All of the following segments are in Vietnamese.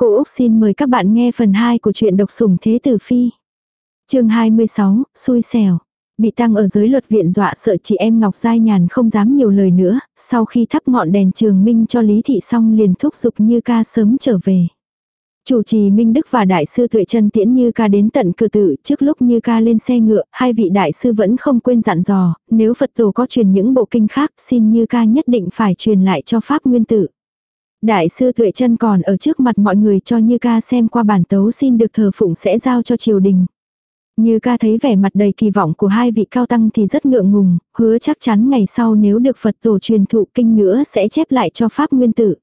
Cô Úc xin mời các bạn nghe phần 2 của truyện độc sủng thế tử phi. chương 26, xui xẻo. Bị tăng ở dưới luật viện dọa sợ chị em Ngọc Giai Nhàn không dám nhiều lời nữa, sau khi thắp ngọn đèn trường minh cho Lý Thị xong liền thúc giục Như ca sớm trở về. Chủ trì Minh Đức và Đại sư Tuệ Trân tiễn Như ca đến tận cửa tử. trước lúc Như ca lên xe ngựa, hai vị đại sư vẫn không quên dặn dò, nếu Phật tổ có truyền những bộ kinh khác, xin Như ca nhất định phải truyền lại cho Pháp Nguyên Tử. Đại sư Tuệ chân còn ở trước mặt mọi người cho Như ca xem qua bản tấu xin được thờ phụng sẽ giao cho triều đình. Như ca thấy vẻ mặt đầy kỳ vọng của hai vị cao tăng thì rất ngượng ngùng, hứa chắc chắn ngày sau nếu được Phật tổ truyền thụ kinh nữa sẽ chép lại cho Pháp Nguyên Tử.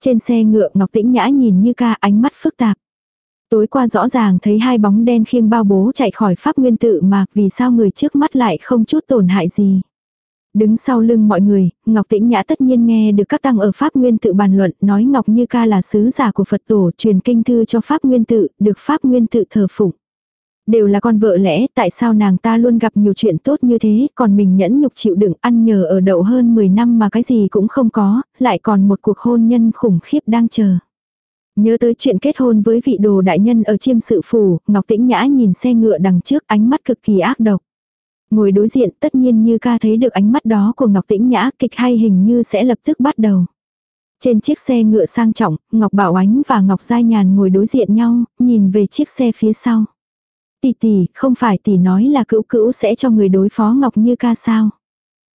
Trên xe ngựa Ngọc Tĩnh Nhã nhìn Như ca ánh mắt phức tạp. Tối qua rõ ràng thấy hai bóng đen khiêng bao bố chạy khỏi Pháp Nguyên Tử mà vì sao người trước mắt lại không chút tổn hại gì. Đứng sau lưng mọi người, Ngọc Tĩnh Nhã tất nhiên nghe được các tăng ở Pháp Nguyên tự bàn luận nói Ngọc Như Ca là sứ giả của Phật tổ truyền kinh thư cho Pháp Nguyên tự, được Pháp Nguyên tự thờ phụng. Đều là con vợ lẽ, tại sao nàng ta luôn gặp nhiều chuyện tốt như thế, còn mình nhẫn nhục chịu đựng ăn nhờ ở đậu hơn 10 năm mà cái gì cũng không có, lại còn một cuộc hôn nhân khủng khiếp đang chờ. Nhớ tới chuyện kết hôn với vị đồ đại nhân ở chiêm sự phủ, Ngọc Tĩnh Nhã nhìn xe ngựa đằng trước ánh mắt cực kỳ ác độc. Ngồi đối diện tất nhiên như ca thấy được ánh mắt đó của Ngọc Tĩnh Nhã kịch hay hình như sẽ lập tức bắt đầu. Trên chiếc xe ngựa sang trọng, Ngọc Bảo Ánh và Ngọc Giai Nhàn ngồi đối diện nhau, nhìn về chiếc xe phía sau. Tỷ tỷ, không phải tỷ nói là cữu cữu sẽ cho người đối phó Ngọc Như ca sao?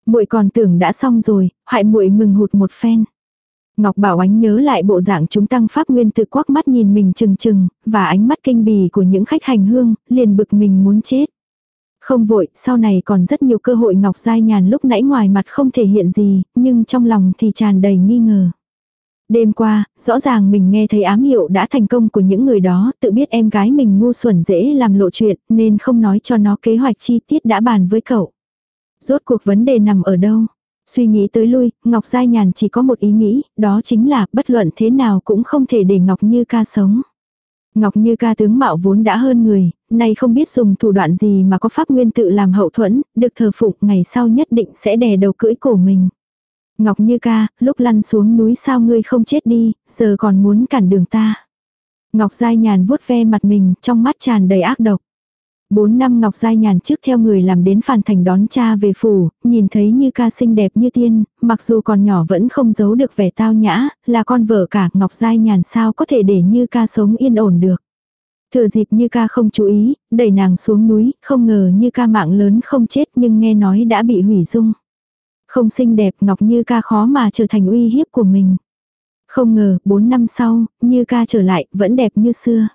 Muội còn tưởng đã xong rồi, hại muội mừng hụt một phen. Ngọc Bảo Ánh nhớ lại bộ dạng chúng tăng pháp nguyên tự quắc mắt nhìn mình chừng chừng, và ánh mắt kinh bì của những khách hành hương, liền bực mình muốn chết. Không vội, sau này còn rất nhiều cơ hội Ngọc Giai Nhàn lúc nãy ngoài mặt không thể hiện gì, nhưng trong lòng thì tràn đầy nghi ngờ. Đêm qua, rõ ràng mình nghe thấy ám hiệu đã thành công của những người đó, tự biết em gái mình ngu xuẩn dễ làm lộ chuyện, nên không nói cho nó kế hoạch chi tiết đã bàn với cậu. Rốt cuộc vấn đề nằm ở đâu? Suy nghĩ tới lui, Ngọc Giai Nhàn chỉ có một ý nghĩ, đó chính là bất luận thế nào cũng không thể để Ngọc Như ca sống. Ngọc Như ca tướng mạo vốn đã hơn người, nay không biết dùng thủ đoạn gì mà có pháp nguyên tự làm hậu thuẫn, được thờ phụng ngày sau nhất định sẽ đè đầu cưỡi cổ mình. Ngọc Như ca, lúc lăn xuống núi sao ngươi không chết đi, giờ còn muốn cản đường ta. Ngọc Giai Nhàn vuốt ve mặt mình, trong mắt tràn đầy ác độc. Bốn năm Ngọc Giai Nhàn trước theo người làm đến phàn thành đón cha về phủ, nhìn thấy như ca xinh đẹp như tiên, mặc dù còn nhỏ vẫn không giấu được vẻ tao nhã, là con vợ cả Ngọc Giai Nhàn sao có thể để như ca sống yên ổn được. Thừa dịp như ca không chú ý, đẩy nàng xuống núi, không ngờ như ca mạng lớn không chết nhưng nghe nói đã bị hủy dung. Không xinh đẹp Ngọc Như ca khó mà trở thành uy hiếp của mình. Không ngờ, bốn năm sau, Như ca trở lại, vẫn đẹp như xưa.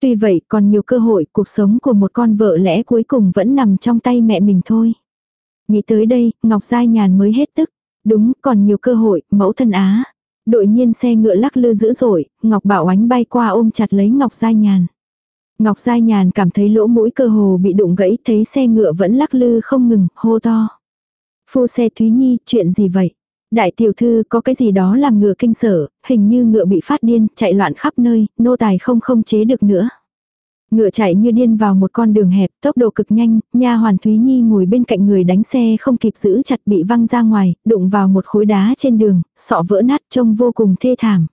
Tuy vậy, còn nhiều cơ hội, cuộc sống của một con vợ lẽ cuối cùng vẫn nằm trong tay mẹ mình thôi. Nghĩ tới đây, Ngọc Giai Nhàn mới hết tức. Đúng, còn nhiều cơ hội, mẫu thân á. Đội nhiên xe ngựa lắc lư dữ dội, Ngọc Bảo Ánh bay qua ôm chặt lấy Ngọc Giai Nhàn. Ngọc Giai Nhàn cảm thấy lỗ mũi cơ hồ bị đụng gãy, thấy xe ngựa vẫn lắc lư không ngừng, hô to. Phu xe Thúy Nhi, chuyện gì vậy? Đại tiểu thư có cái gì đó làm ngựa kinh sở, hình như ngựa bị phát điên, chạy loạn khắp nơi, nô tài không không chế được nữa. Ngựa chạy như điên vào một con đường hẹp, tốc độ cực nhanh, nha hoàn Thúy Nhi ngồi bên cạnh người đánh xe không kịp giữ chặt bị văng ra ngoài, đụng vào một khối đá trên đường, sọ vỡ nát trông vô cùng thê thảm.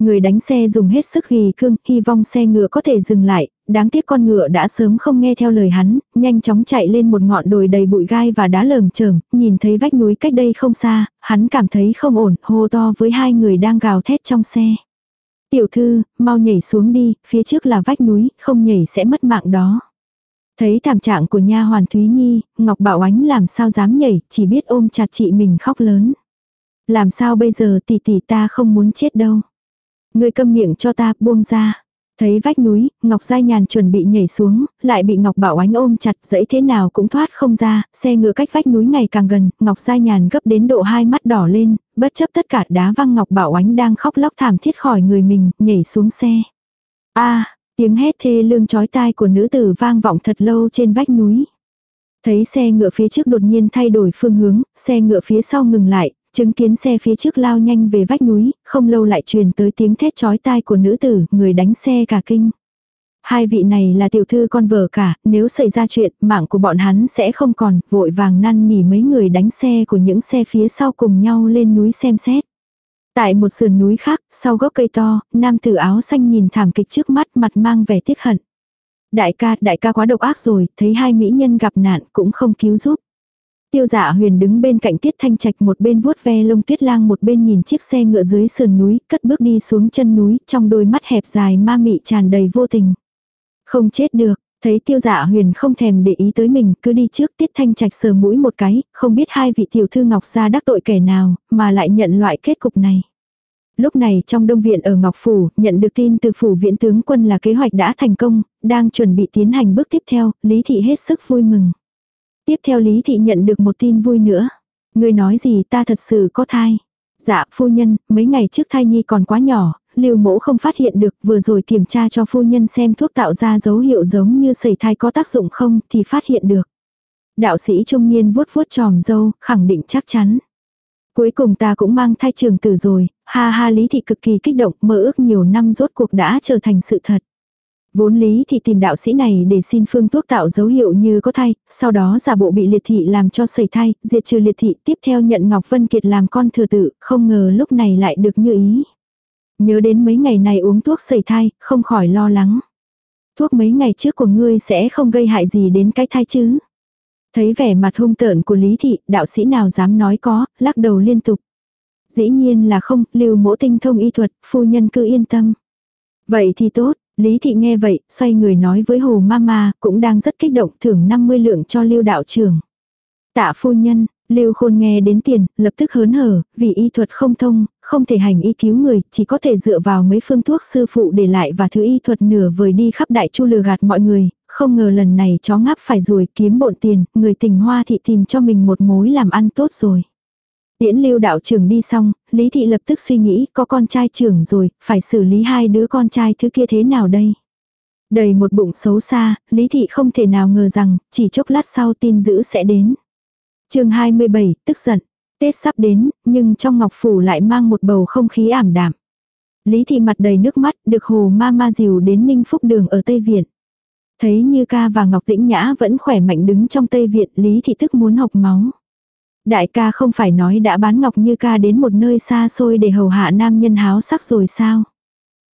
Người đánh xe dùng hết sức ghi cương, hy vọng xe ngựa có thể dừng lại, đáng tiếc con ngựa đã sớm không nghe theo lời hắn, nhanh chóng chạy lên một ngọn đồi đầy bụi gai và đá lởm chởm, nhìn thấy vách núi cách đây không xa, hắn cảm thấy không ổn, hô to với hai người đang gào thét trong xe. Tiểu thư, mau nhảy xuống đi, phía trước là vách núi, không nhảy sẽ mất mạng đó. Thấy thảm trạng của nha hoàn Thúy Nhi, Ngọc Bảo Ánh làm sao dám nhảy, chỉ biết ôm chặt chị mình khóc lớn. Làm sao bây giờ tỷ tỷ ta không muốn chết đâu. Người câm miệng cho ta, buông ra. Thấy vách núi, Ngọc Giai Nhàn chuẩn bị nhảy xuống, lại bị Ngọc Bảo Ánh ôm chặt, dẫy thế nào cũng thoát không ra, xe ngựa cách vách núi ngày càng gần, Ngọc Giai Nhàn gấp đến độ hai mắt đỏ lên, bất chấp tất cả đá văng Ngọc Bảo Ánh đang khóc lóc thảm thiết khỏi người mình, nhảy xuống xe. a tiếng hét thê lương chói tai của nữ tử vang vọng thật lâu trên vách núi. Thấy xe ngựa phía trước đột nhiên thay đổi phương hướng, xe ngựa phía sau ngừng lại, Chứng kiến xe phía trước lao nhanh về vách núi, không lâu lại truyền tới tiếng thét chói tai của nữ tử, người đánh xe cả kinh. Hai vị này là tiểu thư con vợ cả, nếu xảy ra chuyện, mạng của bọn hắn sẽ không còn, vội vàng năn nỉ mấy người đánh xe của những xe phía sau cùng nhau lên núi xem xét. Tại một sườn núi khác, sau gốc cây to, nam tử áo xanh nhìn thảm kịch trước mắt mặt mang vẻ tiếc hận. Đại ca, đại ca quá độc ác rồi, thấy hai mỹ nhân gặp nạn cũng không cứu giúp. Tiêu dạ huyền đứng bên cạnh tiết thanh trạch một bên vuốt ve lông tuyết lang một bên nhìn chiếc xe ngựa dưới sườn núi, cất bước đi xuống chân núi, trong đôi mắt hẹp dài ma mị tràn đầy vô tình. Không chết được, thấy tiêu dạ huyền không thèm để ý tới mình, cứ đi trước tiết thanh trạch sờ mũi một cái, không biết hai vị tiểu thư ngọc gia đắc tội kẻ nào, mà lại nhận loại kết cục này. Lúc này trong đông viện ở Ngọc Phủ, nhận được tin từ phủ viện tướng quân là kế hoạch đã thành công, đang chuẩn bị tiến hành bước tiếp theo, Lý Thị hết sức vui mừng. Tiếp theo Lý Thị nhận được một tin vui nữa. Người nói gì ta thật sự có thai. Dạ, phu nhân, mấy ngày trước thai nhi còn quá nhỏ, lưu mẫu không phát hiện được, vừa rồi kiểm tra cho phu nhân xem thuốc tạo ra dấu hiệu giống như sẩy thai có tác dụng không, thì phát hiện được. Đạo sĩ trung niên vuốt vuốt tròm dâu, khẳng định chắc chắn. Cuối cùng ta cũng mang thai trường tử rồi, ha ha lý thị cực kỳ kích động, mơ ước nhiều năm rốt cuộc đã trở thành sự thật. Vốn lý thì tìm đạo sĩ này để xin phương thuốc tạo dấu hiệu như có thai, sau đó giả bộ bị liệt thị làm cho sẩy thai, diệt trừ liệt thị, tiếp theo nhận Ngọc Vân Kiệt làm con thừa tự, không ngờ lúc này lại được như ý. Nhớ đến mấy ngày này uống thuốc sẩy thai, không khỏi lo lắng. Thuốc mấy ngày trước của ngươi sẽ không gây hại gì đến cái thai chứ. Thấy vẻ mặt hung tợn của Lý Thị, đạo sĩ nào dám nói có, lắc đầu liên tục. Dĩ nhiên là không, lưu mỗ tinh thông y thuật, phu nhân cứ yên tâm. Vậy thì tốt, Lý Thị nghe vậy, xoay người nói với Hồ Mama, cũng đang rất kích động thưởng 50 lượng cho lưu đạo trưởng. Tạ phu nhân, Lưu Khôn nghe đến tiền, lập tức hớn hở, vì y thuật không thông, không thể hành y cứu người, chỉ có thể dựa vào mấy phương thuốc sư phụ để lại và thứ y thuật nửa vời đi khắp đại chu lừa gạt mọi người, không ngờ lần này chó ngáp phải rồi kiếm bộn tiền, người tình hoa thị tìm cho mình một mối làm ăn tốt rồi. Tiễn lưu đạo trưởng đi xong, Lý Thị lập tức suy nghĩ có con trai trưởng rồi, phải xử lý hai đứa con trai thứ kia thế nào đây. Đầy một bụng xấu xa, Lý Thị không thể nào ngờ rằng, chỉ chốc lát sau tin dữ sẽ đến. chương 27, tức giận. Tết sắp đến, nhưng trong ngọc phủ lại mang một bầu không khí ảm đạm. Lý Thị mặt đầy nước mắt, được hồ ma ma dìu đến Ninh Phúc Đường ở Tây Viện. Thấy Như ca và Ngọc Tĩnh Nhã vẫn khỏe mạnh đứng trong Tây Viện, Lý Thị tức muốn học máu. Đại ca không phải nói đã bán Ngọc Như ca đến một nơi xa xôi để hầu hạ nam nhân háo sắc rồi sao?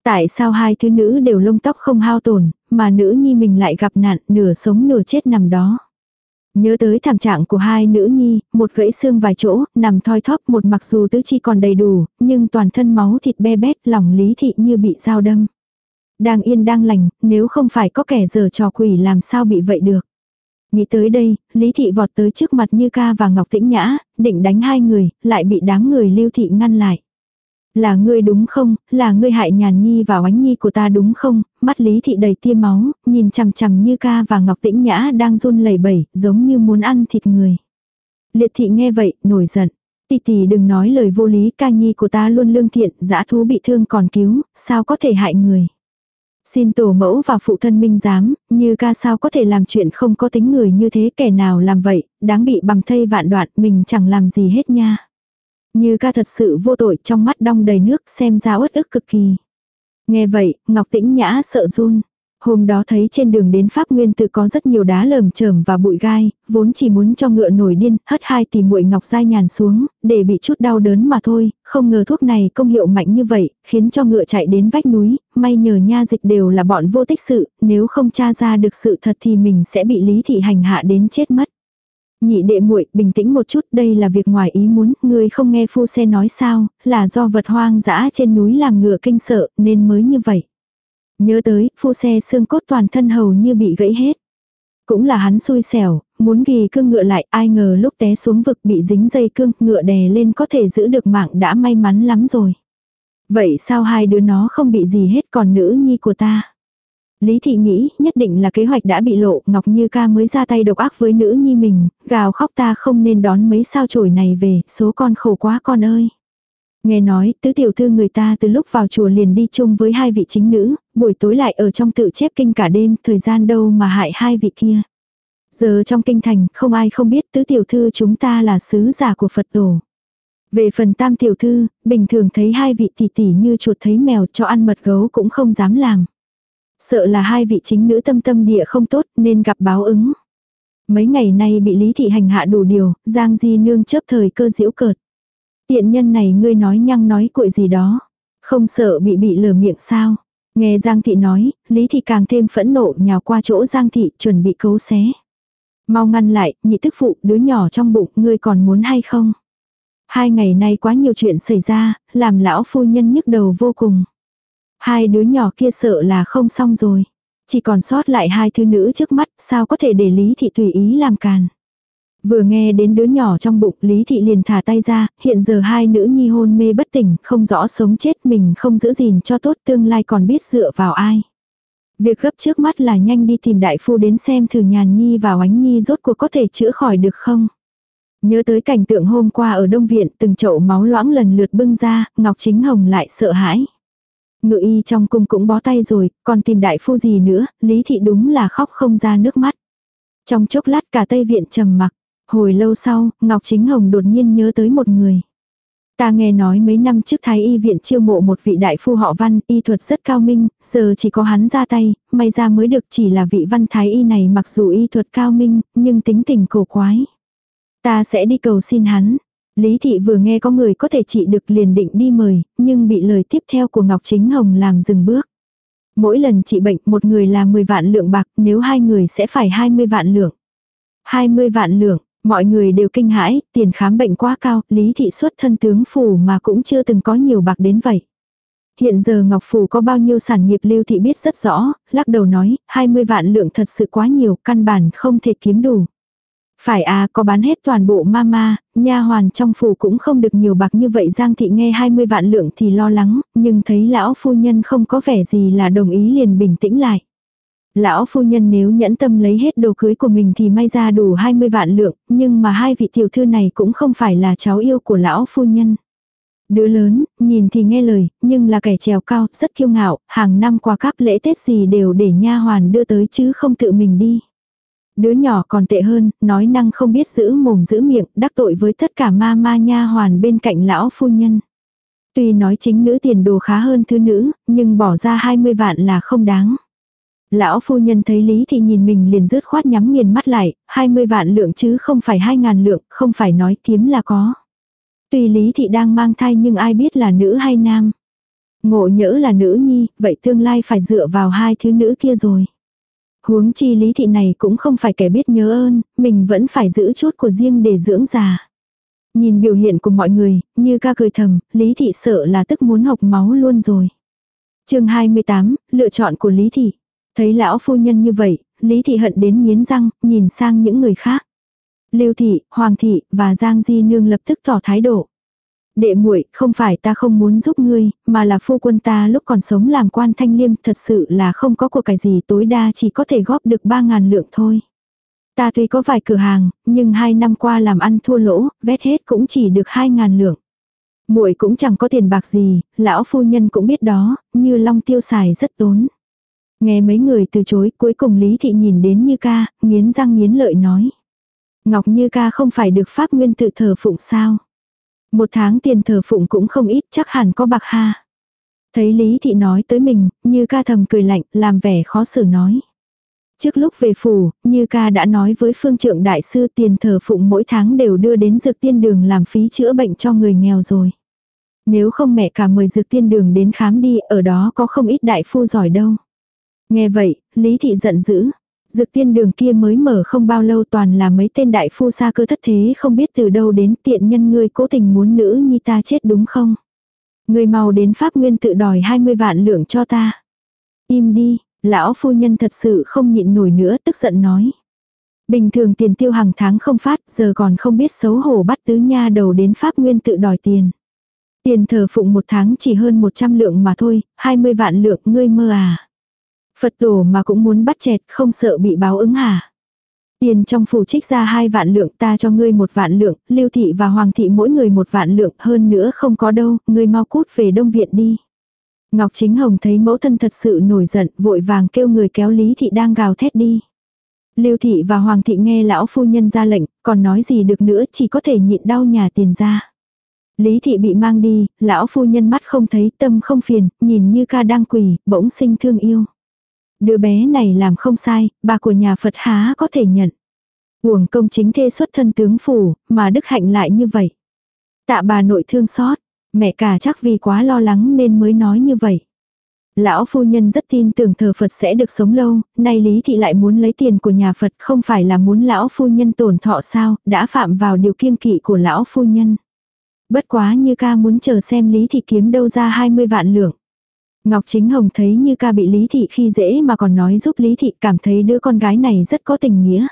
Tại sao hai thứ nữ đều lông tóc không hao tổn, mà nữ nhi mình lại gặp nạn nửa sống nửa chết nằm đó? Nhớ tới thảm trạng của hai nữ nhi, một gãy xương vài chỗ, nằm thoi thóp một mặc dù tứ chi còn đầy đủ, nhưng toàn thân máu thịt be bét lòng lý thị như bị dao đâm. Đang yên đang lành, nếu không phải có kẻ giờ trò quỷ làm sao bị vậy được. Nghĩ tới đây, Lý Thị vọt tới trước mặt Như Ca và Ngọc Tĩnh Nhã, định đánh hai người, lại bị đám người Lưu Thị ngăn lại. Là ngươi đúng không, là ngươi hại nhàn nhi và oánh nhi của ta đúng không, mắt Lý Thị đầy tia máu, nhìn chằm chằm Như Ca và Ngọc Tĩnh Nhã đang run lẩy bẩy, giống như muốn ăn thịt người. Liệt Thị nghe vậy, nổi giận. tì tì đừng nói lời vô lý, ca nhi của ta luôn lương thiện, dã thú bị thương còn cứu, sao có thể hại người. Xin tổ mẫu và phụ thân minh giám, như ca sao có thể làm chuyện không có tính người như thế kẻ nào làm vậy, đáng bị bằng thây vạn đoạn mình chẳng làm gì hết nha. Như ca thật sự vô tội trong mắt đong đầy nước xem ra uất ức cực kỳ. Nghe vậy, Ngọc Tĩnh Nhã sợ run. Hôm đó thấy trên đường đến Pháp Nguyên tự có rất nhiều đá lởm chởm và bụi gai, vốn chỉ muốn cho ngựa nổi điên, hất hai tỷ muội ngọc dai nhàn xuống, để bị chút đau đớn mà thôi, không ngờ thuốc này công hiệu mạnh như vậy, khiến cho ngựa chạy đến vách núi, may nhờ nha dịch đều là bọn vô tích sự, nếu không tra ra được sự thật thì mình sẽ bị lý thị hành hạ đến chết mất. Nhị đệ muội bình tĩnh một chút, đây là việc ngoài ý muốn, ngươi không nghe phu xe nói sao, là do vật hoang dã trên núi làm ngựa kinh sợ, nên mới như vậy. Nhớ tới, phu xe xương cốt toàn thân hầu như bị gãy hết. Cũng là hắn xui xẻo, muốn ghi cương ngựa lại, ai ngờ lúc té xuống vực bị dính dây cương, ngựa đè lên có thể giữ được mạng đã may mắn lắm rồi. Vậy sao hai đứa nó không bị gì hết còn nữ nhi của ta? Lý thị nghĩ nhất định là kế hoạch đã bị lộ, Ngọc Như ca mới ra tay độc ác với nữ nhi mình, gào khóc ta không nên đón mấy sao chổi này về, số con khổ quá con ơi. Nghe nói, tứ tiểu thư người ta từ lúc vào chùa liền đi chung với hai vị chính nữ, buổi tối lại ở trong tự chép kinh cả đêm, thời gian đâu mà hại hai vị kia. Giờ trong kinh thành, không ai không biết tứ tiểu thư chúng ta là sứ giả của Phật tổ. Về phần tam tiểu thư, bình thường thấy hai vị tỷ tỷ như chuột thấy mèo cho ăn mật gấu cũng không dám làm. Sợ là hai vị chính nữ tâm tâm địa không tốt nên gặp báo ứng. Mấy ngày nay bị Lý Thị hành hạ đủ điều, Giang Di Nương chớp thời cơ diễu cợt. Tiện nhân này ngươi nói nhăng nói cuội gì đó. Không sợ bị bị lở miệng sao. Nghe Giang Thị nói, Lý Thị càng thêm phẫn nộ nhào qua chỗ Giang Thị chuẩn bị cấu xé. Mau ngăn lại, nhị tức phụ, đứa nhỏ trong bụng, ngươi còn muốn hay không? Hai ngày nay quá nhiều chuyện xảy ra, làm lão phu nhân nhức đầu vô cùng. Hai đứa nhỏ kia sợ là không xong rồi. Chỉ còn sót lại hai thứ nữ trước mắt, sao có thể để Lý Thị tùy ý làm càn. Vừa nghe đến đứa nhỏ trong bụng, Lý Thị liền thả tay ra, hiện giờ hai nữ nhi hôn mê bất tỉnh, không rõ sống chết mình không giữ gìn cho tốt tương lai còn biết dựa vào ai. Việc gấp trước mắt là nhanh đi tìm đại phu đến xem thử nhàn nhi và oánh nhi rốt cuộc có thể chữa khỏi được không. Nhớ tới cảnh tượng hôm qua ở Đông Viện từng chậu máu loãng lần lượt bưng ra, Ngọc Chính Hồng lại sợ hãi. Ngự y trong cung cũng bó tay rồi, còn tìm đại phu gì nữa, Lý Thị đúng là khóc không ra nước mắt. Trong chốc lát cả Tây Viện trầm mặc, hồi lâu sau, Ngọc Chính Hồng đột nhiên nhớ tới một người. Ta nghe nói mấy năm trước Thái Y viện chiêu mộ một vị đại phu họ văn, y thuật rất cao minh, giờ chỉ có hắn ra tay, may ra mới được chỉ là vị văn Thái Y này mặc dù y thuật cao minh, nhưng tính tình cổ quái. Ta sẽ đi cầu xin hắn. Lý thị vừa nghe có người có thể trị được liền định đi mời, nhưng bị lời tiếp theo của Ngọc Chính Hồng làm dừng bước. Mỗi lần trị bệnh một người là 10 vạn lượng bạc, nếu hai người sẽ phải 20 vạn lượng. 20 vạn lượng, mọi người đều kinh hãi, tiền khám bệnh quá cao, Lý thị xuất thân tướng phủ mà cũng chưa từng có nhiều bạc đến vậy. Hiện giờ Ngọc Phủ có bao nhiêu sản nghiệp lưu thị biết rất rõ, lắc đầu nói, 20 vạn lượng thật sự quá nhiều, căn bản không thể kiếm đủ. Phải à, có bán hết toàn bộ mama, nha hoàn trong phủ cũng không được nhiều bạc như vậy Giang thị nghe 20 vạn lượng thì lo lắng, nhưng thấy lão phu nhân không có vẻ gì là đồng ý liền bình tĩnh lại. Lão phu nhân nếu nhẫn tâm lấy hết đồ cưới của mình thì may ra đủ 20 vạn lượng, nhưng mà hai vị tiểu thư này cũng không phải là cháu yêu của lão phu nhân. Đứa lớn, nhìn thì nghe lời, nhưng là kẻ trèo cao, rất kiêu ngạo, hàng năm qua các lễ Tết gì đều để nha hoàn đưa tới chứ không tự mình đi. Đứa nhỏ còn tệ hơn, nói năng không biết giữ mồm giữ miệng, đắc tội với tất cả ma ma nha hoàn bên cạnh lão phu nhân. Tuy nói chính nữ tiền đồ khá hơn thứ nữ, nhưng bỏ ra 20 vạn là không đáng. Lão phu nhân thấy Lý Thị nhìn mình liền rứt khoát nhắm nghiền mắt lại, 20 vạn lượng chứ không phải 2 ngàn lượng, không phải nói kiếm là có. Tuy Lý Thị đang mang thai nhưng ai biết là nữ hay nam. Ngộ nhỡ là nữ nhi, vậy tương lai phải dựa vào hai thứ nữ kia rồi. Huống chi lý thị này cũng không phải kẻ biết nhớ ơn, mình vẫn phải giữ chút của riêng để dưỡng già. Nhìn biểu hiện của mọi người, như ca cười thầm, lý thị sợ là tức muốn học máu luôn rồi. chương 28, lựa chọn của lý thị. Thấy lão phu nhân như vậy, lý thị hận đến miến răng, nhìn sang những người khác. Lưu thị, hoàng thị và giang di nương lập tức tỏ thái độ. Đệ muội, không phải ta không muốn giúp ngươi, mà là phu quân ta lúc còn sống làm quan thanh liêm thật sự là không có của cải gì tối đa chỉ có thể góp được ba ngàn lượng thôi. Ta tuy có vài cửa hàng, nhưng hai năm qua làm ăn thua lỗ, vét hết cũng chỉ được hai ngàn lượng. Muội cũng chẳng có tiền bạc gì, lão phu nhân cũng biết đó, như long tiêu xài rất tốn. Nghe mấy người từ chối, cuối cùng Lý Thị nhìn đến Như ca, nghiến răng nghiến lợi nói. Ngọc Như ca không phải được pháp nguyên tự thờ phụng sao. Một tháng tiền thờ phụng cũng không ít chắc hẳn có bạc ha. Thấy Lý Thị nói tới mình, như ca thầm cười lạnh, làm vẻ khó xử nói. Trước lúc về phủ, như ca đã nói với phương trượng đại sư tiền thờ phụng mỗi tháng đều đưa đến dược tiên đường làm phí chữa bệnh cho người nghèo rồi. Nếu không mẹ cả mời dược tiên đường đến khám đi, ở đó có không ít đại phu giỏi đâu. Nghe vậy, Lý Thị giận dữ, Dược tiên đường kia mới mở không bao lâu toàn là mấy tên đại phu xa cơ thất thế không biết từ đâu đến tiện nhân ngươi cố tình muốn nữ nhi ta chết đúng không? Ngươi mau đến Pháp Nguyên tự đòi 20 vạn lượng cho ta. Im đi, lão phu nhân thật sự không nhịn nổi nữa tức giận nói. Bình thường tiền tiêu hàng tháng không phát giờ còn không biết xấu hổ bắt tứ nha đầu đến Pháp Nguyên tự đòi tiền. Tiền thờ phụng một tháng chỉ hơn 100 lượng mà thôi, 20 vạn lượng ngươi mơ à. Phật tổ mà cũng muốn bắt chẹt không sợ bị báo ứng hả? Tiền trong phủ trích ra hai vạn lượng ta cho ngươi một vạn lượng, lưu thị và hoàng thị mỗi người một vạn lượng hơn nữa không có đâu, ngươi mau cút về đông viện đi. Ngọc Chính Hồng thấy mẫu thân thật sự nổi giận, vội vàng kêu người kéo Lý Thị đang gào thét đi. Lưu Thị và Hoàng Thị nghe lão phu nhân ra lệnh, còn nói gì được nữa chỉ có thể nhịn đau nhà tiền ra. Lý Thị bị mang đi, lão phu nhân mắt không thấy tâm không phiền, nhìn như ca đang quỳ, bỗng sinh thương yêu. Đứa bé này làm không sai, bà của nhà Phật há có thể nhận. Uổng công chính thê xuất thân tướng phủ, mà đức hạnh lại như vậy. Tạ bà nội thương xót, mẹ cả chắc vì quá lo lắng nên mới nói như vậy. Lão phu nhân rất tin tưởng thờ Phật sẽ được sống lâu, nay Lý Thị lại muốn lấy tiền của nhà Phật không phải là muốn lão phu nhân tổn thọ sao, đã phạm vào điều kiêng kỵ của lão phu nhân. Bất quá như ca muốn chờ xem Lý Thị kiếm đâu ra 20 vạn lượng. Ngọc Chính Hồng thấy như ca bị Lý Thị khi dễ mà còn nói giúp Lý Thị cảm thấy đứa con gái này rất có tình nghĩa.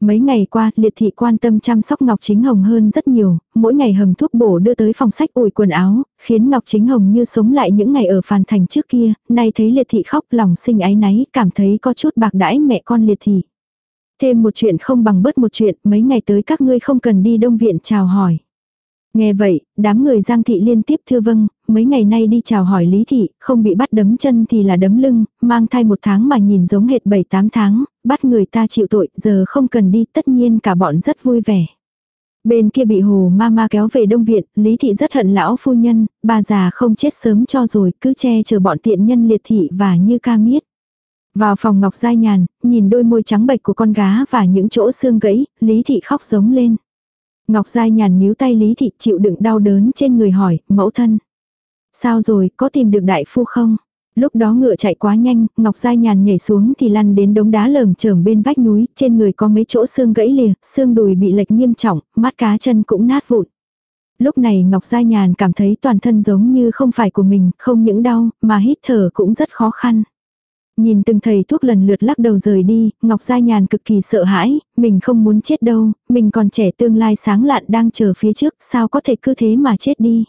Mấy ngày qua, liệt thị quan tâm chăm sóc Ngọc Chính Hồng hơn rất nhiều, mỗi ngày hầm thuốc bổ đưa tới phòng sách ủi quần áo, khiến Ngọc Chính Hồng như sống lại những ngày ở phàn thành trước kia, nay thấy liệt thị khóc lòng sinh ái náy, cảm thấy có chút bạc đãi mẹ con liệt thị. Thêm một chuyện không bằng bớt một chuyện, mấy ngày tới các ngươi không cần đi đông viện chào hỏi. Nghe vậy, đám người Giang Thị liên tiếp thưa vâng, mấy ngày nay đi chào hỏi Lý Thị, không bị bắt đấm chân thì là đấm lưng, mang thai một tháng mà nhìn giống hệt 7-8 tháng, bắt người ta chịu tội, giờ không cần đi, tất nhiên cả bọn rất vui vẻ. Bên kia bị hồ ma ma kéo về Đông Viện, Lý Thị rất hận lão phu nhân, bà già không chết sớm cho rồi, cứ che chờ bọn tiện nhân liệt thị và như ca miết. Vào phòng Ngọc Giai Nhàn, nhìn đôi môi trắng bệch của con gá và những chỗ xương gãy, Lý Thị khóc giống lên. Ngọc Giai nhàn níu tay Lý Thị chịu đựng đau đớn trên người hỏi, mẫu thân. Sao rồi, có tìm được đại phu không? Lúc đó ngựa chạy quá nhanh, Ngọc Giai nhàn nhảy xuống thì lăn đến đống đá lởm chởm bên vách núi, trên người có mấy chỗ xương gãy lìa, xương đùi bị lệch nghiêm trọng, mắt cá chân cũng nát vụn. Lúc này Ngọc Giai nhàn cảm thấy toàn thân giống như không phải của mình, không những đau, mà hít thở cũng rất khó khăn. Nhìn từng thầy thuốc lần lượt lắc đầu rời đi, Ngọc Gia Nhàn cực kỳ sợ hãi, mình không muốn chết đâu, mình còn trẻ tương lai sáng lạn đang chờ phía trước, sao có thể cứ thế mà chết đi.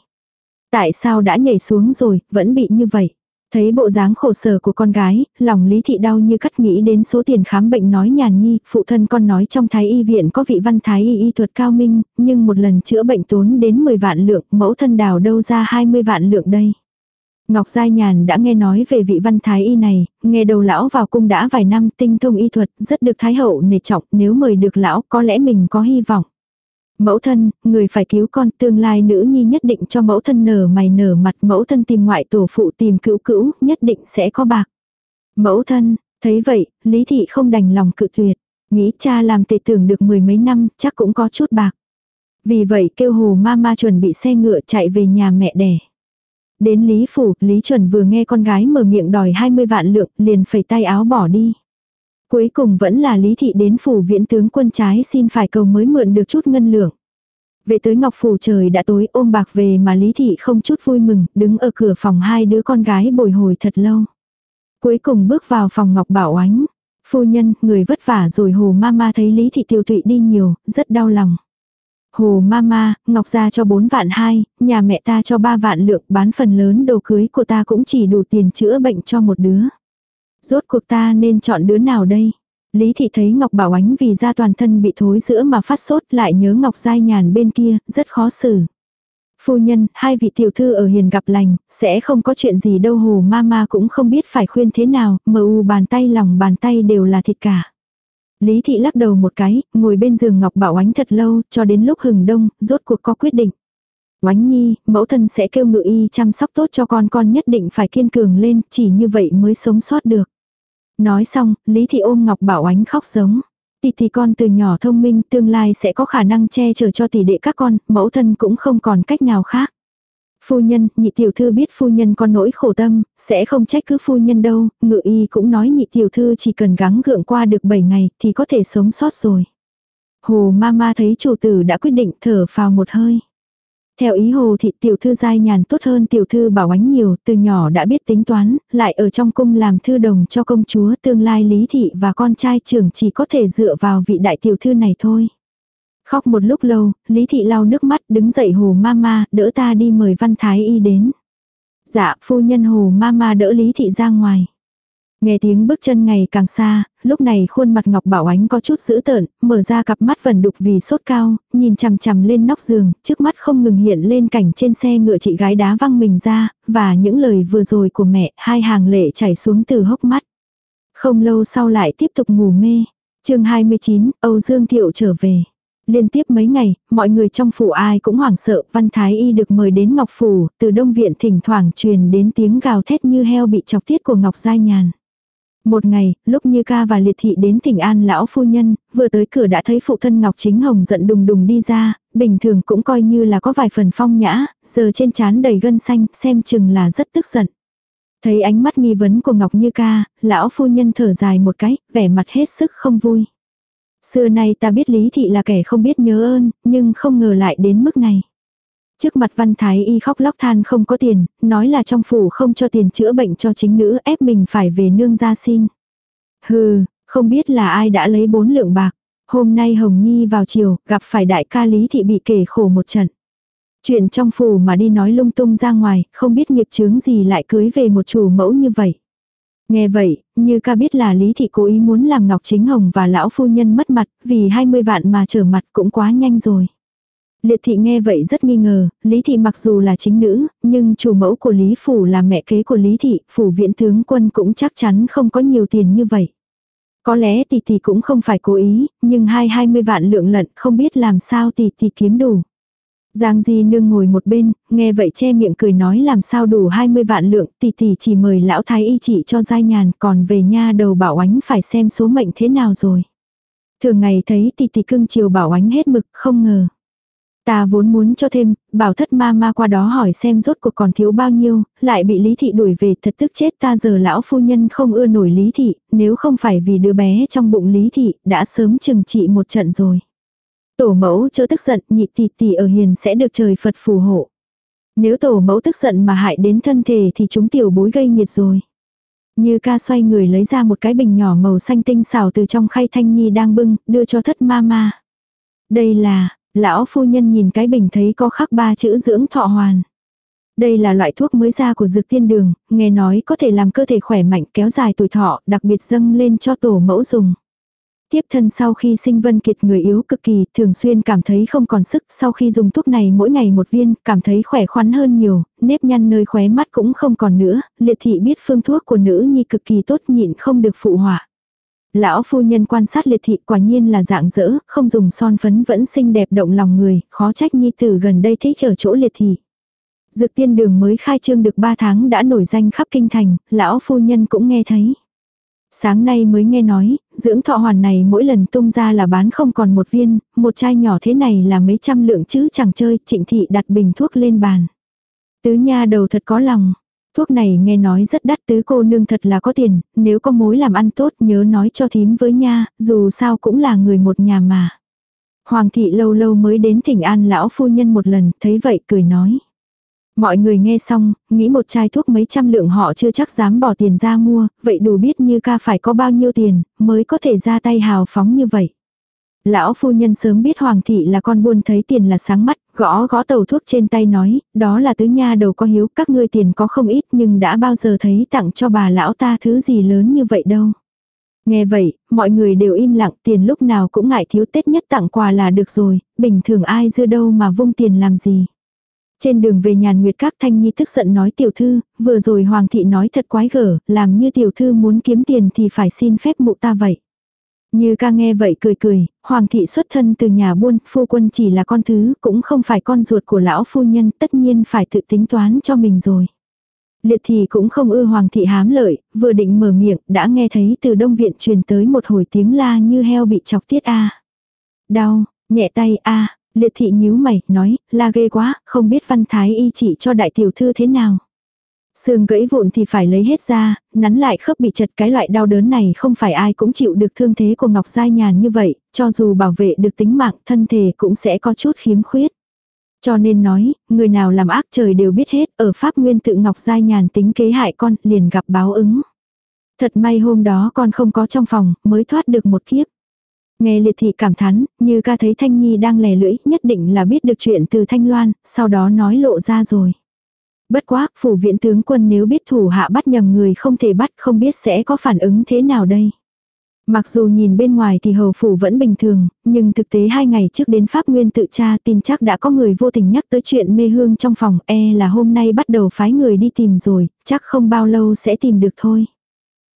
Tại sao đã nhảy xuống rồi, vẫn bị như vậy. Thấy bộ dáng khổ sở của con gái, lòng Lý Thị đau như cắt nghĩ đến số tiền khám bệnh nói nhàn nhi, phụ thân con nói trong thái y viện có vị văn thái y y thuật cao minh, nhưng một lần chữa bệnh tốn đến 10 vạn lượng, mẫu thân đào đâu ra 20 vạn lượng đây. Ngọc Giai Nhàn đã nghe nói về vị văn thái y này, nghe đầu lão vào cung đã vài năm tinh thông y thuật, rất được thái hậu nể trọng, nếu mời được lão có lẽ mình có hy vọng. Mẫu thân, người phải cứu con, tương lai nữ nhi nhất định cho mẫu thân nở mày nở mặt, mẫu thân tìm ngoại tổ phụ tìm cữu cữu, nhất định sẽ có bạc. Mẫu thân, thấy vậy, Lý Thị không đành lòng cự tuyệt, nghĩ cha làm tệ tưởng được mười mấy năm, chắc cũng có chút bạc. Vì vậy kêu hồ ma ma chuẩn bị xe ngựa chạy về nhà mẹ đẻ. Đến Lý Phủ, Lý Chuẩn vừa nghe con gái mở miệng đòi 20 vạn lượng, liền phẩy tay áo bỏ đi. Cuối cùng vẫn là Lý Thị đến phủ viễn tướng quân trái xin phải cầu mới mượn được chút ngân lượng. Về tới Ngọc Phủ trời đã tối ôm bạc về mà Lý Thị không chút vui mừng, đứng ở cửa phòng hai đứa con gái bồi hồi thật lâu. Cuối cùng bước vào phòng Ngọc Bảo Ánh. Phu nhân, người vất vả rồi hồ ma ma thấy Lý Thị tiêu tụy đi nhiều, rất đau lòng. Hồ mama, Ngọc gia cho 4 vạn 2, nhà mẹ ta cho 3 vạn lượng, bán phần lớn đồ cưới của ta cũng chỉ đủ tiền chữa bệnh cho một đứa. Rốt cuộc ta nên chọn đứa nào đây? Lý thị thấy Ngọc Bảo Ánh vì da toàn thân bị thối giữa mà phát sốt lại nhớ Ngọc Giai Nhàn bên kia, rất khó xử. Phu nhân, hai vị tiểu thư ở hiền gặp lành, sẽ không có chuyện gì đâu hồ mama cũng không biết phải khuyên thế nào, mờ u bàn tay lòng bàn tay đều là thịt cả. Lý thị lắc đầu một cái, ngồi bên giường Ngọc Bảo Ánh thật lâu, cho đến lúc hừng đông, rốt cuộc có quyết định. Oánh nhi, mẫu thân sẽ kêu ngự y chăm sóc tốt cho con, con nhất định phải kiên cường lên, chỉ như vậy mới sống sót được. Nói xong, Lý thị ôm Ngọc Bảo Ánh khóc giống. Tỷ tỷ con từ nhỏ thông minh, tương lai sẽ có khả năng che chở cho tỷ đệ các con, mẫu thân cũng không còn cách nào khác. Phu nhân, nhị tiểu thư biết phu nhân có nỗi khổ tâm, sẽ không trách cứ phu nhân đâu, ngự y cũng nói nhị tiểu thư chỉ cần gắng gượng qua được 7 ngày thì có thể sống sót rồi. Hồ mama thấy chủ tử đã quyết định thở phào một hơi. Theo ý hồ thị tiểu thư giai nhàn tốt hơn tiểu thư bảo ánh nhiều, từ nhỏ đã biết tính toán, lại ở trong cung làm thư đồng cho công chúa tương lai lý thị và con trai trưởng chỉ có thể dựa vào vị đại tiểu thư này thôi. Khóc một lúc lâu, Lý Thị lau nước mắt đứng dậy hồ mama, đỡ ta đi mời văn thái y đến. Dạ, phu nhân hồ mama đỡ Lý Thị ra ngoài. Nghe tiếng bước chân ngày càng xa, lúc này khuôn mặt Ngọc Bảo Ánh có chút dữ tợn, mở ra cặp mắt vẫn đục vì sốt cao, nhìn chằm chằm lên nóc giường, trước mắt không ngừng hiện lên cảnh trên xe ngựa chị gái đá văng mình ra, và những lời vừa rồi của mẹ, hai hàng lệ chảy xuống từ hốc mắt. Không lâu sau lại tiếp tục ngủ mê. chương 29, Âu Dương Thiệu trở về. Liên tiếp mấy ngày, mọi người trong phủ ai cũng hoảng sợ, Văn Thái Y được mời đến Ngọc Phủ, từ Đông Viện thỉnh thoảng truyền đến tiếng gào thét như heo bị chọc tiết của Ngọc Giai Nhàn. Một ngày, lúc Như ca và liệt thị đến thỉnh an lão phu nhân, vừa tới cửa đã thấy phụ thân Ngọc Chính Hồng giận đùng đùng đi ra, bình thường cũng coi như là có vài phần phong nhã, giờ trên trán đầy gân xanh, xem chừng là rất tức giận. Thấy ánh mắt nghi vấn của Ngọc Như ca, lão phu nhân thở dài một cái, vẻ mặt hết sức không vui. Xưa nay ta biết Lý Thị là kẻ không biết nhớ ơn, nhưng không ngờ lại đến mức này. Trước mặt văn thái y khóc lóc than không có tiền, nói là trong phủ không cho tiền chữa bệnh cho chính nữ ép mình phải về nương ra xin. Hừ, không biết là ai đã lấy bốn lượng bạc. Hôm nay Hồng Nhi vào chiều, gặp phải đại ca Lý Thị bị kể khổ một trận. Chuyện trong phủ mà đi nói lung tung ra ngoài, không biết nghiệp chướng gì lại cưới về một chủ mẫu như vậy. Nghe vậy, như ca biết là Lý Thị cố ý muốn làm Ngọc Chính Hồng và lão phu nhân mất mặt, vì 20 vạn mà trở mặt cũng quá nhanh rồi. Liệt thị nghe vậy rất nghi ngờ, Lý thị mặc dù là chính nữ, nhưng chủ mẫu của Lý phủ là mẹ kế của Lý thị, phủ viện tướng quân cũng chắc chắn không có nhiều tiền như vậy. Có lẽ tỷ tỷ cũng không phải cố ý, nhưng hai hai mươi vạn lượng lận không biết làm sao tỷ tỷ kiếm đủ. Giang Di nương ngồi một bên, nghe vậy che miệng cười nói làm sao đủ 20 vạn lượng, tỷ tỷ chỉ mời lão thái y trị cho giai nhàn, còn về nha đầu bảo ánh phải xem số mệnh thế nào rồi. Thường ngày thấy tỷ tỷ cưng chiều bảo ánh hết mực, không ngờ. Ta vốn muốn cho thêm, bảo thất ma ma qua đó hỏi xem rốt cuộc còn thiếu bao nhiêu, lại bị Lý Thị đuổi về thật tức chết ta giờ lão phu nhân không ưa nổi Lý Thị, nếu không phải vì đứa bé trong bụng Lý Thị, đã sớm chừng trị một trận rồi. Tổ mẫu chớ tức giận, nhị tỷ tỷ ở hiền sẽ được trời Phật phù hộ. Nếu tổ mẫu tức giận mà hại đến thân thể thì chúng tiểu bối gây nhiệt rồi. Như ca xoay người lấy ra một cái bình nhỏ màu xanh tinh xảo từ trong khay thanh nhi đang bưng, đưa cho thất ma ma. Đây là, Lão phu nhân nhìn cái bình thấy có khắc ba chữ dưỡng thọ hoàn. Đây là loại thuốc mới ra của dược tiên đường, nghe nói có thể làm cơ thể khỏe mạnh kéo dài tuổi thọ, đặc biệt dâng lên cho tổ mẫu dùng. Tiếp thân sau khi sinh vân kiệt người yếu cực kỳ, thường xuyên cảm thấy không còn sức, sau khi dùng thuốc này mỗi ngày một viên, cảm thấy khỏe khoắn hơn nhiều, nếp nhăn nơi khóe mắt cũng không còn nữa, liệt thị biết phương thuốc của nữ nhi cực kỳ tốt nhịn không được phụ họa. Lão phu nhân quan sát liệt thị quả nhiên là dạng dỡ, không dùng son phấn vẫn xinh đẹp động lòng người, khó trách nhi tử gần đây thích ở chỗ liệt thị. Dược tiên đường mới khai trương được 3 tháng đã nổi danh khắp kinh thành, lão phu nhân cũng nghe thấy. Sáng nay mới nghe nói, dưỡng thọ hoàn này mỗi lần tung ra là bán không còn một viên, một chai nhỏ thế này là mấy trăm lượng chứ chẳng chơi, trịnh thị đặt bình thuốc lên bàn. Tứ nha đầu thật có lòng, Thuốc này nghe nói rất đắt tứ cô nương thật là có tiền, nếu có mối làm ăn tốt nhớ nói cho thím với nha, dù sao cũng là người một nhà mà. Hoàng thị lâu lâu mới đến thỉnh an lão phu nhân một lần, thấy vậy cười nói. Mọi người nghe xong, nghĩ một chai thuốc mấy trăm lượng họ chưa chắc dám bỏ tiền ra mua, vậy đủ biết như ca phải có bao nhiêu tiền, mới có thể ra tay hào phóng như vậy. Lão phu nhân sớm biết Hoàng thị là con buôn thấy tiền là sáng mắt, gõ gõ tàu thuốc trên tay nói, đó là tứ nha đầu có hiếu, các ngươi tiền có không ít nhưng đã bao giờ thấy tặng cho bà lão ta thứ gì lớn như vậy đâu. Nghe vậy, mọi người đều im lặng tiền lúc nào cũng ngại thiếu tết nhất tặng quà là được rồi, bình thường ai dư đâu mà vung tiền làm gì. Trên đường về nhàn nguyệt các thanh nhi tức giận nói tiểu thư, vừa rồi hoàng thị nói thật quái gở, làm như tiểu thư muốn kiếm tiền thì phải xin phép mụ ta vậy. Như ca nghe vậy cười cười, hoàng thị xuất thân từ nhà buôn, phu quân chỉ là con thứ, cũng không phải con ruột của lão phu nhân, tất nhiên phải tự tính toán cho mình rồi. Liệt thì cũng không ưa hoàng thị hám lợi, vừa định mở miệng, đã nghe thấy từ đông viện truyền tới một hồi tiếng la như heo bị chọc tiết a. Đau, nhẹ tay a, liệt thị nhíu mày, nói, la ghê quá, không biết văn thái y chỉ cho đại tiểu thư thế nào. Xương gãy vụn thì phải lấy hết ra, nắn lại khớp bị chật cái loại đau đớn này không phải ai cũng chịu được thương thế của Ngọc Giai Nhàn như vậy, cho dù bảo vệ được tính mạng thân thể cũng sẽ có chút khiếm khuyết. Cho nên nói, người nào làm ác trời đều biết hết, ở Pháp Nguyên tự Ngọc Giai Nhàn tính kế hại con, liền gặp báo ứng. Thật may hôm đó con không có trong phòng, mới thoát được một kiếp. Nghe liệt thị cảm thán, như ca thấy Thanh Nhi đang lè lưỡi, nhất định là biết được chuyện từ Thanh Loan, sau đó nói lộ ra rồi. Bất quá, phủ viện tướng quân nếu biết thủ hạ bắt nhầm người không thể bắt không biết sẽ có phản ứng thế nào đây. Mặc dù nhìn bên ngoài thì hầu phủ vẫn bình thường, nhưng thực tế hai ngày trước đến Pháp Nguyên tự tra tin chắc đã có người vô tình nhắc tới chuyện mê hương trong phòng e là hôm nay bắt đầu phái người đi tìm rồi, chắc không bao lâu sẽ tìm được thôi.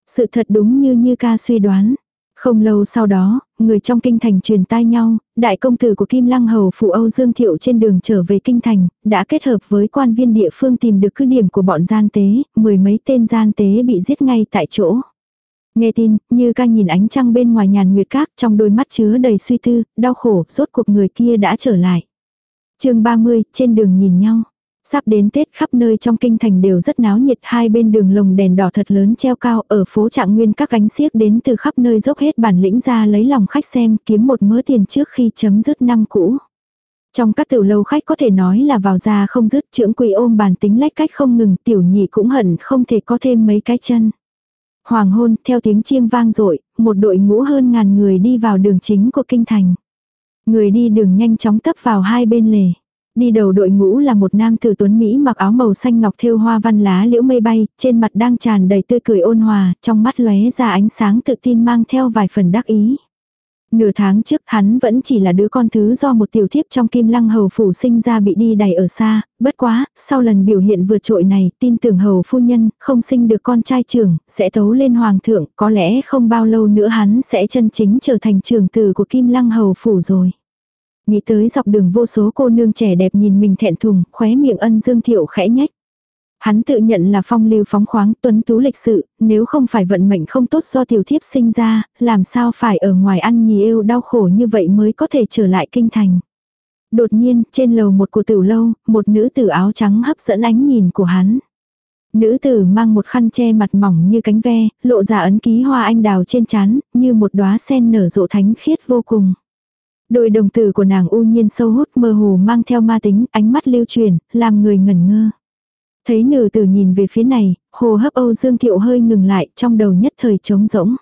Sự thật đúng như như ca suy đoán. Không lâu sau đó, người trong kinh thành truyền tai nhau, đại công tử của Kim Lăng Hầu phụ Âu Dương Thiệu trên đường trở về kinh thành, đã kết hợp với quan viên địa phương tìm được cứ điểm của bọn gian tế, mười mấy tên gian tế bị giết ngay tại chỗ. Nghe tin, như ca nhìn ánh trăng bên ngoài nhàn nguyệt các trong đôi mắt chứa đầy suy tư, đau khổ, rốt cuộc người kia đã trở lại. chương 30, trên đường nhìn nhau. Sắp đến Tết khắp nơi trong kinh thành đều rất náo nhiệt, hai bên đường lồng đèn đỏ thật lớn treo cao, ở phố trạng nguyên các gánh xiếc đến từ khắp nơi dốc hết bản lĩnh ra lấy lòng khách xem, kiếm một mớ tiền trước khi chấm dứt năm cũ. Trong các tiểu lâu khách có thể nói là vào ra không dứt, trưởng quỷ ôm bàn tính lách cách không ngừng, tiểu nhị cũng hận không thể có thêm mấy cái chân. Hoàng hôn, theo tiếng chiêng vang dội, một đội ngũ hơn ngàn người đi vào đường chính của kinh thành. Người đi đường nhanh chóng tấp vào hai bên lề. Đi đầu đội ngũ là một nam tử tuấn Mỹ mặc áo màu xanh ngọc thêu hoa văn lá liễu mây bay, trên mặt đang tràn đầy tươi cười ôn hòa, trong mắt lóe ra ánh sáng tự tin mang theo vài phần đắc ý. Nửa tháng trước hắn vẫn chỉ là đứa con thứ do một tiểu thiếp trong kim lăng hầu phủ sinh ra bị đi đày ở xa, bất quá, sau lần biểu hiện vượt trội này, tin tưởng hầu phu nhân, không sinh được con trai trưởng, sẽ tấu lên hoàng thượng, có lẽ không bao lâu nữa hắn sẽ chân chính trở thành trưởng tử của kim lăng hầu phủ rồi. Nghĩ tới dọc đường vô số cô nương trẻ đẹp nhìn mình thẹn thùng, khóe miệng ân dương thiệu khẽ nhách. Hắn tự nhận là phong lưu phóng khoáng tuấn tú lịch sự, nếu không phải vận mệnh không tốt do tiểu thiếp sinh ra, làm sao phải ở ngoài ăn nhì yêu đau khổ như vậy mới có thể trở lại kinh thành. Đột nhiên, trên lầu một của tiểu lâu, một nữ tử áo trắng hấp dẫn ánh nhìn của hắn. Nữ tử mang một khăn che mặt mỏng như cánh ve, lộ ra ấn ký hoa anh đào trên trán, như một đóa sen nở rộ thánh khiết vô cùng. Đôi đồng tử của nàng u nhiên sâu hút mơ hồ mang theo ma tính, ánh mắt lưu truyền, làm người ngẩn ngơ. Thấy nữ tử nhìn về phía này, hồ hấp Âu Dương Thiệu hơi ngừng lại, trong đầu nhất thời trống rỗng.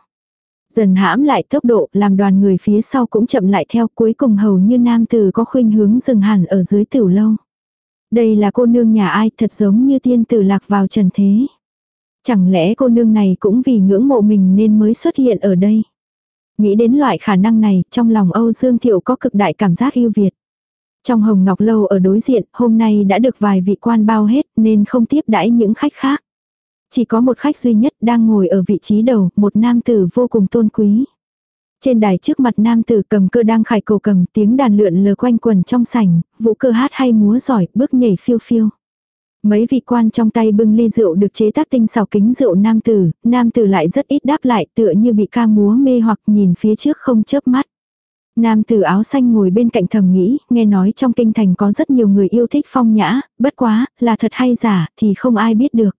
Dần hãm lại tốc độ, làm đoàn người phía sau cũng chậm lại theo, cuối cùng hầu như nam tử có khuynh hướng dừng hẳn ở dưới tiểu lâu. Đây là cô nương nhà ai, thật giống như tiên tử lạc vào trần thế. Chẳng lẽ cô nương này cũng vì ngưỡng mộ mình nên mới xuất hiện ở đây. Nghĩ đến loại khả năng này, trong lòng Âu Dương Thiệu có cực đại cảm giác yêu Việt. Trong Hồng Ngọc Lâu ở đối diện, hôm nay đã được vài vị quan bao hết nên không tiếp đãi những khách khác. Chỉ có một khách duy nhất đang ngồi ở vị trí đầu, một nam tử vô cùng tôn quý. Trên đài trước mặt nam tử cầm cơ đang khải cổ cầm tiếng đàn lượn lờ quanh quần trong sảnh, vũ cơ hát hay múa giỏi, bước nhảy phiêu phiêu. Mấy vị quan trong tay bưng ly rượu được chế tác tinh xảo kính rượu nam tử, nam tử lại rất ít đáp lại tựa như bị ca múa mê hoặc nhìn phía trước không chớp mắt. Nam tử áo xanh ngồi bên cạnh thầm nghĩ, nghe nói trong kinh thành có rất nhiều người yêu thích phong nhã, bất quá, là thật hay giả thì không ai biết được.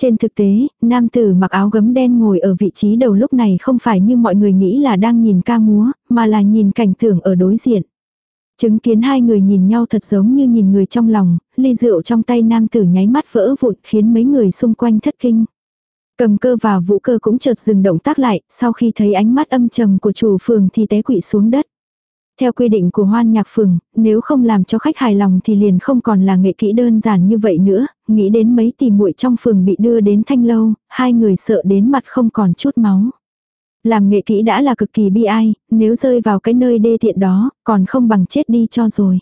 Trên thực tế, nam tử mặc áo gấm đen ngồi ở vị trí đầu lúc này không phải như mọi người nghĩ là đang nhìn ca múa, mà là nhìn cảnh tượng ở đối diện. Chứng kiến hai người nhìn nhau thật giống như nhìn người trong lòng, ly rượu trong tay nam tử nháy mắt vỡ vụn khiến mấy người xung quanh thất kinh. Cầm cơ và vũ cơ cũng chợt dừng động tác lại, sau khi thấy ánh mắt âm trầm của chủ phường thì té quỵ xuống đất. Theo quy định của hoan nhạc phường, nếu không làm cho khách hài lòng thì liền không còn là nghệ kỹ đơn giản như vậy nữa, nghĩ đến mấy tỷ muội trong phường bị đưa đến thanh lâu, hai người sợ đến mặt không còn chút máu. Làm nghệ kỹ đã là cực kỳ bi ai, nếu rơi vào cái nơi đê tiện đó, còn không bằng chết đi cho rồi.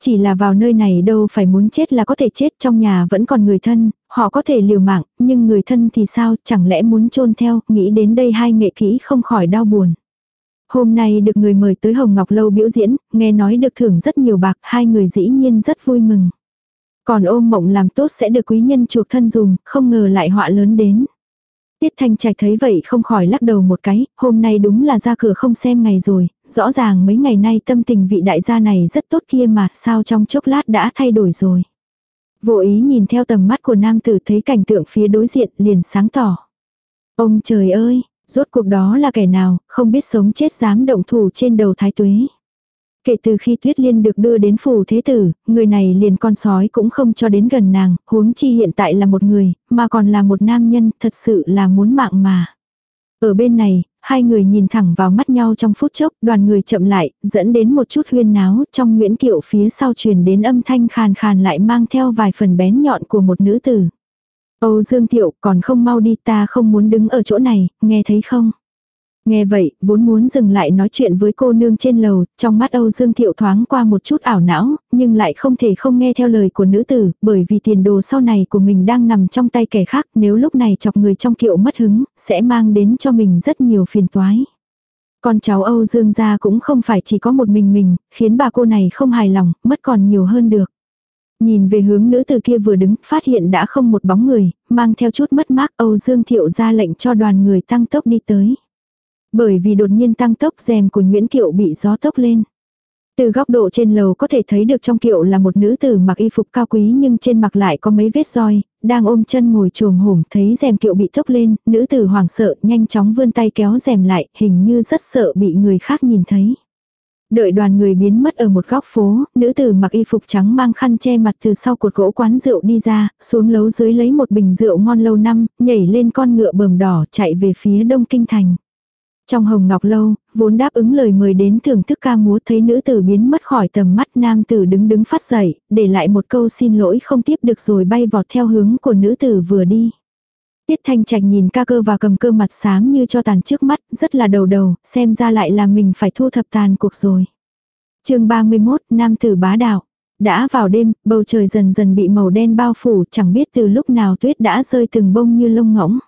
Chỉ là vào nơi này đâu phải muốn chết là có thể chết trong nhà vẫn còn người thân, họ có thể liều mạng, nhưng người thân thì sao, chẳng lẽ muốn chôn theo, nghĩ đến đây hai nghệ kỹ không khỏi đau buồn. Hôm nay được người mời tới Hồng Ngọc Lâu biểu diễn, nghe nói được thưởng rất nhiều bạc, hai người dĩ nhiên rất vui mừng. Còn ôm mộng làm tốt sẽ được quý nhân chuộc thân dùng, không ngờ lại họa lớn đến. Tiết Thanh Trạch thấy vậy không khỏi lắc đầu một cái, hôm nay đúng là ra cửa không xem ngày rồi, rõ ràng mấy ngày nay tâm tình vị đại gia này rất tốt kia mà, sao trong chốc lát đã thay đổi rồi. Vô ý nhìn theo tầm mắt của nam tử thấy cảnh tượng phía đối diện liền sáng tỏ. Ông trời ơi, rốt cuộc đó là kẻ nào, không biết sống chết dám động thủ trên đầu thái tuế. Kể từ khi Tuyết Liên được đưa đến phủ thế tử, người này liền con sói cũng không cho đến gần nàng, huống chi hiện tại là một người, mà còn là một nam nhân, thật sự là muốn mạng mà. Ở bên này, hai người nhìn thẳng vào mắt nhau trong phút chốc, đoàn người chậm lại, dẫn đến một chút huyên náo, trong Nguyễn Kiệu phía sau truyền đến âm thanh khàn khàn lại mang theo vài phần bén nhọn của một nữ tử. Âu Dương Tiệu còn không mau đi ta không muốn đứng ở chỗ này, nghe thấy không? Nghe vậy, vốn muốn dừng lại nói chuyện với cô nương trên lầu, trong mắt Âu Dương Thiệu thoáng qua một chút ảo não, nhưng lại không thể không nghe theo lời của nữ tử, bởi vì tiền đồ sau này của mình đang nằm trong tay kẻ khác, nếu lúc này chọc người trong kiệu mất hứng, sẽ mang đến cho mình rất nhiều phiền toái. Con cháu Âu Dương gia cũng không phải chỉ có một mình mình, khiến bà cô này không hài lòng, mất còn nhiều hơn được. Nhìn về hướng nữ từ kia vừa đứng, phát hiện đã không một bóng người, mang theo chút mất mát Âu Dương Thiệu ra lệnh cho đoàn người tăng tốc đi tới. Bởi vì đột nhiên tăng tốc rèm của Nguyễn Kiệu bị gió tốc lên. Từ góc độ trên lầu có thể thấy được trong kiệu là một nữ tử mặc y phục cao quý nhưng trên mặt lại có mấy vết roi, đang ôm chân ngồi trồm hổm thấy rèm kiệu bị thốc lên, nữ tử hoảng sợ nhanh chóng vươn tay kéo rèm lại, hình như rất sợ bị người khác nhìn thấy. Đợi đoàn người biến mất ở một góc phố, nữ tử mặc y phục trắng mang khăn che mặt từ sau cột gỗ quán rượu đi ra, xuống lấu dưới lấy một bình rượu ngon lâu năm, nhảy lên con ngựa bờm đỏ chạy về phía đông kinh thành. Trong hồng ngọc lâu, vốn đáp ứng lời mời đến thưởng thức ca múa thấy nữ tử biến mất khỏi tầm mắt nam tử đứng đứng phát dậy, để lại một câu xin lỗi không tiếp được rồi bay vọt theo hướng của nữ tử vừa đi. Tiết Thanh Trạch nhìn ca cơ và cầm cơ mặt xám như cho tàn trước mắt, rất là đầu đầu, xem ra lại là mình phải thu thập tàn cuộc rồi. chương 31, Nam tử bá đạo. Đã vào đêm, bầu trời dần dần bị màu đen bao phủ, chẳng biết từ lúc nào tuyết đã rơi từng bông như lông ngỗng.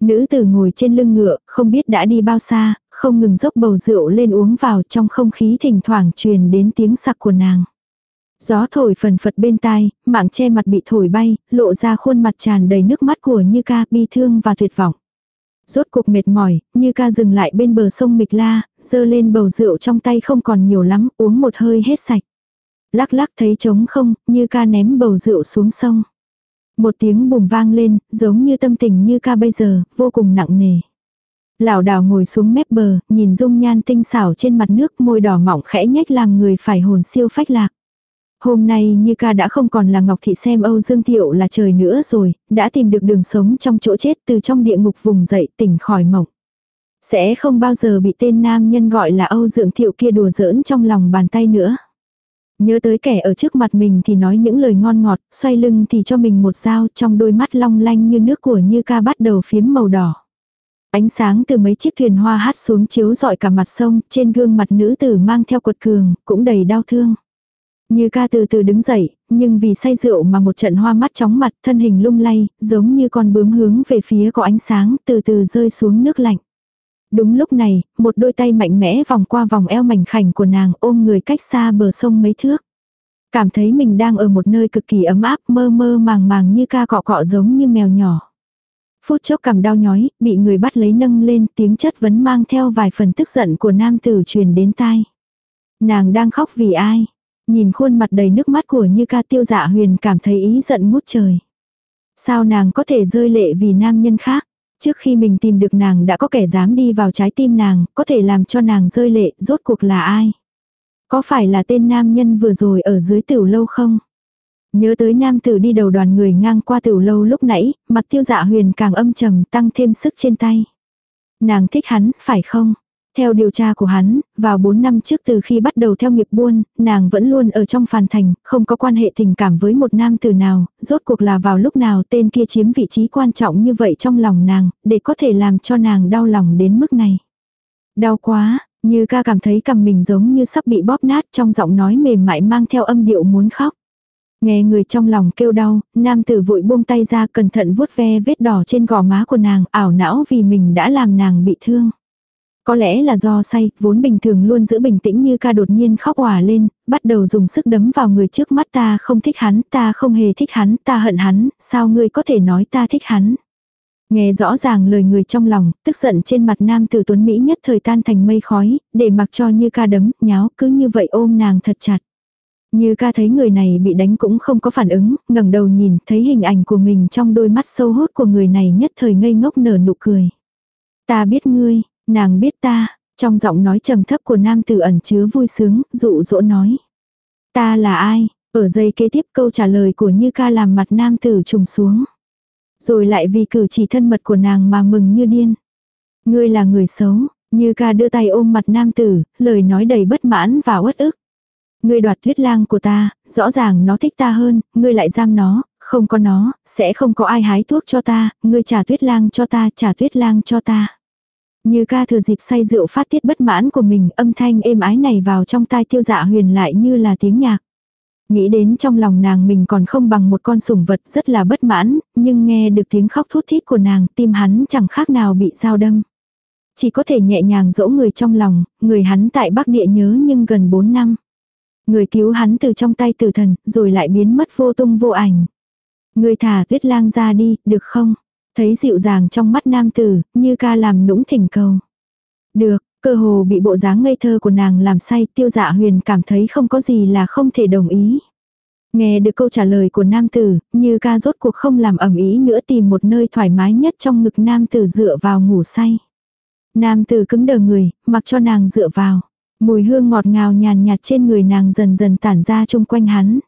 Nữ tử ngồi trên lưng ngựa, không biết đã đi bao xa, không ngừng dốc bầu rượu lên uống vào trong không khí thỉnh thoảng truyền đến tiếng sặc của nàng. Gió thổi phần phật bên tai, mạng che mặt bị thổi bay, lộ ra khuôn mặt tràn đầy nước mắt của Như ca bi thương và tuyệt vọng. Rốt cuộc mệt mỏi, Như ca dừng lại bên bờ sông Mịch La, dơ lên bầu rượu trong tay không còn nhiều lắm, uống một hơi hết sạch. Lắc lắc thấy trống không, Như ca ném bầu rượu xuống sông. Một tiếng bùm vang lên, giống như tâm tình Như ca bây giờ, vô cùng nặng nề. Lão đào ngồi xuống mép bờ, nhìn dung nhan tinh xảo trên mặt nước môi đỏ mỏng khẽ nhếch làm người phải hồn siêu phách lạc. Hôm nay như ca đã không còn là Ngọc Thị xem Âu Dương Thiệu là trời nữa rồi, đã tìm được đường sống trong chỗ chết từ trong địa ngục vùng dậy tỉnh khỏi mộng. Sẽ không bao giờ bị tên nam nhân gọi là Âu Dương Thiệu kia đùa giỡn trong lòng bàn tay nữa. Nhớ tới kẻ ở trước mặt mình thì nói những lời ngon ngọt, xoay lưng thì cho mình một dao trong đôi mắt long lanh như nước của Như ca bắt đầu phiếm màu đỏ. Ánh sáng từ mấy chiếc thuyền hoa hát xuống chiếu rọi cả mặt sông, trên gương mặt nữ tử mang theo quật cường, cũng đầy đau thương. Như ca từ từ đứng dậy, nhưng vì say rượu mà một trận hoa mắt chóng mặt thân hình lung lay, giống như con bướm hướng về phía có ánh sáng từ từ rơi xuống nước lạnh. Đúng lúc này, một đôi tay mạnh mẽ vòng qua vòng eo mảnh khảnh của nàng ôm người cách xa bờ sông mấy thước. Cảm thấy mình đang ở một nơi cực kỳ ấm áp mơ mơ màng màng như ca cọ cọ giống như mèo nhỏ. Phút chốc cảm đau nhói, bị người bắt lấy nâng lên tiếng chất vấn mang theo vài phần tức giận của nam tử truyền đến tai. Nàng đang khóc vì ai? Nhìn khuôn mặt đầy nước mắt của Như ca tiêu dạ huyền cảm thấy ý giận ngút trời. Sao nàng có thể rơi lệ vì nam nhân khác? Trước khi mình tìm được nàng đã có kẻ dám đi vào trái tim nàng, có thể làm cho nàng rơi lệ, rốt cuộc là ai? Có phải là tên nam nhân vừa rồi ở dưới tiểu lâu không? Nhớ tới nam tử đi đầu đoàn người ngang qua tiểu lâu lúc nãy, mặt tiêu dạ huyền càng âm trầm tăng thêm sức trên tay. Nàng thích hắn, phải không? Theo điều tra của hắn, vào 4 năm trước từ khi bắt đầu theo nghiệp buôn, nàng vẫn luôn ở trong phàn thành, không có quan hệ tình cảm với một nam tử nào, rốt cuộc là vào lúc nào tên kia chiếm vị trí quan trọng như vậy trong lòng nàng, để có thể làm cho nàng đau lòng đến mức này. Đau quá, như ca cảm thấy cầm mình giống như sắp bị bóp nát trong giọng nói mềm mại mang theo âm điệu muốn khóc. Nghe người trong lòng kêu đau, nam tử vội buông tay ra cẩn thận vuốt ve vết đỏ trên gò má của nàng, ảo não vì mình đã làm nàng bị thương. Có lẽ là do say, vốn bình thường luôn giữ bình tĩnh như ca đột nhiên khóc hòa lên, bắt đầu dùng sức đấm vào người trước mắt ta không thích hắn, ta không hề thích hắn, ta hận hắn, sao ngươi có thể nói ta thích hắn. Nghe rõ ràng lời người trong lòng, tức giận trên mặt nam tử tuấn Mỹ nhất thời tan thành mây khói, để mặc cho như ca đấm, nháo, cứ như vậy ôm nàng thật chặt. Như ca thấy người này bị đánh cũng không có phản ứng, ngẩng đầu nhìn, thấy hình ảnh của mình trong đôi mắt sâu hốt của người này nhất thời ngây ngốc nở nụ cười. Ta biết ngươi, Nàng biết ta, trong giọng nói trầm thấp của nam tử ẩn chứa vui sướng, dụ dỗ nói. Ta là ai? Ở giây kế tiếp câu trả lời của Như ca làm mặt nam tử trùng xuống. Rồi lại vì cử chỉ thân mật của nàng mà mừng như điên. Ngươi là người xấu, Như ca đưa tay ôm mặt nam tử, lời nói đầy bất mãn và uất ức. Ngươi đoạt tuyết lang của ta, rõ ràng nó thích ta hơn, ngươi lại giam nó, không có nó, sẽ không có ai hái thuốc cho ta, ngươi trả tuyết lang cho ta, trả tuyết lang cho ta. Như ca thừa dịp say rượu phát tiết bất mãn của mình, âm thanh êm ái này vào trong tai tiêu dạ huyền lại như là tiếng nhạc. Nghĩ đến trong lòng nàng mình còn không bằng một con sủng vật rất là bất mãn, nhưng nghe được tiếng khóc thút thít của nàng tim hắn chẳng khác nào bị dao đâm. Chỉ có thể nhẹ nhàng dỗ người trong lòng, người hắn tại Bắc Địa nhớ nhưng gần 4 năm. Người cứu hắn từ trong tay tử thần, rồi lại biến mất vô tung vô ảnh. Người thả tuyết lang ra đi, được không? Thấy dịu dàng trong mắt nam tử, như ca làm nũng thỉnh cầu. Được, cơ hồ bị bộ dáng ngây thơ của nàng làm say, tiêu dạ huyền cảm thấy không có gì là không thể đồng ý. Nghe được câu trả lời của nam tử, như ca rốt cuộc không làm ẩm ý nữa tìm một nơi thoải mái nhất trong ngực nam tử dựa vào ngủ say. Nam tử cứng đờ người, mặc cho nàng dựa vào. Mùi hương ngọt ngào nhàn nhạt trên người nàng dần dần tản ra chung quanh hắn.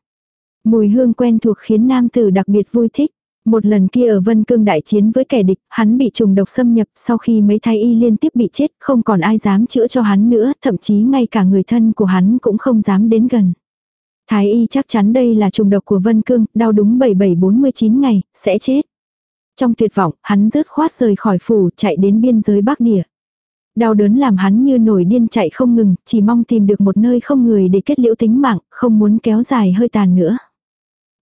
Mùi hương quen thuộc khiến nam tử đặc biệt vui thích. Một lần kia ở Vân Cương đại chiến với kẻ địch, hắn bị trùng độc xâm nhập sau khi mấy thái y liên tiếp bị chết, không còn ai dám chữa cho hắn nữa, thậm chí ngay cả người thân của hắn cũng không dám đến gần. Thái y chắc chắn đây là trùng độc của Vân Cương, đau đúng 7749 ngày, sẽ chết. Trong tuyệt vọng, hắn rớt khoát rời khỏi phủ, chạy đến biên giới Bắc Địa. Đau đớn làm hắn như nổi điên chạy không ngừng, chỉ mong tìm được một nơi không người để kết liễu tính mạng, không muốn kéo dài hơi tàn nữa.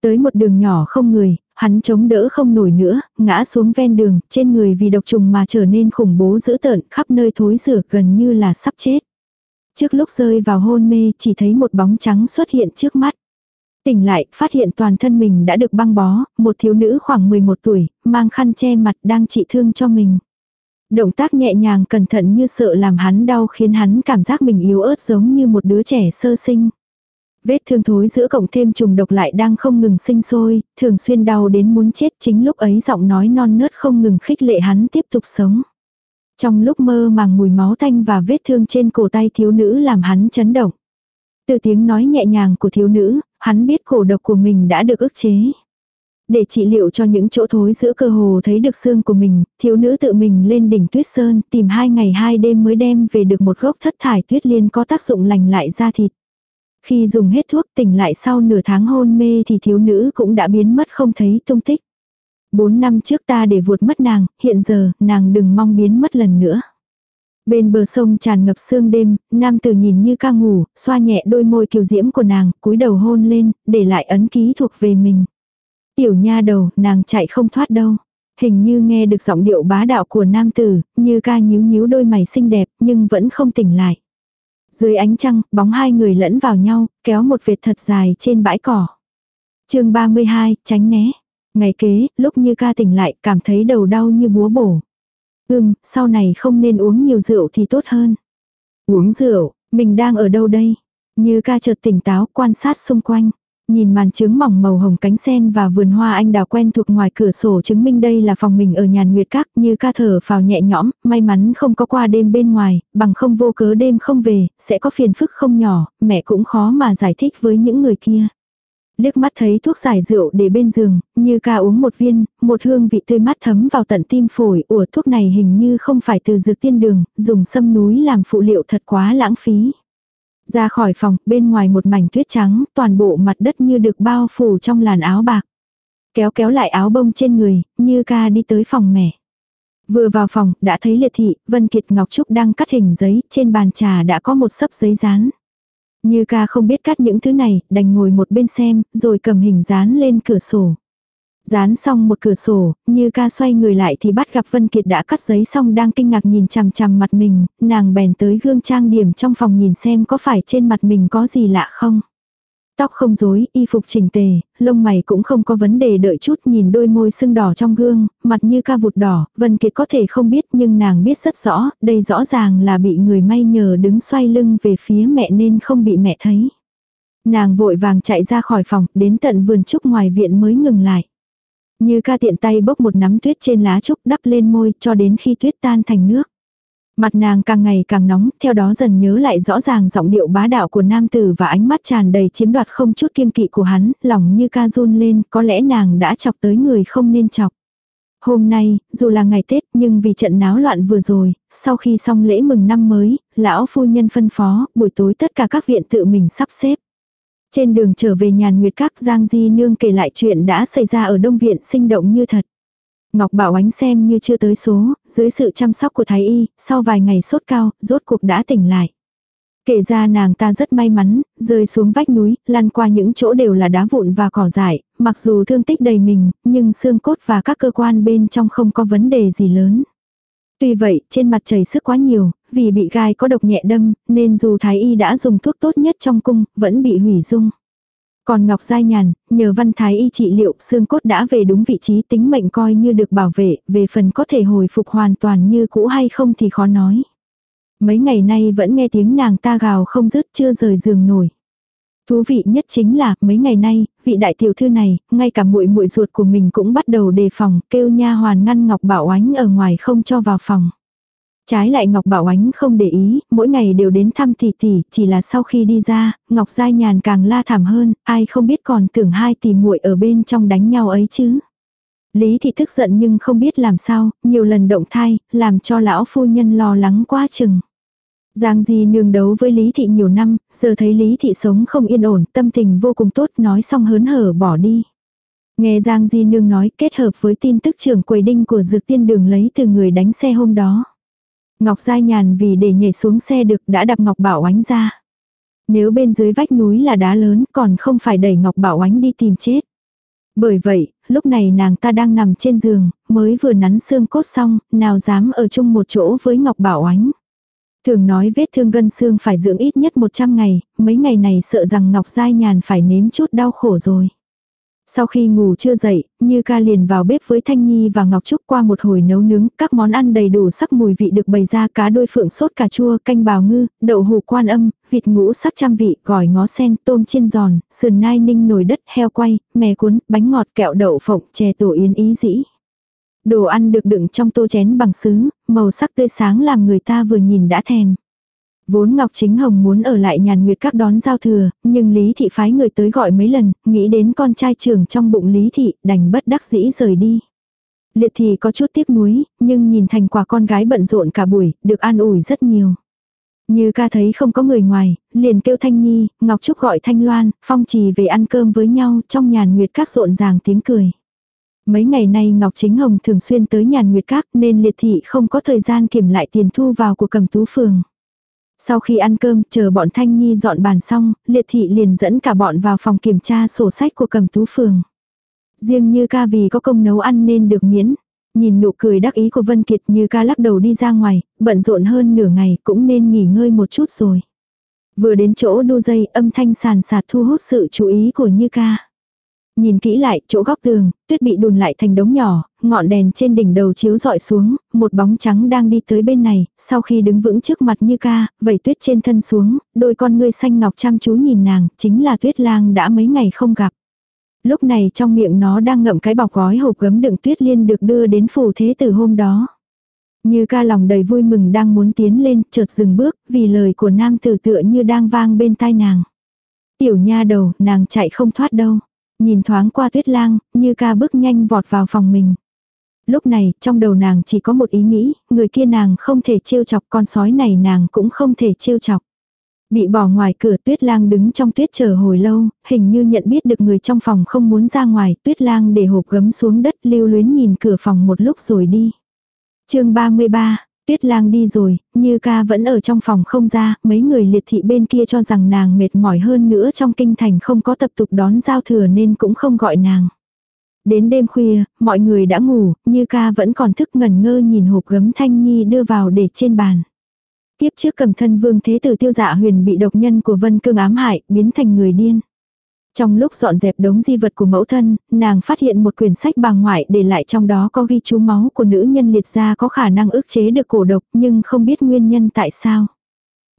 Tới một đường nhỏ không người, hắn chống đỡ không nổi nữa, ngã xuống ven đường, trên người vì độc trùng mà trở nên khủng bố dữ tợn, khắp nơi thối rửa gần như là sắp chết. Trước lúc rơi vào hôn mê chỉ thấy một bóng trắng xuất hiện trước mắt. Tỉnh lại, phát hiện toàn thân mình đã được băng bó, một thiếu nữ khoảng 11 tuổi, mang khăn che mặt đang trị thương cho mình. Động tác nhẹ nhàng cẩn thận như sợ làm hắn đau khiến hắn cảm giác mình yếu ớt giống như một đứa trẻ sơ sinh. Vết thương thối giữa cộng thêm trùng độc lại đang không ngừng sinh sôi, thường xuyên đau đến muốn chết chính lúc ấy giọng nói non nớt không ngừng khích lệ hắn tiếp tục sống. Trong lúc mơ màng mùi máu tanh và vết thương trên cổ tay thiếu nữ làm hắn chấn động. Từ tiếng nói nhẹ nhàng của thiếu nữ, hắn biết cổ độc của mình đã được ức chế. Để trị liệu cho những chỗ thối giữa cơ hồ thấy được xương của mình, thiếu nữ tự mình lên đỉnh tuyết sơn tìm hai ngày hai đêm mới đem về được một gốc thất thải tuyết liên có tác dụng lành lại da thịt. Khi dùng hết thuốc tỉnh lại sau nửa tháng hôn mê thì thiếu nữ cũng đã biến mất không thấy tung tích. Bốn năm trước ta để vuột mất nàng, hiện giờ nàng đừng mong biến mất lần nữa. Bên bờ sông tràn ngập sương đêm, nam tử nhìn như ca ngủ, xoa nhẹ đôi môi kiều diễm của nàng, cúi đầu hôn lên, để lại ấn ký thuộc về mình. Tiểu nha đầu, nàng chạy không thoát đâu. Hình như nghe được giọng điệu bá đạo của nam tử, như ca nhíu nhíu đôi mày xinh đẹp, nhưng vẫn không tỉnh lại. Dưới ánh trăng, bóng hai người lẫn vào nhau, kéo một vệt thật dài trên bãi cỏ. chương 32, tránh né. Ngày kế, lúc như ca tỉnh lại, cảm thấy đầu đau như búa bổ. Ừm, sau này không nên uống nhiều rượu thì tốt hơn. Uống rượu, mình đang ở đâu đây? Như ca chợt tỉnh táo quan sát xung quanh. Nhìn màn trứng mỏng màu hồng cánh sen và vườn hoa anh đào quen thuộc ngoài cửa sổ chứng minh đây là phòng mình ở nhàn nguyệt các như ca thở vào nhẹ nhõm, may mắn không có qua đêm bên ngoài, bằng không vô cớ đêm không về, sẽ có phiền phức không nhỏ, mẹ cũng khó mà giải thích với những người kia. Liếc mắt thấy thuốc giải rượu để bên giường, như ca uống một viên, một hương vị tươi mát thấm vào tận tim phổi, ủa thuốc này hình như không phải từ dược tiên đường, dùng sâm núi làm phụ liệu thật quá lãng phí. Ra khỏi phòng, bên ngoài một mảnh tuyết trắng, toàn bộ mặt đất như được bao phủ trong làn áo bạc. Kéo kéo lại áo bông trên người, như ca đi tới phòng mẹ. Vừa vào phòng, đã thấy liệt thị, Vân Kiệt Ngọc Trúc đang cắt hình giấy, trên bàn trà đã có một sấp giấy dán. Như ca không biết cắt những thứ này, đành ngồi một bên xem, rồi cầm hình dán lên cửa sổ. Dán xong một cửa sổ, như ca xoay người lại thì bắt gặp Vân Kiệt đã cắt giấy xong đang kinh ngạc nhìn chằm chằm mặt mình, nàng bèn tới gương trang điểm trong phòng nhìn xem có phải trên mặt mình có gì lạ không. Tóc không rối, y phục chỉnh tề, lông mày cũng không có vấn đề đợi chút nhìn đôi môi sưng đỏ trong gương, mặt như ca vụt đỏ, Vân Kiệt có thể không biết nhưng nàng biết rất rõ, đây rõ ràng là bị người may nhờ đứng xoay lưng về phía mẹ nên không bị mẹ thấy. Nàng vội vàng chạy ra khỏi phòng, đến tận vườn trúc ngoài viện mới ngừng lại. Như ca tiện tay bốc một nắm tuyết trên lá trúc đắp lên môi cho đến khi tuyết tan thành nước. Mặt nàng càng ngày càng nóng, theo đó dần nhớ lại rõ ràng giọng điệu bá đạo của nam tử và ánh mắt tràn đầy chiếm đoạt không chút kiêng kỵ của hắn, lòng như ca run lên, có lẽ nàng đã chọc tới người không nên chọc. Hôm nay, dù là ngày Tết nhưng vì trận náo loạn vừa rồi, sau khi xong lễ mừng năm mới, lão phu nhân phân phó, buổi tối tất cả các viện tự mình sắp xếp. Trên đường trở về nhàn nguyệt các Giang Di Nương kể lại chuyện đã xảy ra ở Đông Viện sinh động như thật. Ngọc Bảo Ánh xem như chưa tới số, dưới sự chăm sóc của Thái Y, sau vài ngày sốt cao, rốt cuộc đã tỉnh lại. Kể ra nàng ta rất may mắn, rơi xuống vách núi, lăn qua những chỗ đều là đá vụn và cỏ dại, mặc dù thương tích đầy mình, nhưng xương cốt và các cơ quan bên trong không có vấn đề gì lớn. Tuy vậy, trên mặt chảy sức quá nhiều, vì bị gai có độc nhẹ đâm, nên dù thái y đã dùng thuốc tốt nhất trong cung, vẫn bị hủy dung. Còn Ngọc Giai Nhàn, nhờ văn thái y trị liệu, xương cốt đã về đúng vị trí tính mệnh coi như được bảo vệ, về phần có thể hồi phục hoàn toàn như cũ hay không thì khó nói. Mấy ngày nay vẫn nghe tiếng nàng ta gào không dứt chưa rời giường nổi. Thú vị nhất chính là, mấy ngày nay, vị đại tiểu thư này, ngay cả muội muội ruột của mình cũng bắt đầu đề phòng, kêu nha hoàn ngăn Ngọc Bảo Ánh ở ngoài không cho vào phòng. Trái lại Ngọc Bảo Ánh không để ý, mỗi ngày đều đến thăm tỷ tỷ, chỉ là sau khi đi ra, Ngọc Giai Nhàn càng la thảm hơn, ai không biết còn tưởng hai tỷ muội ở bên trong đánh nhau ấy chứ. Lý thị tức giận nhưng không biết làm sao, nhiều lần động thai, làm cho lão phu nhân lo lắng quá chừng. Giang Di nương đấu với Lý thị nhiều năm, giờ thấy Lý thị sống không yên ổn, tâm tình vô cùng tốt, nói xong hớn hở bỏ đi. Nghe Giang Di nương nói kết hợp với tin tức trưởng quầy đinh của dược tiên đường lấy từ người đánh xe hôm đó. Ngọc Giai Nhàn vì để nhảy xuống xe được đã đập Ngọc Bảo Ánh ra. Nếu bên dưới vách núi là đá lớn còn không phải đẩy Ngọc Bảo Ánh đi tìm chết. Bởi vậy, lúc này nàng ta đang nằm trên giường, mới vừa nắn xương cốt xong, nào dám ở chung một chỗ với Ngọc Bảo Ánh. Thường nói vết thương gân xương phải dưỡng ít nhất 100 ngày, mấy ngày này sợ rằng Ngọc Giai Nhàn phải nếm chút đau khổ rồi. Sau khi ngủ chưa dậy, Như ca liền vào bếp với Thanh Nhi và Ngọc Trúc qua một hồi nấu nướng, các món ăn đầy đủ sắc mùi vị được bày ra cá đôi phượng sốt cà chua, canh bào ngư, đậu hủ quan âm, vịt ngũ sắc trăm vị, gỏi ngó sen, tôm chiên giòn, sườn nai ninh nồi đất, heo quay, mè cuốn, bánh ngọt kẹo đậu phộng, chè tổ yến ý dĩ. Đồ ăn được đựng trong tô chén bằng sứ, màu sắc tươi sáng làm người ta vừa nhìn đã thèm. Vốn Ngọc Chính Hồng muốn ở lại nhàn nguyệt các đón giao thừa, nhưng Lý Thị phái người tới gọi mấy lần, nghĩ đến con trai trưởng trong bụng Lý Thị, đành bất đắc dĩ rời đi. Liệt thì có chút tiếc nuối, nhưng nhìn thành quả con gái bận rộn cả buổi, được an ủi rất nhiều. Như ca thấy không có người ngoài, liền kêu Thanh Nhi, Ngọc Trúc gọi Thanh Loan, Phong Trì về ăn cơm với nhau trong nhàn nguyệt các rộn ràng tiếng cười. Mấy ngày nay Ngọc Chính Hồng thường xuyên tới nhàn nguyệt các nên liệt thị không có thời gian kiểm lại tiền thu vào của cầm tú phường. Sau khi ăn cơm, chờ bọn Thanh Nhi dọn bàn xong, liệt thị liền dẫn cả bọn vào phòng kiểm tra sổ sách của cầm tú phường. Riêng như ca vì có công nấu ăn nên được miễn. Nhìn nụ cười đắc ý của Vân Kiệt như ca lắc đầu đi ra ngoài, bận rộn hơn nửa ngày cũng nên nghỉ ngơi một chút rồi. Vừa đến chỗ đu dây âm thanh sàn sạt thu hút sự chú ý của Như ca. Nhìn kỹ lại, chỗ góc tường, tuyết bị đùn lại thành đống nhỏ, ngọn đèn trên đỉnh đầu chiếu dọi xuống, một bóng trắng đang đi tới bên này, sau khi đứng vững trước mặt như ca, vẩy tuyết trên thân xuống, đôi con ngươi xanh ngọc chăm chú nhìn nàng, chính là tuyết lang đã mấy ngày không gặp. Lúc này trong miệng nó đang ngậm cái bọc gói hộp gấm đựng tuyết liên được đưa đến phủ thế từ hôm đó. Như ca lòng đầy vui mừng đang muốn tiến lên, chợt dừng bước, vì lời của nam tử tựa như đang vang bên tai nàng. Tiểu nha đầu, nàng chạy không thoát đâu. Nhìn thoáng qua tuyết lang, như ca bước nhanh vọt vào phòng mình. Lúc này, trong đầu nàng chỉ có một ý nghĩ, người kia nàng không thể trêu chọc con sói này nàng cũng không thể trêu chọc. Bị bỏ ngoài cửa tuyết lang đứng trong tuyết chờ hồi lâu, hình như nhận biết được người trong phòng không muốn ra ngoài, tuyết lang để hộp gấm xuống đất lưu luyến nhìn cửa phòng một lúc rồi đi. chương 33, Tuyết lang đi rồi, như ca vẫn ở trong phòng không ra, mấy người liệt thị bên kia cho rằng nàng mệt mỏi hơn nữa trong kinh thành không có tập tục đón giao thừa nên cũng không gọi nàng. Đến đêm khuya, mọi người đã ngủ, như ca vẫn còn thức ngẩn ngơ nhìn hộp gấm thanh nhi đưa vào để trên bàn. Tiếp trước cầm thân vương thế tử tiêu dạ huyền bị độc nhân của vân cương ám hại, biến thành người điên. Trong lúc dọn dẹp đống di vật của mẫu thân, nàng phát hiện một quyển sách bà ngoại để lại trong đó có ghi chú máu của nữ nhân liệt ra có khả năng ức chế được cổ độc nhưng không biết nguyên nhân tại sao.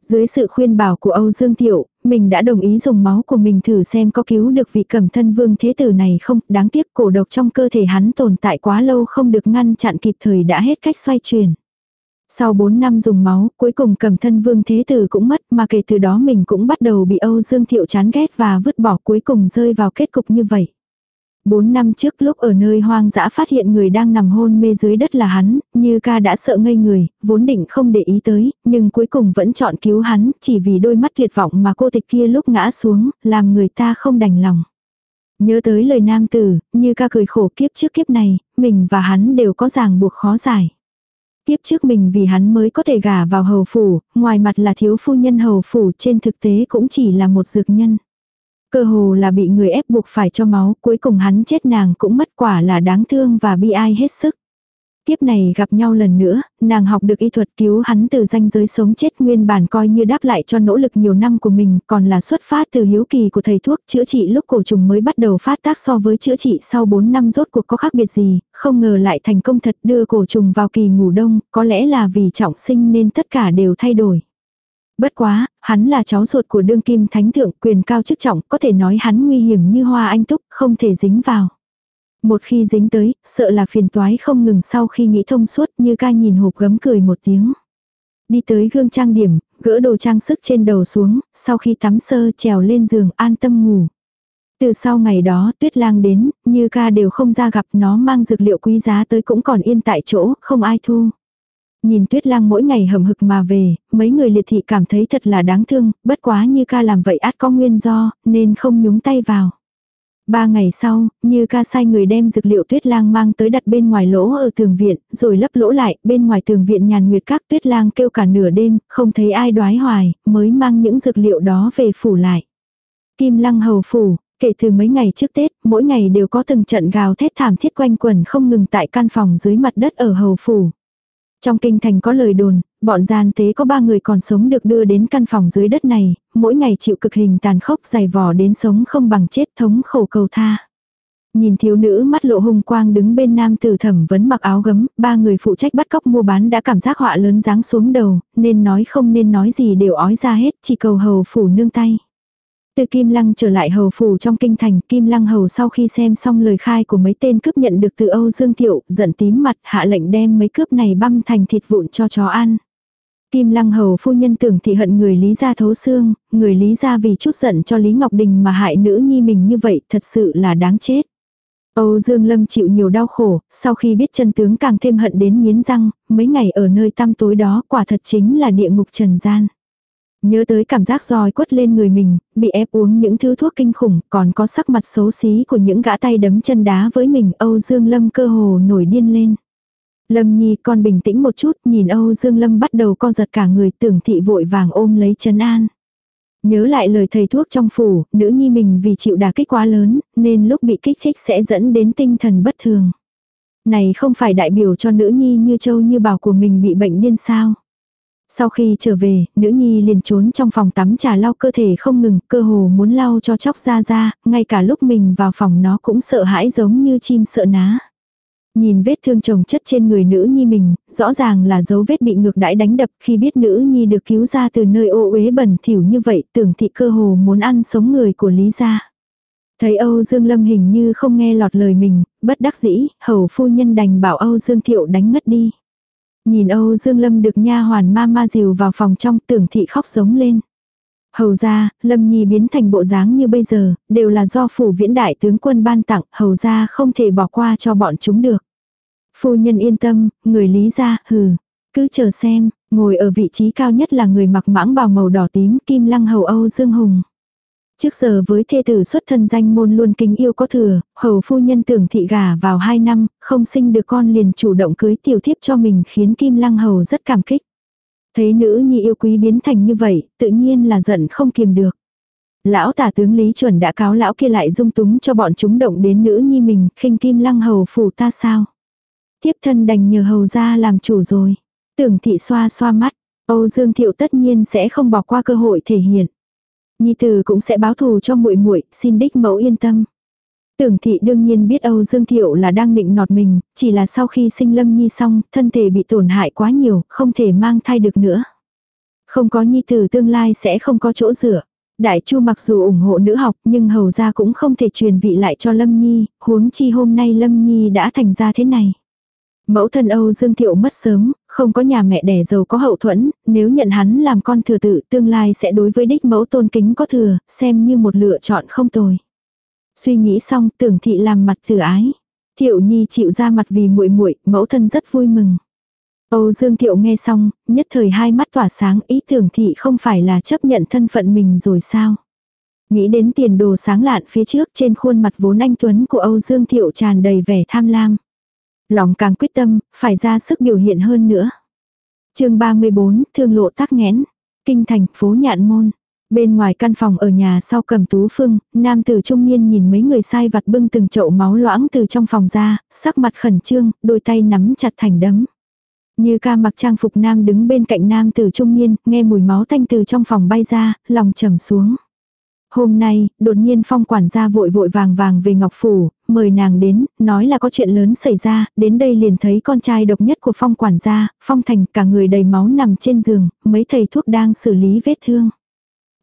Dưới sự khuyên bảo của Âu Dương Thiệu, mình đã đồng ý dùng máu của mình thử xem có cứu được vị cẩm thân vương thế tử này không, đáng tiếc cổ độc trong cơ thể hắn tồn tại quá lâu không được ngăn chặn kịp thời đã hết cách xoay chuyển. Sau 4 năm dùng máu, cuối cùng cầm thân vương thế tử cũng mất mà kể từ đó mình cũng bắt đầu bị Âu Dương Thiệu chán ghét và vứt bỏ cuối cùng rơi vào kết cục như vậy. 4 năm trước lúc ở nơi hoang dã phát hiện người đang nằm hôn mê dưới đất là hắn, như ca đã sợ ngây người, vốn định không để ý tới, nhưng cuối cùng vẫn chọn cứu hắn, chỉ vì đôi mắt tuyệt vọng mà cô tịch kia lúc ngã xuống, làm người ta không đành lòng. Nhớ tới lời nam tử, như ca cười khổ kiếp trước kiếp này, mình và hắn đều có ràng buộc khó giải. Tiếp trước mình vì hắn mới có thể gả vào hầu phủ, ngoài mặt là thiếu phu nhân hầu phủ trên thực tế cũng chỉ là một dược nhân. Cơ hồ là bị người ép buộc phải cho máu, cuối cùng hắn chết nàng cũng mất quả là đáng thương và bi ai hết sức. Kiếp này gặp nhau lần nữa, nàng học được y thuật cứu hắn từ danh giới sống chết nguyên bản coi như đáp lại cho nỗ lực nhiều năm của mình, còn là xuất phát từ hiếu kỳ của thầy thuốc chữa trị lúc cổ trùng mới bắt đầu phát tác so với chữa trị sau 4 năm rốt cuộc có khác biệt gì, không ngờ lại thành công thật đưa cổ trùng vào kỳ ngủ đông, có lẽ là vì trọng sinh nên tất cả đều thay đổi. Bất quá, hắn là cháu ruột của đương kim thánh thượng quyền cao chức trọng, có thể nói hắn nguy hiểm như hoa anh túc, không thể dính vào. Một khi dính tới, sợ là phiền toái không ngừng sau khi nghĩ thông suốt như ca nhìn hộp gấm cười một tiếng. Đi tới gương trang điểm, gỡ đồ trang sức trên đầu xuống, sau khi tắm sơ trèo lên giường an tâm ngủ. Từ sau ngày đó tuyết lang đến, như ca đều không ra gặp nó mang dược liệu quý giá tới cũng còn yên tại chỗ, không ai thu. Nhìn tuyết lang mỗi ngày hầm hực mà về, mấy người liệt thị cảm thấy thật là đáng thương, bất quá như ca làm vậy át có nguyên do, nên không nhúng tay vào. Ba ngày sau, như ca sai người đem dược liệu tuyết lang mang tới đặt bên ngoài lỗ ở tường viện, rồi lấp lỗ lại, bên ngoài tường viện nhàn nguyệt các tuyết lang kêu cả nửa đêm, không thấy ai đoái hoài, mới mang những dược liệu đó về phủ lại. Kim lăng hầu phủ, kể từ mấy ngày trước Tết, mỗi ngày đều có từng trận gào thét thảm thiết quanh quần không ngừng tại căn phòng dưới mặt đất ở hầu phủ. Trong kinh thành có lời đồn, bọn gian tế có ba người còn sống được đưa đến căn phòng dưới đất này, mỗi ngày chịu cực hình tàn khốc dày vò đến sống không bằng chết thống khổ cầu tha. Nhìn thiếu nữ mắt lộ hung quang đứng bên nam tử thẩm vấn mặc áo gấm, ba người phụ trách bắt cóc mua bán đã cảm giác họa lớn dáng xuống đầu, nên nói không nên nói gì đều ói ra hết, chỉ cầu hầu phủ nương tay. Từ Kim Lăng trở lại hầu phủ trong kinh thành, Kim Lăng hầu sau khi xem xong lời khai của mấy tên cướp nhận được từ Âu Dương Thiệu, giận tím mặt, hạ lệnh đem mấy cướp này băm thành thịt vụn cho chó ăn. Kim Lăng hầu phu nhân tưởng thị hận người Lý gia thấu xương, người Lý gia vì chút giận cho Lý Ngọc Đình mà hại nữ nhi mình như vậy, thật sự là đáng chết. Âu Dương Lâm chịu nhiều đau khổ, sau khi biết chân tướng càng thêm hận đến nghiến răng, mấy ngày ở nơi tăm tối đó quả thật chính là địa ngục trần gian. Nhớ tới cảm giác roi quất lên người mình, bị ép uống những thứ thuốc kinh khủng, còn có sắc mặt xấu xí của những gã tay đấm chân đá với mình, Âu Dương Lâm cơ hồ nổi điên lên. Lâm Nhi con bình tĩnh một chút, nhìn Âu Dương Lâm bắt đầu co giật cả người tưởng thị vội vàng ôm lấy chân an. Nhớ lại lời thầy thuốc trong phủ, nữ nhi mình vì chịu đả kích quá lớn, nên lúc bị kích thích sẽ dẫn đến tinh thần bất thường. Này không phải đại biểu cho nữ nhi như châu như bảo của mình bị bệnh điên sao. Sau khi trở về, nữ nhi liền trốn trong phòng tắm trà lau cơ thể không ngừng, cơ hồ muốn lau cho chóc ra ra, ngay cả lúc mình vào phòng nó cũng sợ hãi giống như chim sợ ná. Nhìn vết thương chồng chất trên người nữ nhi mình, rõ ràng là dấu vết bị ngược đãi đánh đập khi biết nữ nhi được cứu ra từ nơi ô uế bẩn thỉu như vậy tưởng thị cơ hồ muốn ăn sống người của Lý gia. Thấy Âu Dương Lâm hình như không nghe lọt lời mình, bất đắc dĩ, hầu phu nhân đành bảo Âu Dương Thiệu đánh ngất đi. Nhìn Âu Dương Lâm được nha hoàn ma ma dìu vào phòng trong tưởng thị khóc giống lên. Hầu ra, Lâm Nhi biến thành bộ dáng như bây giờ, đều là do phủ viễn đại tướng quân ban tặng, hầu ra không thể bỏ qua cho bọn chúng được. Phu nhân yên tâm, người lý ra, hừ, cứ chờ xem, ngồi ở vị trí cao nhất là người mặc mãng bào màu đỏ tím kim lăng hầu Âu Dương Hùng. Trước giờ với thê tử xuất thân danh môn luôn kính yêu có thừa, hầu phu nhân tưởng thị gà vào 2 năm, không sinh được con liền chủ động cưới tiểu thiếp cho mình khiến Kim Lăng Hầu rất cảm kích. Thấy nữ nhi yêu quý biến thành như vậy, tự nhiên là giận không kiềm được. Lão tả tướng Lý Chuẩn đã cáo lão kia lại dung túng cho bọn chúng động đến nữ nhi mình, khinh Kim Lăng Hầu phủ ta sao. Tiếp thân đành nhờ hầu ra làm chủ rồi. Tưởng thị xoa xoa mắt, Âu Dương Thiệu tất nhiên sẽ không bỏ qua cơ hội thể hiện. Nhi tử cũng sẽ báo thù cho muội muội, xin đích mẫu yên tâm. Tưởng thị đương nhiên biết Âu Dương Thiệu là đang định nọt mình, chỉ là sau khi sinh Lâm Nhi xong, thân thể bị tổn hại quá nhiều, không thể mang thai được nữa. Không có Nhi tử tương lai sẽ không có chỗ dựa. Đại Chu mặc dù ủng hộ nữ học nhưng hầu ra cũng không thể truyền vị lại cho Lâm Nhi, huống chi hôm nay Lâm Nhi đã thành ra thế này. Mẫu thân Âu Dương Thiệu mất sớm, không có nhà mẹ đẻ giàu có hậu thuẫn, nếu nhận hắn làm con thừa tự tương lai sẽ đối với đích mẫu tôn kính có thừa, xem như một lựa chọn không tồi. Suy nghĩ xong tưởng thị làm mặt từ ái. Thiệu Nhi chịu ra mặt vì muội muội mẫu thân rất vui mừng. Âu Dương Thiệu nghe xong, nhất thời hai mắt tỏa sáng ý tưởng thị không phải là chấp nhận thân phận mình rồi sao. Nghĩ đến tiền đồ sáng lạn phía trước trên khuôn mặt vốn anh Tuấn của Âu Dương Thiệu tràn đầy vẻ tham lam. Lòng càng quyết tâm, phải ra sức biểu hiện hơn nữa. chương 34, thương lộ tắc nghẽn. Kinh thành, phố nhạn môn. Bên ngoài căn phòng ở nhà sau cầm tú phương, nam tử trung niên nhìn mấy người sai vặt bưng từng chậu máu loãng từ trong phòng ra, sắc mặt khẩn trương, đôi tay nắm chặt thành đấm. Như ca mặc trang phục nam đứng bên cạnh nam tử trung niên, nghe mùi máu tanh từ trong phòng bay ra, lòng trầm xuống. Hôm nay, đột nhiên phong quản gia vội vội vàng vàng về Ngọc Phủ, mời nàng đến, nói là có chuyện lớn xảy ra, đến đây liền thấy con trai độc nhất của phong quản gia, phong thành cả người đầy máu nằm trên giường, mấy thầy thuốc đang xử lý vết thương.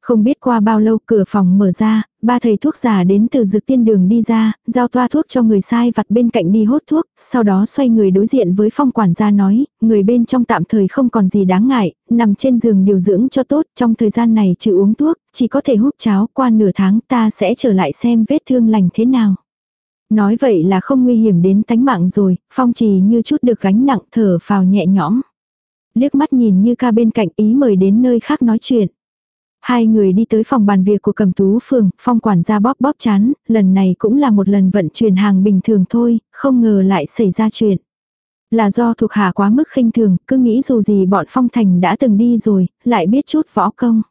Không biết qua bao lâu cửa phòng mở ra, ba thầy thuốc giả đến từ dược tiên đường đi ra, giao toa thuốc cho người sai vặt bên cạnh đi hốt thuốc, sau đó xoay người đối diện với phong quản gia nói, người bên trong tạm thời không còn gì đáng ngại, nằm trên giường điều dưỡng cho tốt, trong thời gian này trừ uống thuốc, chỉ có thể hút cháo, qua nửa tháng ta sẽ trở lại xem vết thương lành thế nào. Nói vậy là không nguy hiểm đến tánh mạng rồi, phong trì như chút được gánh nặng thở phào nhẹ nhõm. Liếc mắt nhìn như ca bên cạnh ý mời đến nơi khác nói chuyện. Hai người đi tới phòng bàn việc của cầm tú phường, phong quản gia bóp bóp chán, lần này cũng là một lần vận chuyển hàng bình thường thôi, không ngờ lại xảy ra chuyện. Là do thuộc hạ quá mức khinh thường, cứ nghĩ dù gì bọn phong thành đã từng đi rồi, lại biết chút võ công.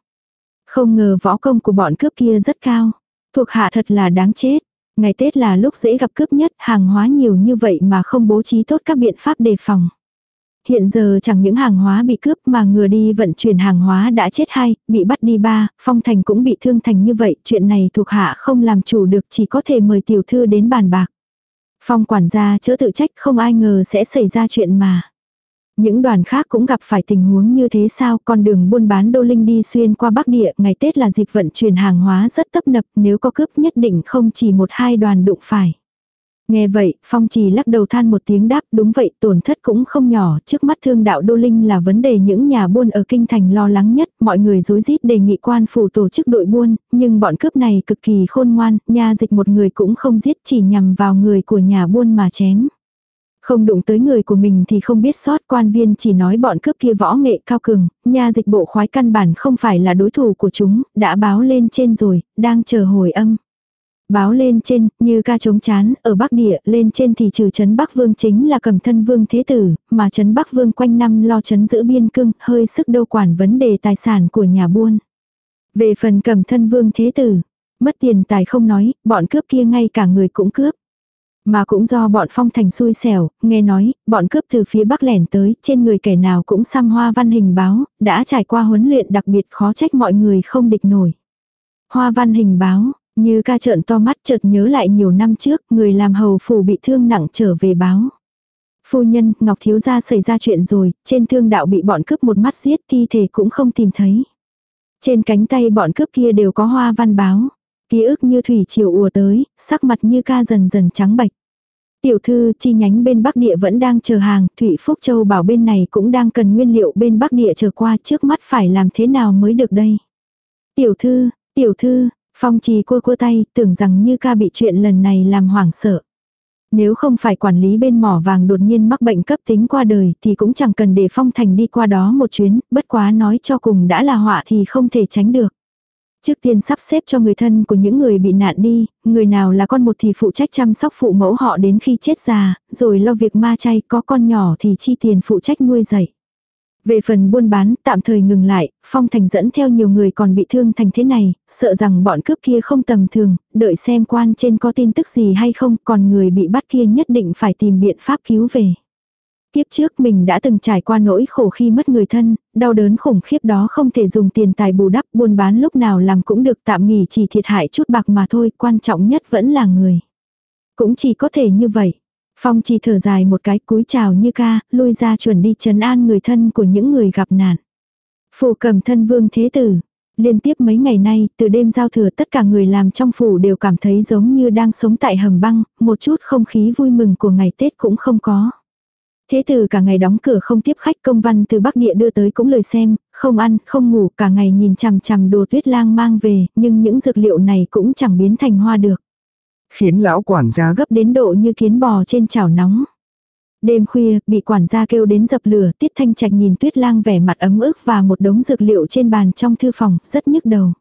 Không ngờ võ công của bọn cướp kia rất cao. Thuộc hạ thật là đáng chết. Ngày Tết là lúc dễ gặp cướp nhất, hàng hóa nhiều như vậy mà không bố trí tốt các biện pháp đề phòng. Hiện giờ chẳng những hàng hóa bị cướp mà ngừa đi vận chuyển hàng hóa đã chết hai, bị bắt đi ba, phong thành cũng bị thương thành như vậy, chuyện này thuộc hạ không làm chủ được chỉ có thể mời tiểu thư đến bàn bạc. Phong quản gia chớ tự trách không ai ngờ sẽ xảy ra chuyện mà. Những đoàn khác cũng gặp phải tình huống như thế sao, con đường buôn bán đô linh đi xuyên qua Bắc Địa, ngày Tết là dịp vận chuyển hàng hóa rất tấp nập, nếu có cướp nhất định không chỉ một hai đoàn đụng phải. Nghe vậy, Phong Trì lắc đầu than một tiếng đáp, đúng vậy, tổn thất cũng không nhỏ, trước mắt thương đạo Đô Linh là vấn đề những nhà buôn ở Kinh Thành lo lắng nhất, mọi người dối rít đề nghị quan phủ tổ chức đội buôn, nhưng bọn cướp này cực kỳ khôn ngoan, nha dịch một người cũng không giết chỉ nhằm vào người của nhà buôn mà chém. Không đụng tới người của mình thì không biết sót quan viên chỉ nói bọn cướp kia võ nghệ cao cường, nha dịch bộ khoái căn bản không phải là đối thủ của chúng, đã báo lên trên rồi, đang chờ hồi âm. Báo lên trên, như ca chống chán, ở Bắc Địa, lên trên thì trừ chấn Bắc Vương chính là cầm thân Vương Thế Tử, mà chấn Bắc Vương quanh năm lo chấn giữ biên cương, hơi sức đâu quản vấn đề tài sản của nhà buôn. Về phần cầm thân Vương Thế Tử, mất tiền tài không nói, bọn cướp kia ngay cả người cũng cướp. Mà cũng do bọn phong thành xui xẻo, nghe nói, bọn cướp từ phía bắc lẻn tới, trên người kẻ nào cũng xăm hoa văn hình báo, đã trải qua huấn luyện đặc biệt khó trách mọi người không địch nổi. Hoa văn hình báo, như ca trợn to mắt chợt nhớ lại nhiều năm trước, người làm hầu phủ bị thương nặng trở về báo. Phu nhân, Ngọc Thiếu Gia xảy ra chuyện rồi, trên thương đạo bị bọn cướp một mắt giết thi thể cũng không tìm thấy. Trên cánh tay bọn cướp kia đều có hoa văn báo. Ký ức như thủy triều ùa tới, sắc mặt như ca dần dần trắng bạch. Tiểu thư chi nhánh bên Bắc Địa vẫn đang chờ hàng, Thủy Phúc Châu bảo bên này cũng đang cần nguyên liệu bên Bắc Địa chờ qua trước mắt phải làm thế nào mới được đây. Tiểu thư, tiểu thư, Phong trì cua cua tay, tưởng rằng như ca bị chuyện lần này làm hoảng sợ. Nếu không phải quản lý bên mỏ vàng đột nhiên mắc bệnh cấp tính qua đời thì cũng chẳng cần để Phong Thành đi qua đó một chuyến, bất quá nói cho cùng đã là họa thì không thể tránh được. Trước tiên sắp xếp cho người thân của những người bị nạn đi, người nào là con một thì phụ trách chăm sóc phụ mẫu họ đến khi chết già, rồi lo việc ma chay, có con nhỏ thì chi tiền phụ trách nuôi dạy. Về phần buôn bán, tạm thời ngừng lại, Phong Thành dẫn theo nhiều người còn bị thương thành thế này, sợ rằng bọn cướp kia không tầm thường, đợi xem quan trên có tin tức gì hay không, còn người bị bắt kia nhất định phải tìm biện pháp cứu về. kiếp trước mình đã từng trải qua nỗi khổ khi mất người thân, đau đớn khủng khiếp đó không thể dùng tiền tài bù đắp buôn bán lúc nào làm cũng được tạm nghỉ chỉ thiệt hại chút bạc mà thôi, quan trọng nhất vẫn là người. Cũng chỉ có thể như vậy. Phong chỉ thở dài một cái cúi chào như ca, lui ra chuẩn đi trấn an người thân của những người gặp nạn. Phủ cầm thân vương thế tử. Liên tiếp mấy ngày nay, từ đêm giao thừa tất cả người làm trong phủ đều cảm thấy giống như đang sống tại hầm băng, một chút không khí vui mừng của ngày Tết cũng không có. Thế từ cả ngày đóng cửa không tiếp khách công văn từ Bắc Địa đưa tới cũng lời xem, không ăn, không ngủ, cả ngày nhìn chằm chằm đồ tuyết lang mang về, nhưng những dược liệu này cũng chẳng biến thành hoa được. Khiến lão quản gia gấp đến độ như kiến bò trên chảo nóng. Đêm khuya, bị quản gia kêu đến dập lửa, Tiết Thanh Trạch nhìn Tuyết Lang vẻ mặt ấm ức và một đống dược liệu trên bàn trong thư phòng, rất nhức đầu.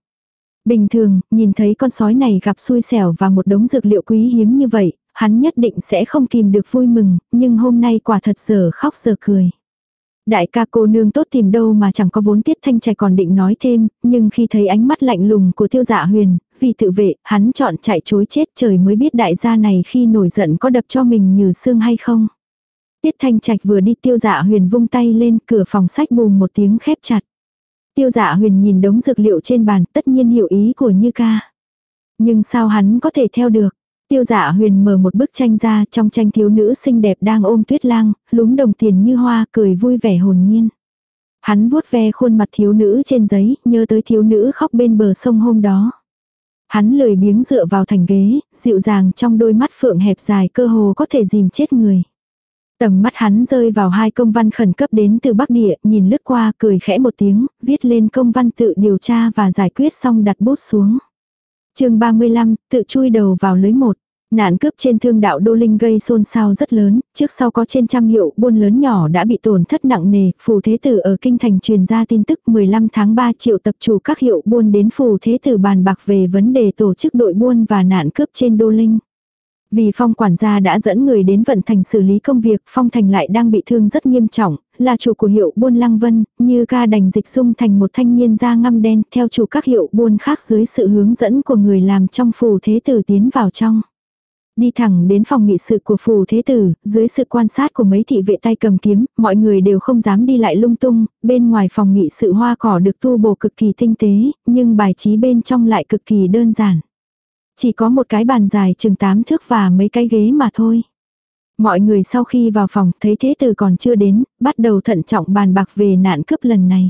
Bình thường, nhìn thấy con sói này gặp xui xẻo và một đống dược liệu quý hiếm như vậy, hắn nhất định sẽ không kìm được vui mừng, nhưng hôm nay quả thật giờ khóc giờ cười. Đại ca cô nương tốt tìm đâu mà chẳng có vốn tiết thanh trạch còn định nói thêm, nhưng khi thấy ánh mắt lạnh lùng của tiêu dạ huyền, vì tự vệ, hắn chọn chạy chối chết trời mới biết đại gia này khi nổi giận có đập cho mình như xương hay không. Tiết thanh trạch vừa đi tiêu dạ huyền vung tay lên cửa phòng sách bùm một tiếng khép chặt. Tiêu dạ huyền nhìn đống dược liệu trên bàn tất nhiên hiểu ý của Như ca. Nhưng sao hắn có thể theo được? Tiêu dạ huyền mở một bức tranh ra trong tranh thiếu nữ xinh đẹp đang ôm tuyết lang, lúm đồng tiền như hoa cười vui vẻ hồn nhiên. Hắn vuốt ve khuôn mặt thiếu nữ trên giấy, nhớ tới thiếu nữ khóc bên bờ sông hôm đó. Hắn lười biếng dựa vào thành ghế, dịu dàng trong đôi mắt phượng hẹp dài cơ hồ có thể dìm chết người. Tầm mắt hắn rơi vào hai công văn khẩn cấp đến từ Bắc Địa, nhìn lướt qua cười khẽ một tiếng, viết lên công văn tự điều tra và giải quyết xong đặt bút xuống. chương 35, tự chui đầu vào lưới một. Nạn cướp trên thương đạo Đô Linh gây xôn xao rất lớn, trước sau có trên trăm hiệu buôn lớn nhỏ đã bị tổn thất nặng nề, phù thế tử ở kinh thành truyền ra tin tức 15 tháng 3 triệu tập chủ các hiệu buôn đến phù thế tử bàn bạc về vấn đề tổ chức đội buôn và nạn cướp trên Đô Linh. Vì Phong quản gia đã dẫn người đến vận thành xử lý công việc, Phong thành lại đang bị thương rất nghiêm trọng, là chủ của hiệu buôn Lăng Vân, như ca đành dịch dung thành một thanh niên da ngăm đen, theo chủ các hiệu buôn khác dưới sự hướng dẫn của người làm trong phù thế tử tiến vào trong. Đi thẳng đến phòng nghị sự của phù thế tử, dưới sự quan sát của mấy thị vệ tay cầm kiếm, mọi người đều không dám đi lại lung tung, bên ngoài phòng nghị sự hoa cỏ được tu bổ cực kỳ tinh tế, nhưng bài trí bên trong lại cực kỳ đơn giản. Chỉ có một cái bàn dài chừng 8 thước và mấy cái ghế mà thôi. Mọi người sau khi vào phòng thấy thế tử còn chưa đến, bắt đầu thận trọng bàn bạc về nạn cướp lần này.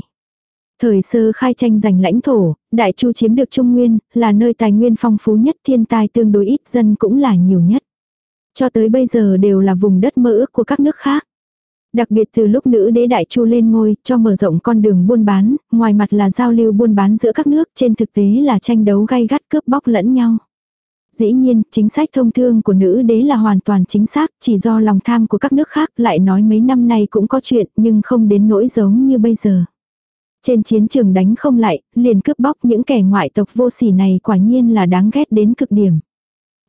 Thời sơ khai tranh giành lãnh thổ, Đại Chu chiếm được Trung Nguyên, là nơi tài nguyên phong phú nhất thiên tai tương đối ít dân cũng là nhiều nhất. Cho tới bây giờ đều là vùng đất mơ ước của các nước khác. Đặc biệt từ lúc nữ đế đại chu lên ngôi, cho mở rộng con đường buôn bán, ngoài mặt là giao lưu buôn bán giữa các nước, trên thực tế là tranh đấu gay gắt cướp bóc lẫn nhau. Dĩ nhiên, chính sách thông thương của nữ đế là hoàn toàn chính xác, chỉ do lòng tham của các nước khác lại nói mấy năm nay cũng có chuyện nhưng không đến nỗi giống như bây giờ. Trên chiến trường đánh không lại, liền cướp bóc những kẻ ngoại tộc vô sỉ này quả nhiên là đáng ghét đến cực điểm.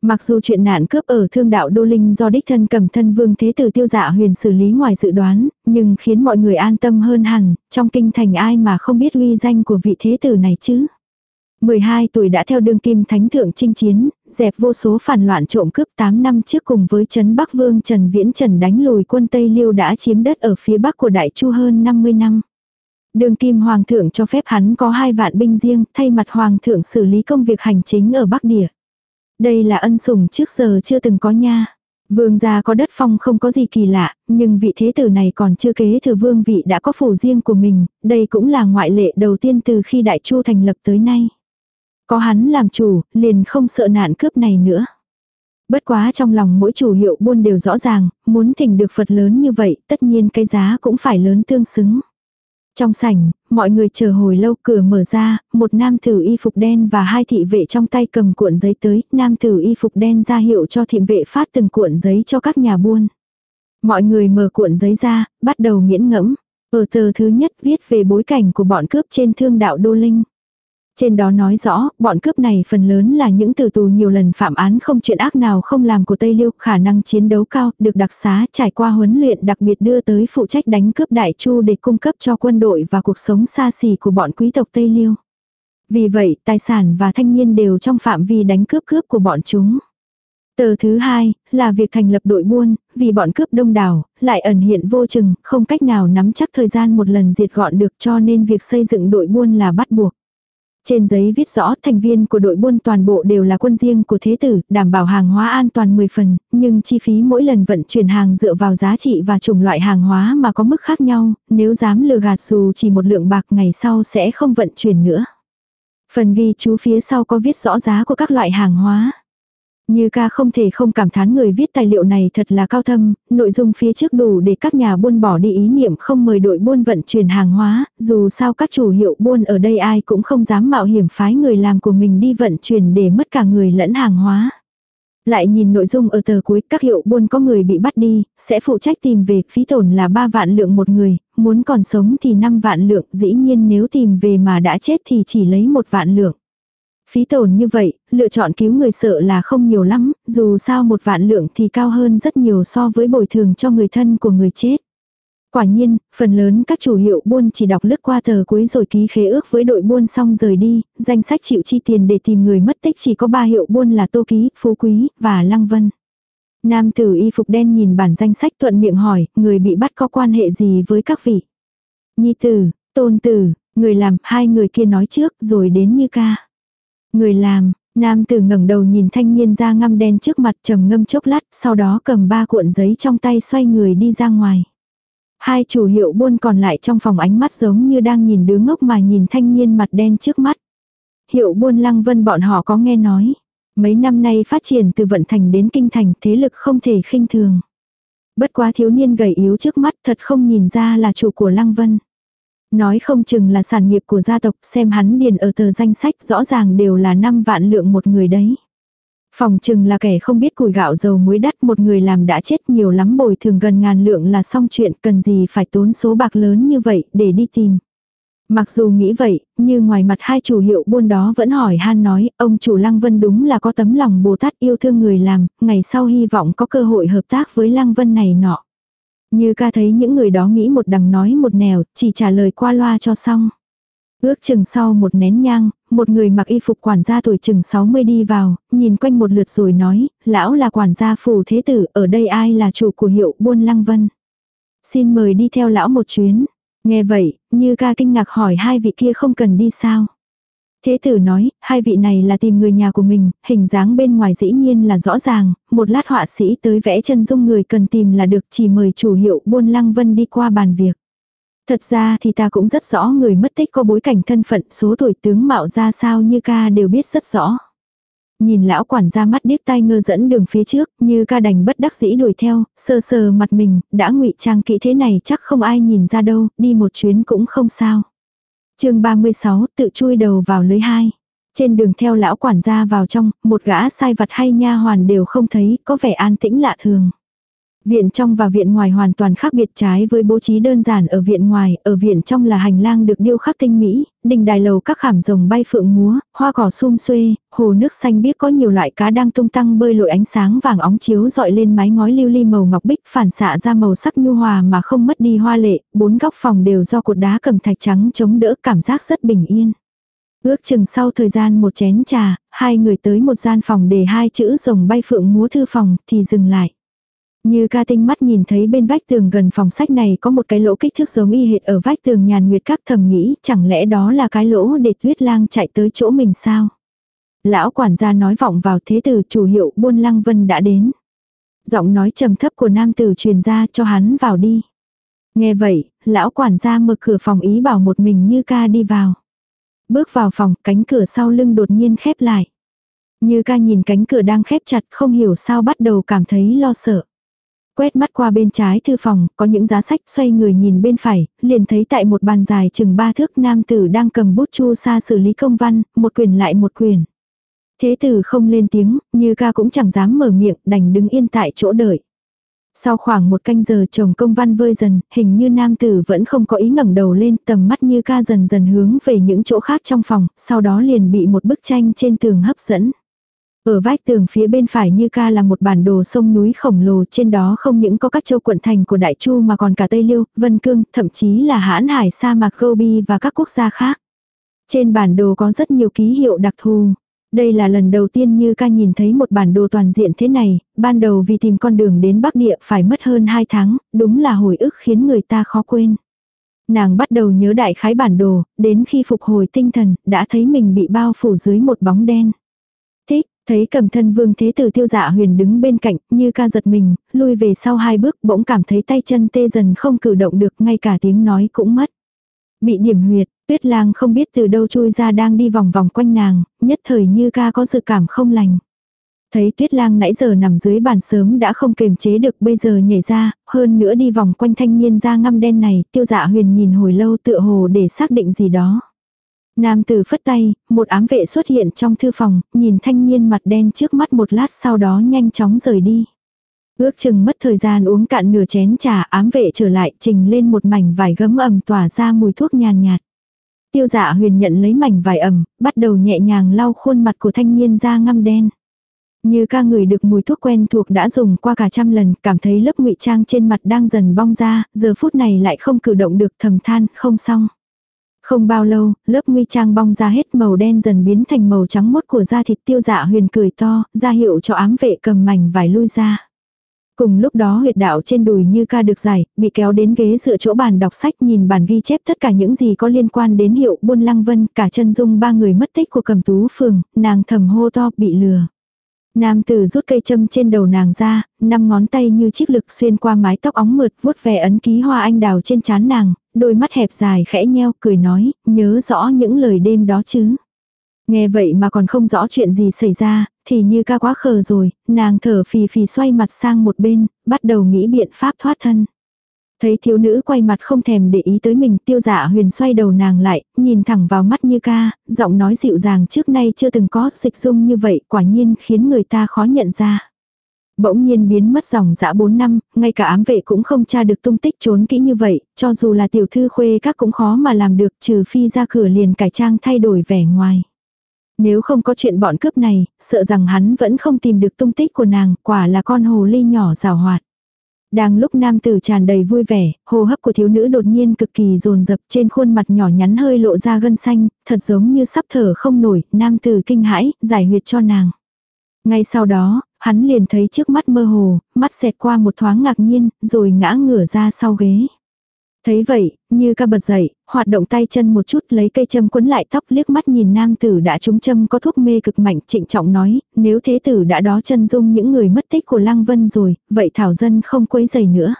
Mặc dù chuyện nạn cướp ở thương đạo Đô Linh do đích thân cầm thân vương thế tử tiêu dạ huyền xử lý ngoài dự đoán, nhưng khiến mọi người an tâm hơn hẳn, trong kinh thành ai mà không biết uy danh của vị thế tử này chứ. 12 tuổi đã theo đương kim thánh thượng chinh chiến, dẹp vô số phản loạn trộm cướp 8 năm trước cùng với Trấn Bắc Vương Trần Viễn Trần đánh lùi quân Tây Liêu đã chiếm đất ở phía bắc của Đại Chu hơn 50 năm. Đường kim hoàng thượng cho phép hắn có hai vạn binh riêng, thay mặt hoàng thượng xử lý công việc hành chính ở Bắc Địa. Đây là ân sủng trước giờ chưa từng có nha. Vương gia có đất phong không có gì kỳ lạ, nhưng vị thế tử này còn chưa kế thừa vương vị đã có phủ riêng của mình, đây cũng là ngoại lệ đầu tiên từ khi Đại Chu thành lập tới nay. Có hắn làm chủ, liền không sợ nạn cướp này nữa. Bất quá trong lòng mỗi chủ hiệu buôn đều rõ ràng, muốn thỉnh được Phật lớn như vậy, tất nhiên cái giá cũng phải lớn tương xứng. Trong sảnh, mọi người chờ hồi lâu cửa mở ra, một nam tử y phục đen và hai thị vệ trong tay cầm cuộn giấy tới, nam tử y phục đen ra hiệu cho thị vệ phát từng cuộn giấy cho các nhà buôn. Mọi người mở cuộn giấy ra, bắt đầu nghiễn ngẫm. Ở tờ thứ nhất viết về bối cảnh của bọn cướp trên thương đạo Đô Linh. Trên đó nói rõ, bọn cướp này phần lớn là những tử tù nhiều lần phạm án không chuyện ác nào không làm của Tây Liêu, khả năng chiến đấu cao, được đặc xá trải qua huấn luyện đặc biệt đưa tới phụ trách đánh cướp Đại Chu để cung cấp cho quân đội và cuộc sống xa xỉ của bọn quý tộc Tây Liêu. Vì vậy, tài sản và thanh niên đều trong phạm vi đánh cướp cướp của bọn chúng. Tờ thứ hai, là việc thành lập đội buôn, vì bọn cướp đông đảo, lại ẩn hiện vô chừng, không cách nào nắm chắc thời gian một lần diệt gọn được cho nên việc xây dựng đội buôn là bắt buộc. Trên giấy viết rõ thành viên của đội buôn toàn bộ đều là quân riêng của thế tử, đảm bảo hàng hóa an toàn 10 phần, nhưng chi phí mỗi lần vận chuyển hàng dựa vào giá trị và chủng loại hàng hóa mà có mức khác nhau, nếu dám lừa gạt dù chỉ một lượng bạc ngày sau sẽ không vận chuyển nữa. Phần ghi chú phía sau có viết rõ giá của các loại hàng hóa. Như ca không thể không cảm thán người viết tài liệu này thật là cao thâm, nội dung phía trước đủ để các nhà buôn bỏ đi ý niệm không mời đội buôn vận chuyển hàng hóa, dù sao các chủ hiệu buôn ở đây ai cũng không dám mạo hiểm phái người làm của mình đi vận chuyển để mất cả người lẫn hàng hóa. Lại nhìn nội dung ở tờ cuối, các hiệu buôn có người bị bắt đi, sẽ phụ trách tìm về, phí tổn là 3 vạn lượng một người, muốn còn sống thì 5 vạn lượng, dĩ nhiên nếu tìm về mà đã chết thì chỉ lấy một vạn lượng. Phí tổn như vậy, lựa chọn cứu người sợ là không nhiều lắm, dù sao một vạn lượng thì cao hơn rất nhiều so với bồi thường cho người thân của người chết. Quả nhiên, phần lớn các chủ hiệu buôn chỉ đọc lướt qua tờ cuối rồi ký khế ước với đội buôn xong rời đi, danh sách chịu chi tiền để tìm người mất tích chỉ có ba hiệu buôn là Tô Ký, Phú Quý và Lăng Vân. Nam tử y phục đen nhìn bản danh sách thuận miệng hỏi, người bị bắt có quan hệ gì với các vị? Nhi tử, tôn tử, người làm, hai người kia nói trước rồi đến như ca. Người làm, nam tử ngẩng đầu nhìn thanh niên da ngăm đen trước mặt trầm ngâm chốc lát, sau đó cầm ba cuộn giấy trong tay xoay người đi ra ngoài. Hai chủ hiệu buôn còn lại trong phòng ánh mắt giống như đang nhìn đứa ngốc mà nhìn thanh niên mặt đen trước mắt. Hiệu buôn lăng vân bọn họ có nghe nói. Mấy năm nay phát triển từ vận thành đến kinh thành thế lực không thể khinh thường. Bất quá thiếu niên gầy yếu trước mắt thật không nhìn ra là chủ của lăng vân. Nói không chừng là sản nghiệp của gia tộc xem hắn điền ở tờ danh sách rõ ràng đều là 5 vạn lượng một người đấy. Phòng chừng là kẻ không biết củi gạo dầu muối đắt một người làm đã chết nhiều lắm bồi thường gần ngàn lượng là xong chuyện cần gì phải tốn số bạc lớn như vậy để đi tìm. Mặc dù nghĩ vậy, như ngoài mặt hai chủ hiệu buôn đó vẫn hỏi han nói, ông chủ Lăng Vân đúng là có tấm lòng Bồ Tát yêu thương người làm, ngày sau hy vọng có cơ hội hợp tác với Lăng Vân này nọ. Như ca thấy những người đó nghĩ một đằng nói một nẻo, chỉ trả lời qua loa cho xong. Ước chừng sau một nén nhang, một người mặc y phục quản gia tuổi chừng 60 đi vào, nhìn quanh một lượt rồi nói, lão là quản gia phủ thế tử, ở đây ai là chủ của hiệu buôn lăng vân. Xin mời đi theo lão một chuyến. Nghe vậy, như ca kinh ngạc hỏi hai vị kia không cần đi sao. Thế tử nói, hai vị này là tìm người nhà của mình, hình dáng bên ngoài dĩ nhiên là rõ ràng, một lát họa sĩ tới vẽ chân dung người cần tìm là được chỉ mời chủ hiệu buôn lăng vân đi qua bàn việc. Thật ra thì ta cũng rất rõ người mất tích có bối cảnh thân phận số tuổi tướng mạo ra sao như ca đều biết rất rõ. Nhìn lão quản ra mắt điếc tai ngơ dẫn đường phía trước, như ca đành bất đắc dĩ đuổi theo, sờ sờ mặt mình, đã ngụy trang kỹ thế này chắc không ai nhìn ra đâu, đi một chuyến cũng không sao chương 36, tự chui đầu vào lưới hai. Trên đường theo lão quản gia vào trong, một gã sai vặt hay nha hoàn đều không thấy, có vẻ an tĩnh lạ thường. Viện trong và viện ngoài hoàn toàn khác biệt trái với bố trí đơn giản ở viện ngoài, ở viện trong là hành lang được điêu khắc tinh mỹ, đình đài lầu các khảm rồng bay phượng múa, hoa cỏ sum xuê, hồ nước xanh biếc có nhiều loại cá đang tung tăng bơi lội ánh sáng vàng óng chiếu dọi lên mái ngói lưu ly màu ngọc bích phản xạ ra màu sắc nhu hòa mà không mất đi hoa lệ, bốn góc phòng đều do cột đá cầm thạch trắng chống đỡ cảm giác rất bình yên. Ước chừng sau thời gian một chén trà, hai người tới một gian phòng để hai chữ rồng bay phượng múa thư phòng thì dừng lại. Như ca tinh mắt nhìn thấy bên vách tường gần phòng sách này có một cái lỗ kích thước giống y hệt ở vách tường nhàn nguyệt các thầm nghĩ chẳng lẽ đó là cái lỗ để tuyết lang chạy tới chỗ mình sao. Lão quản gia nói vọng vào thế tử chủ hiệu buôn lăng vân đã đến. Giọng nói trầm thấp của nam tử truyền ra cho hắn vào đi. Nghe vậy, lão quản gia mở cửa phòng ý bảo một mình như ca đi vào. Bước vào phòng, cánh cửa sau lưng đột nhiên khép lại. Như ca nhìn cánh cửa đang khép chặt không hiểu sao bắt đầu cảm thấy lo sợ. Quét mắt qua bên trái thư phòng, có những giá sách xoay người nhìn bên phải, liền thấy tại một bàn dài chừng ba thước nam tử đang cầm bút chu sa xử lý công văn, một quyền lại một quyền. Thế tử không lên tiếng, như ca cũng chẳng dám mở miệng, đành đứng yên tại chỗ đợi. Sau khoảng một canh giờ chồng công văn vơi dần, hình như nam tử vẫn không có ý ngẩng đầu lên, tầm mắt như ca dần dần hướng về những chỗ khác trong phòng, sau đó liền bị một bức tranh trên tường hấp dẫn. Ở vách tường phía bên phải như ca là một bản đồ sông núi khổng lồ trên đó không những có các châu quận thành của Đại Chu mà còn cả Tây Liêu, Vân Cương, thậm chí là hãn hải sa mạc Gobi và các quốc gia khác. Trên bản đồ có rất nhiều ký hiệu đặc thù. Đây là lần đầu tiên như ca nhìn thấy một bản đồ toàn diện thế này, ban đầu vì tìm con đường đến Bắc Địa phải mất hơn 2 tháng, đúng là hồi ức khiến người ta khó quên. Nàng bắt đầu nhớ đại khái bản đồ, đến khi phục hồi tinh thần, đã thấy mình bị bao phủ dưới một bóng đen. Thấy cầm thân vương thế tử tiêu dạ huyền đứng bên cạnh, như ca giật mình, lui về sau hai bước bỗng cảm thấy tay chân tê dần không cử động được, ngay cả tiếng nói cũng mất. Bị điểm huyệt, tuyết lang không biết từ đâu chui ra đang đi vòng vòng quanh nàng, nhất thời như ca có dự cảm không lành. Thấy tuyết lang nãy giờ nằm dưới bàn sớm đã không kềm chế được bây giờ nhảy ra, hơn nữa đi vòng quanh thanh niên da ngăm đen này, tiêu dạ huyền nhìn hồi lâu tựa hồ để xác định gì đó. Nam tử phất tay, một ám vệ xuất hiện trong thư phòng, nhìn thanh niên mặt đen trước mắt một lát sau đó nhanh chóng rời đi. Ước chừng mất thời gian uống cạn nửa chén trà ám vệ trở lại trình lên một mảnh vải gấm ẩm tỏa ra mùi thuốc nhàn nhạt. Tiêu dạ huyền nhận lấy mảnh vải ẩm, bắt đầu nhẹ nhàng lau khuôn mặt của thanh niên da ngăm đen. Như ca người được mùi thuốc quen thuộc đã dùng qua cả trăm lần, cảm thấy lớp ngụy trang trên mặt đang dần bong ra, giờ phút này lại không cử động được thầm than, không xong. Không bao lâu, lớp nguy trang bong ra hết màu đen dần biến thành màu trắng mốt của da thịt tiêu dạ huyền cười to, ra hiệu cho ám vệ cầm mảnh vải lui ra. Cùng lúc đó huyệt đạo trên đùi như ca được giải, bị kéo đến ghế dựa chỗ bàn đọc sách nhìn bản ghi chép tất cả những gì có liên quan đến hiệu buôn lăng vân, cả chân dung ba người mất tích của cầm tú phường, nàng thầm hô to bị lừa. Nam tử rút cây châm trên đầu nàng ra, năm ngón tay như chiếc lực xuyên qua mái tóc óng mượt vuốt về ấn ký hoa anh đào trên trán nàng, đôi mắt hẹp dài khẽ nheo cười nói, nhớ rõ những lời đêm đó chứ. Nghe vậy mà còn không rõ chuyện gì xảy ra, thì như ca quá khờ rồi, nàng thở phì phì xoay mặt sang một bên, bắt đầu nghĩ biện pháp thoát thân. Thấy thiếu nữ quay mặt không thèm để ý tới mình, tiêu dạ huyền xoay đầu nàng lại, nhìn thẳng vào mắt như ca, giọng nói dịu dàng trước nay chưa từng có dịch dung như vậy, quả nhiên khiến người ta khó nhận ra. Bỗng nhiên biến mất dòng dã 4 năm, ngay cả ám vệ cũng không tra được tung tích trốn kỹ như vậy, cho dù là tiểu thư khuê các cũng khó mà làm được trừ phi ra cửa liền cải trang thay đổi vẻ ngoài. Nếu không có chuyện bọn cướp này, sợ rằng hắn vẫn không tìm được tung tích của nàng, quả là con hồ ly nhỏ rào hoạt. Đang lúc nam tử tràn đầy vui vẻ, hô hấp của thiếu nữ đột nhiên cực kỳ dồn dập trên khuôn mặt nhỏ nhắn hơi lộ ra gân xanh, thật giống như sắp thở không nổi, nam tử kinh hãi, giải huyệt cho nàng. Ngay sau đó, hắn liền thấy trước mắt mơ hồ, mắt xẹt qua một thoáng ngạc nhiên, rồi ngã ngửa ra sau ghế. Thấy vậy, như ca bật dậy, hoạt động tay chân một chút lấy cây châm quấn lại tóc liếc mắt nhìn nam tử đã trúng châm có thuốc mê cực mạnh trịnh trọng nói, nếu thế tử đã đó chân dung những người mất tích của Lăng Vân rồi, vậy Thảo Dân không quấy giày nữa.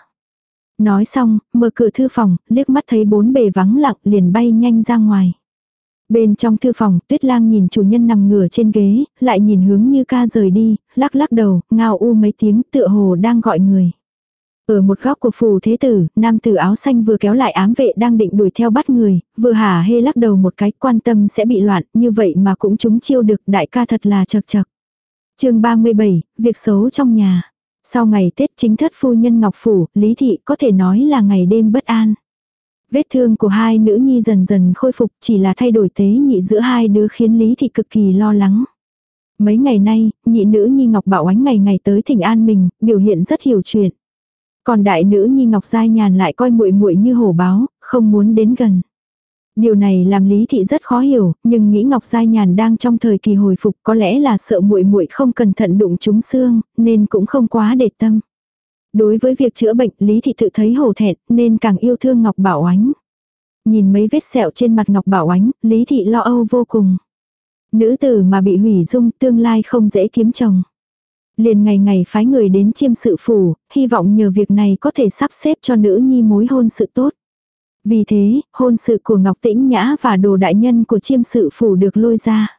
Nói xong, mở cửa thư phòng, liếc mắt thấy bốn bề vắng lặng liền bay nhanh ra ngoài. Bên trong thư phòng, tuyết lang nhìn chủ nhân nằm ngửa trên ghế, lại nhìn hướng như ca rời đi, lắc lắc đầu, ngao u mấy tiếng tựa hồ đang gọi người. Ở một góc của phù thế tử, nam tử áo xanh vừa kéo lại ám vệ đang định đuổi theo bắt người, vừa hả hê lắc đầu một cái quan tâm sẽ bị loạn, như vậy mà cũng chúng chiêu được đại ca thật là chật chật. chương 37, việc xấu trong nhà. Sau ngày Tết chính thất phu nhân Ngọc Phủ, Lý Thị có thể nói là ngày đêm bất an. Vết thương của hai nữ nhi dần dần khôi phục chỉ là thay đổi tế nhị giữa hai đứa khiến Lý Thị cực kỳ lo lắng. Mấy ngày nay, nhị nữ nhi Ngọc Bảo Ánh ngày ngày tới thỉnh an mình, biểu hiện rất hiểu chuyện. Còn đại nữ nhi Ngọc Giai Nhàn lại coi muội muội như hổ báo, không muốn đến gần. Điều này làm Lý Thị rất khó hiểu, nhưng nghĩ Ngọc Giai Nhàn đang trong thời kỳ hồi phục có lẽ là sợ muội muội không cẩn thận đụng trúng xương, nên cũng không quá để tâm. Đối với việc chữa bệnh, Lý Thị tự thấy hổ thẹn, nên càng yêu thương Ngọc Bảo Ánh. Nhìn mấy vết sẹo trên mặt Ngọc Bảo Ánh, Lý Thị lo âu vô cùng. Nữ tử mà bị hủy dung tương lai không dễ kiếm chồng. Liền ngày ngày phái người đến chiêm sự phủ, hy vọng nhờ việc này có thể sắp xếp cho nữ nhi mối hôn sự tốt. Vì thế, hôn sự của Ngọc Tĩnh Nhã và đồ đại nhân của chiêm sự phủ được lôi ra.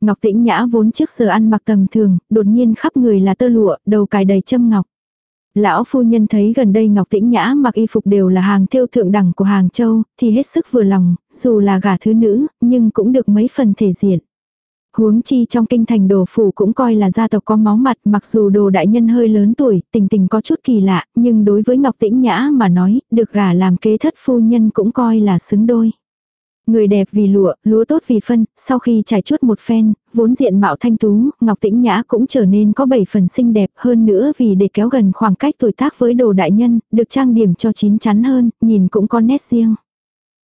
Ngọc Tĩnh Nhã vốn trước giờ ăn mặc tầm thường, đột nhiên khắp người là tơ lụa, đầu cài đầy châm ngọc. Lão phu nhân thấy gần đây Ngọc Tĩnh Nhã mặc y phục đều là hàng thêu thượng đẳng của Hàng Châu, thì hết sức vừa lòng, dù là gả thứ nữ, nhưng cũng được mấy phần thể diện. Huống chi trong kinh thành đồ phủ cũng coi là gia tộc có máu mặt mặc dù đồ đại nhân hơi lớn tuổi, tình tình có chút kỳ lạ, nhưng đối với Ngọc Tĩnh Nhã mà nói, được gả làm kế thất phu nhân cũng coi là xứng đôi. Người đẹp vì lụa, lúa tốt vì phân, sau khi trải chuốt một phen, vốn diện mạo thanh tú, Ngọc Tĩnh Nhã cũng trở nên có bảy phần xinh đẹp hơn nữa vì để kéo gần khoảng cách tuổi tác với đồ đại nhân, được trang điểm cho chín chắn hơn, nhìn cũng có nét riêng.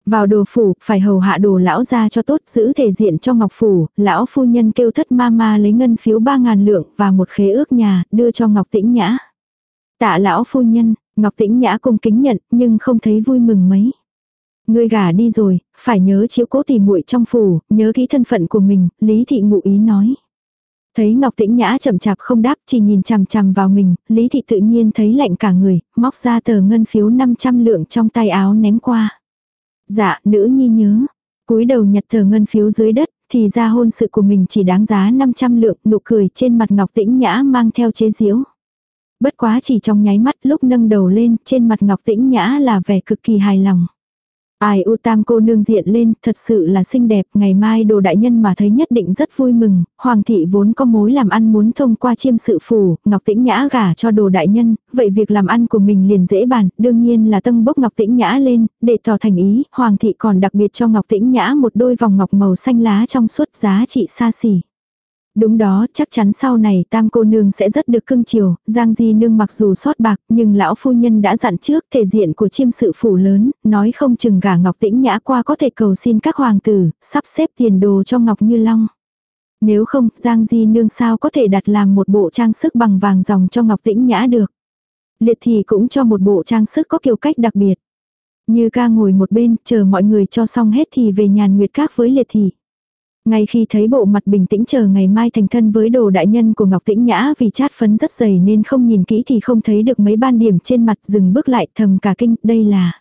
Vào đồ phủ, phải hầu hạ đồ lão ra cho tốt, giữ thể diện cho ngọc phủ, lão phu nhân kêu thất ma ma lấy ngân phiếu ba ngàn lượng và một khế ước nhà, đưa cho ngọc tĩnh nhã. Tạ lão phu nhân, ngọc tĩnh nhã cung kính nhận, nhưng không thấy vui mừng mấy. Ngươi gả đi rồi, phải nhớ chiếu cố tỉ muội trong phủ, nhớ kỹ thân phận của mình, Lý Thị ngụ ý nói. Thấy Ngọc Tĩnh Nhã chậm chạp không đáp, chỉ nhìn chằm chằm vào mình, Lý Thị tự nhiên thấy lạnh cả người, móc ra tờ ngân phiếu 500 lượng trong tay áo ném qua. Dạ, nữ nhi nhớ. cúi đầu nhặt tờ ngân phiếu dưới đất, thì ra hôn sự của mình chỉ đáng giá 500 lượng, nụ cười trên mặt Ngọc Tĩnh Nhã mang theo chế giễu. Bất quá chỉ trong nháy mắt lúc nâng đầu lên, trên mặt Ngọc Tĩnh Nhã là vẻ cực kỳ hài lòng. Ai u tam cô nương diện lên, thật sự là xinh đẹp, ngày mai đồ đại nhân mà thấy nhất định rất vui mừng, hoàng thị vốn có mối làm ăn muốn thông qua chiêm sự phủ, ngọc tĩnh nhã gả cho đồ đại nhân, vậy việc làm ăn của mình liền dễ bàn, đương nhiên là tâng bốc ngọc tĩnh nhã lên, để tỏ thành ý, hoàng thị còn đặc biệt cho ngọc tĩnh nhã một đôi vòng ngọc màu xanh lá trong suốt giá trị xa xỉ. Đúng đó, chắc chắn sau này tam cô nương sẽ rất được cưng chiều, Giang Di nương mặc dù sót bạc, nhưng lão phu nhân đã dặn trước thể diện của chiêm sự phủ lớn, nói không chừng gả Ngọc Tĩnh Nhã qua có thể cầu xin các hoàng tử, sắp xếp tiền đồ cho Ngọc Như Long. Nếu không, Giang Di nương sao có thể đặt làm một bộ trang sức bằng vàng dòng cho Ngọc Tĩnh Nhã được. Liệt thì cũng cho một bộ trang sức có kiểu cách đặc biệt. Như ca ngồi một bên, chờ mọi người cho xong hết thì về nhàn nguyệt các với liệt thị. Ngay khi thấy bộ mặt bình tĩnh chờ ngày mai thành thân với đồ đại nhân của Ngọc Tĩnh Nhã vì chát phấn rất dày nên không nhìn kỹ thì không thấy được mấy ban điểm trên mặt dừng bước lại thầm cả kinh, đây là.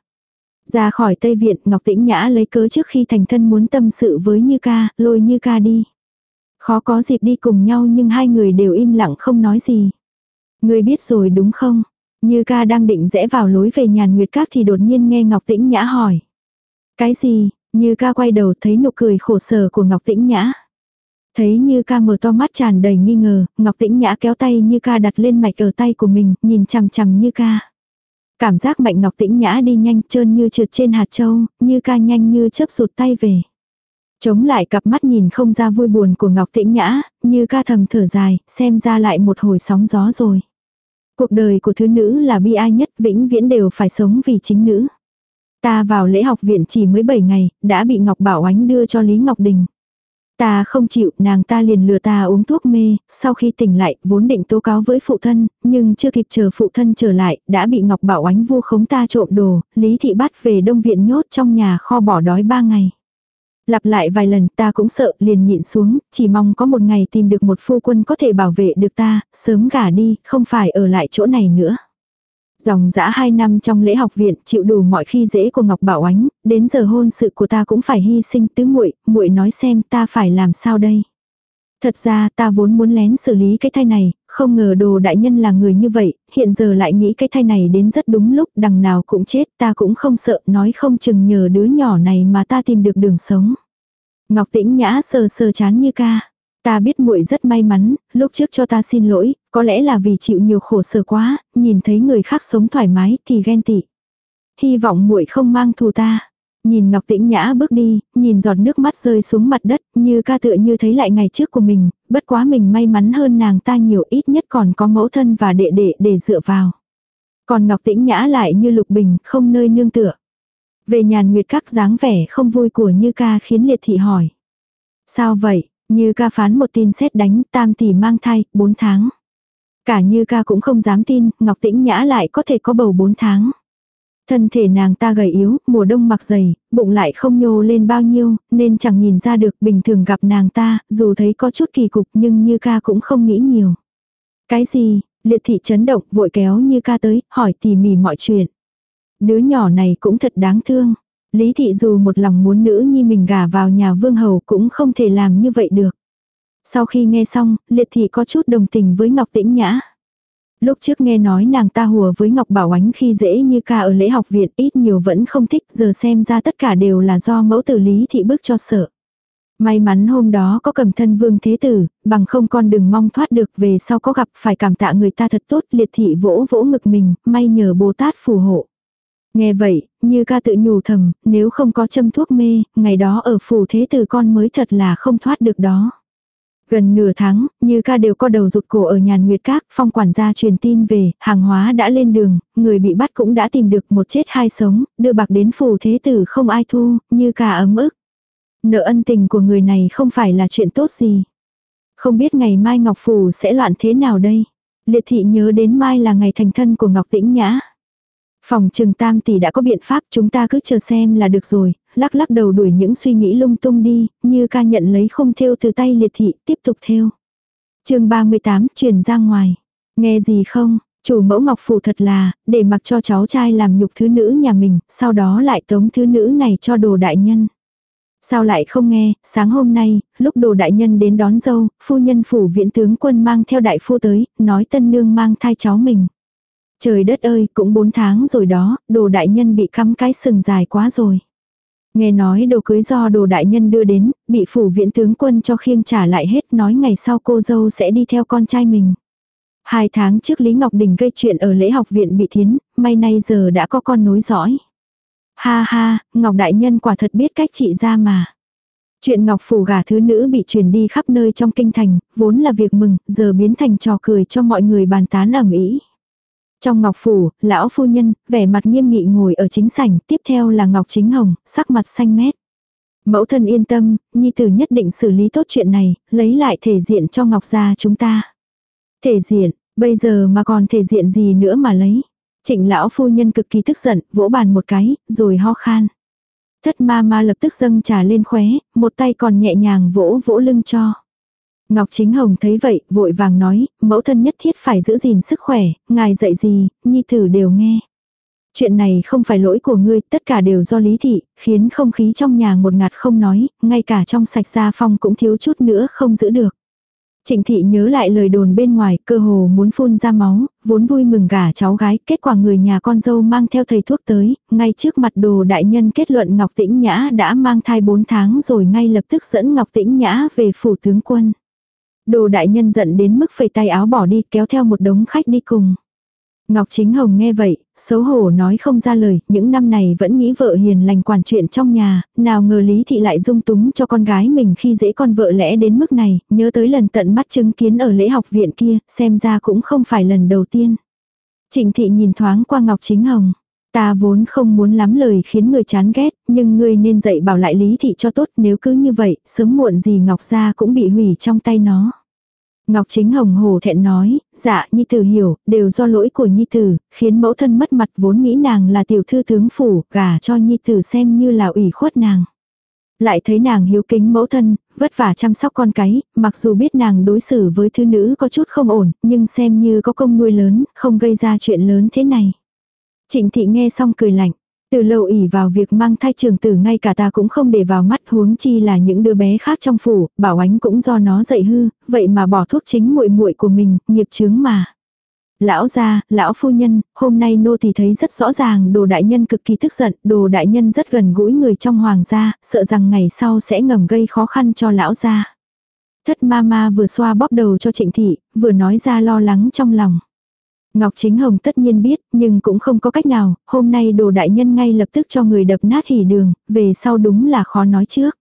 Ra khỏi Tây Viện, Ngọc Tĩnh Nhã lấy cớ trước khi thành thân muốn tâm sự với Như ca, lôi Như ca đi. Khó có dịp đi cùng nhau nhưng hai người đều im lặng không nói gì. Người biết rồi đúng không? Như ca đang định rẽ vào lối về nhàn nguyệt các thì đột nhiên nghe Ngọc Tĩnh Nhã hỏi. Cái gì? Như ca quay đầu thấy nụ cười khổ sở của Ngọc Tĩnh Nhã. Thấy Như ca mở to mắt tràn đầy nghi ngờ, Ngọc Tĩnh Nhã kéo tay Như ca đặt lên mạch ở tay của mình, nhìn chằm chằm Như ca. Cảm giác mạnh Ngọc Tĩnh Nhã đi nhanh trơn như trượt trên hạt châu, Như ca nhanh như chớp rụt tay về. Chống lại cặp mắt nhìn không ra vui buồn của Ngọc Tĩnh Nhã, Như ca thầm thở dài, xem ra lại một hồi sóng gió rồi. Cuộc đời của thứ nữ là bi ai nhất vĩnh viễn đều phải sống vì chính nữ. Ta vào lễ học viện chỉ mới 7 ngày, đã bị Ngọc Bảo Ánh đưa cho Lý Ngọc Đình. Ta không chịu, nàng ta liền lừa ta uống thuốc mê, sau khi tỉnh lại, vốn định tố cáo với phụ thân, nhưng chưa kịp chờ phụ thân trở lại, đã bị Ngọc Bảo Ánh vu khống ta trộm đồ, Lý Thị bắt về đông viện nhốt trong nhà kho bỏ đói ba ngày. Lặp lại vài lần ta cũng sợ liền nhịn xuống, chỉ mong có một ngày tìm được một phu quân có thể bảo vệ được ta, sớm gả đi, không phải ở lại chỗ này nữa. Dòng dã hai năm trong lễ học viện chịu đủ mọi khi dễ của Ngọc Bảo Ánh, đến giờ hôn sự của ta cũng phải hy sinh tứ muội muội nói xem ta phải làm sao đây. Thật ra ta vốn muốn lén xử lý cái thai này, không ngờ đồ đại nhân là người như vậy, hiện giờ lại nghĩ cái thai này đến rất đúng lúc, đằng nào cũng chết, ta cũng không sợ, nói không chừng nhờ đứa nhỏ này mà ta tìm được đường sống. Ngọc tĩnh nhã sờ sờ chán như ca. Ta biết muội rất may mắn, lúc trước cho ta xin lỗi, có lẽ là vì chịu nhiều khổ sở quá, nhìn thấy người khác sống thoải mái thì ghen tị. Hy vọng muội không mang thù ta. Nhìn Ngọc Tĩnh Nhã bước đi, nhìn giọt nước mắt rơi xuống mặt đất, như ca tựa như thấy lại ngày trước của mình, bất quá mình may mắn hơn nàng ta nhiều ít nhất còn có mẫu thân và đệ đệ để dựa vào. Còn Ngọc Tĩnh Nhã lại như lục bình, không nơi nương tựa. Về nhàn nguyệt các dáng vẻ không vui của Như ca khiến liệt thị hỏi. Sao vậy, như ca phán một tin xét đánh, tam tỷ mang thai, 4 tháng. Cả Như ca cũng không dám tin, Ngọc Tĩnh Nhã lại có thể có bầu 4 tháng. Thân thể nàng ta gầy yếu, mùa đông mặc dày, bụng lại không nhô lên bao nhiêu, nên chẳng nhìn ra được bình thường gặp nàng ta, dù thấy có chút kỳ cục nhưng như ca cũng không nghĩ nhiều. Cái gì, liệt thị chấn động vội kéo như ca tới, hỏi tỉ mỉ mọi chuyện. Đứa nhỏ này cũng thật đáng thương. Lý thị dù một lòng muốn nữ nhi mình gả vào nhà vương hầu cũng không thể làm như vậy được. Sau khi nghe xong, liệt thị có chút đồng tình với Ngọc Tĩnh Nhã. Lúc trước nghe nói nàng ta hùa với Ngọc Bảo Ánh khi dễ như ca ở lễ học viện ít nhiều vẫn không thích giờ xem ra tất cả đều là do mẫu tử lý thị bức cho sợ. May mắn hôm đó có cầm thân vương thế tử, bằng không con đừng mong thoát được về sau có gặp phải cảm tạ người ta thật tốt liệt thị vỗ vỗ ngực mình, may nhờ Bồ Tát phù hộ. Nghe vậy, như ca tự nhủ thầm, nếu không có châm thuốc mê, ngày đó ở phủ thế tử con mới thật là không thoát được đó. Gần nửa tháng, như ca đều có đầu rụt cổ ở nhàn nguyệt các, phong quản gia truyền tin về, hàng hóa đã lên đường, người bị bắt cũng đã tìm được một chết hai sống, đưa bạc đến phủ thế tử không ai thu, như ca ấm ức. Nợ ân tình của người này không phải là chuyện tốt gì. Không biết ngày mai Ngọc Phủ sẽ loạn thế nào đây. Liệt thị nhớ đến mai là ngày thành thân của Ngọc Tĩnh Nhã. Phòng trừng tam tỷ đã có biện pháp chúng ta cứ chờ xem là được rồi, lắc lắc đầu đuổi những suy nghĩ lung tung đi, như ca nhận lấy không thêu từ tay liệt thị, tiếp tục thêu. chương 38 truyền ra ngoài. Nghe gì không, chủ mẫu ngọc phủ thật là, để mặc cho cháu trai làm nhục thứ nữ nhà mình, sau đó lại tống thứ nữ này cho đồ đại nhân. Sao lại không nghe, sáng hôm nay, lúc đồ đại nhân đến đón dâu, phu nhân phủ viện tướng quân mang theo đại phu tới, nói tân nương mang thai cháu mình. Trời đất ơi, cũng 4 tháng rồi đó, đồ đại nhân bị cắm cái sừng dài quá rồi. Nghe nói đồ cưới do đồ đại nhân đưa đến, bị phủ viện tướng quân cho khiêng trả lại hết nói ngày sau cô dâu sẽ đi theo con trai mình. Hai tháng trước Lý Ngọc Đình gây chuyện ở lễ học viện bị thiến, may nay giờ đã có con nối dõi. Ha ha, Ngọc Đại Nhân quả thật biết cách trị ra mà. Chuyện Ngọc Phủ gả thứ nữ bị truyền đi khắp nơi trong kinh thành, vốn là việc mừng, giờ biến thành trò cười cho mọi người bàn tán ẩm ý. Trong Ngọc Phủ, lão phu nhân, vẻ mặt nghiêm nghị ngồi ở chính sảnh, tiếp theo là Ngọc Chính Hồng, sắc mặt xanh mét. Mẫu thân yên tâm, Nhi Tử nhất định xử lý tốt chuyện này, lấy lại thể diện cho Ngọc gia chúng ta. Thể diện, bây giờ mà còn thể diện gì nữa mà lấy. Trịnh lão phu nhân cực kỳ tức giận, vỗ bàn một cái, rồi ho khan. Thất ma ma lập tức dâng trà lên khóe, một tay còn nhẹ nhàng vỗ vỗ lưng cho. Ngọc Chính Hồng thấy vậy, vội vàng nói, mẫu thân nhất thiết phải giữ gìn sức khỏe, ngài dạy gì, nhi tử đều nghe. Chuyện này không phải lỗi của ngươi, tất cả đều do lý thị, khiến không khí trong nhà một ngạt không nói, ngay cả trong sạch gia phong cũng thiếu chút nữa không giữ được. Trịnh thị nhớ lại lời đồn bên ngoài, cơ hồ muốn phun ra máu, vốn vui mừng gả cháu gái, kết quả người nhà con dâu mang theo thầy thuốc tới, ngay trước mặt đồ đại nhân kết luận Ngọc Tĩnh Nhã đã mang thai 4 tháng rồi ngay lập tức dẫn Ngọc Tĩnh Nhã về phủ tướng quân. Đồ đại nhân giận đến mức phẩy tay áo bỏ đi kéo theo một đống khách đi cùng. Ngọc Chính Hồng nghe vậy, xấu hổ nói không ra lời, những năm này vẫn nghĩ vợ hiền lành quản chuyện trong nhà, nào ngờ Lý Thị lại dung túng cho con gái mình khi dễ con vợ lẽ đến mức này, nhớ tới lần tận mắt chứng kiến ở lễ học viện kia, xem ra cũng không phải lần đầu tiên. Trịnh Thị nhìn thoáng qua Ngọc Chính Hồng. Ta vốn không muốn lắm lời khiến người chán ghét, nhưng ngươi nên dạy bảo lại Lý Thị cho tốt nếu cứ như vậy, sớm muộn gì Ngọc gia cũng bị hủy trong tay nó. Ngọc Chính Hồng hồ thẹn nói, dạ Nhi Tử hiểu, đều do lỗi của Nhi Tử, khiến mẫu thân mất mặt vốn nghĩ nàng là tiểu thư tướng phủ, gả cho Nhi Tử xem như là ủy khuất nàng. Lại thấy nàng hiếu kính mẫu thân, vất vả chăm sóc con cái, mặc dù biết nàng đối xử với thư nữ có chút không ổn, nhưng xem như có công nuôi lớn, không gây ra chuyện lớn thế này. Trịnh thị nghe xong cười lạnh. Từ lâu ỉ vào việc mang thai trường tử ngay cả ta cũng không để vào mắt huống chi là những đứa bé khác trong phủ, bảo ánh cũng do nó dậy hư, vậy mà bỏ thuốc chính muội muội của mình, nghiệp chướng mà. Lão gia, lão phu nhân, hôm nay nô thì thấy rất rõ ràng đồ đại nhân cực kỳ tức giận, đồ đại nhân rất gần gũi người trong hoàng gia, sợ rằng ngày sau sẽ ngầm gây khó khăn cho lão gia. Thất ma ma vừa xoa bóp đầu cho trịnh thị, vừa nói ra lo lắng trong lòng. Ngọc Chính Hồng tất nhiên biết, nhưng cũng không có cách nào, hôm nay đồ đại nhân ngay lập tức cho người đập nát hỉ đường, về sau đúng là khó nói trước.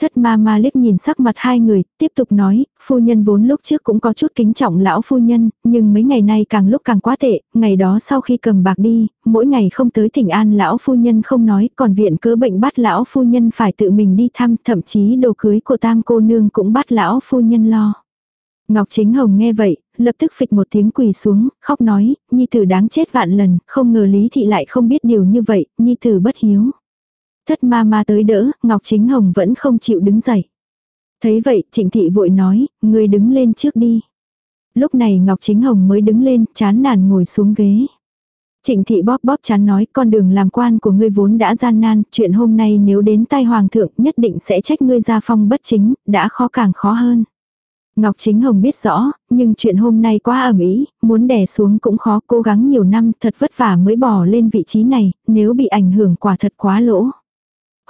Thất ma ma liếc nhìn sắc mặt hai người, tiếp tục nói, phu nhân vốn lúc trước cũng có chút kính trọng lão phu nhân, nhưng mấy ngày nay càng lúc càng quá tệ, ngày đó sau khi cầm bạc đi, mỗi ngày không tới thỉnh an lão phu nhân không nói, còn viện cớ bệnh bắt lão phu nhân phải tự mình đi thăm, thậm chí đồ cưới của tam cô nương cũng bắt lão phu nhân lo. Ngọc Chính Hồng nghe vậy, lập tức phịch một tiếng quỳ xuống, khóc nói, nhi tử đáng chết vạn lần, không ngờ Lý Thị lại không biết điều như vậy, nhi tử bất hiếu. Thất ma ma tới đỡ, Ngọc Chính Hồng vẫn không chịu đứng dậy. Thấy vậy, Trịnh Thị vội nói, người đứng lên trước đi. Lúc này Ngọc Chính Hồng mới đứng lên, chán nản ngồi xuống ghế. Trịnh thị bóp bóp chán nói con đường làm quan của ngươi vốn đã gian nan, chuyện hôm nay nếu đến tai hoàng thượng nhất định sẽ trách ngươi ra phong bất chính, đã khó càng khó hơn. Ngọc Chính Hồng biết rõ, nhưng chuyện hôm nay quá ẩm ý, muốn đè xuống cũng khó cố gắng nhiều năm thật vất vả mới bỏ lên vị trí này, nếu bị ảnh hưởng quả thật quá lỗ.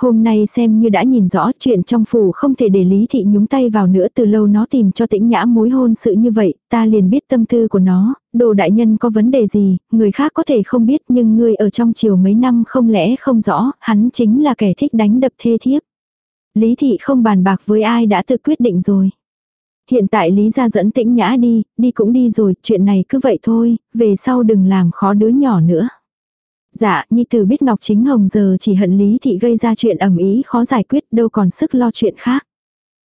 Hôm nay xem như đã nhìn rõ chuyện trong phủ không thể để Lý Thị nhúng tay vào nữa từ lâu nó tìm cho tĩnh nhã mối hôn sự như vậy, ta liền biết tâm tư của nó, đồ đại nhân có vấn đề gì, người khác có thể không biết nhưng người ở trong chiều mấy năm không lẽ không rõ, hắn chính là kẻ thích đánh đập thê thiếp. Lý Thị không bàn bạc với ai đã tự quyết định rồi. Hiện tại Lý gia dẫn tĩnh nhã đi, đi cũng đi rồi, chuyện này cứ vậy thôi, về sau đừng làm khó đứa nhỏ nữa. Dạ, Nhi Tử biết Ngọc Chính Hồng giờ chỉ hận Lý Thị gây ra chuyện ẩm ý khó giải quyết đâu còn sức lo chuyện khác.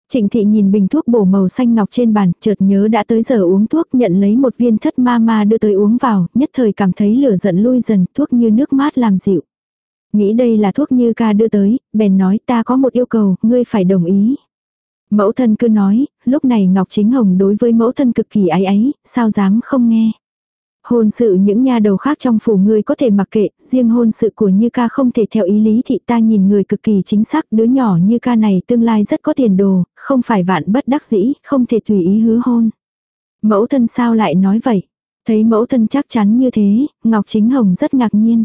Trịnh Thị nhìn bình thuốc bổ màu xanh ngọc trên bàn, chợt nhớ đã tới giờ uống thuốc nhận lấy một viên thất ma ma đưa tới uống vào, nhất thời cảm thấy lửa giận lui dần, thuốc như nước mát làm dịu. Nghĩ đây là thuốc như ca đưa tới, bèn nói ta có một yêu cầu, ngươi phải đồng ý. Mẫu thân cứ nói, lúc này Ngọc Chính Hồng đối với mẫu thân cực kỳ ái ấy, sao dám không nghe. Hôn sự những nhà đầu khác trong phủ ngươi có thể mặc kệ, riêng hôn sự của Như ca không thể theo ý lý thị ta nhìn người cực kỳ chính xác, đứa nhỏ Như ca này tương lai rất có tiền đồ, không phải vạn bất đắc dĩ, không thể tùy ý hứa hôn. Mẫu thân sao lại nói vậy? Thấy mẫu thân chắc chắn như thế, Ngọc Chính Hồng rất ngạc nhiên.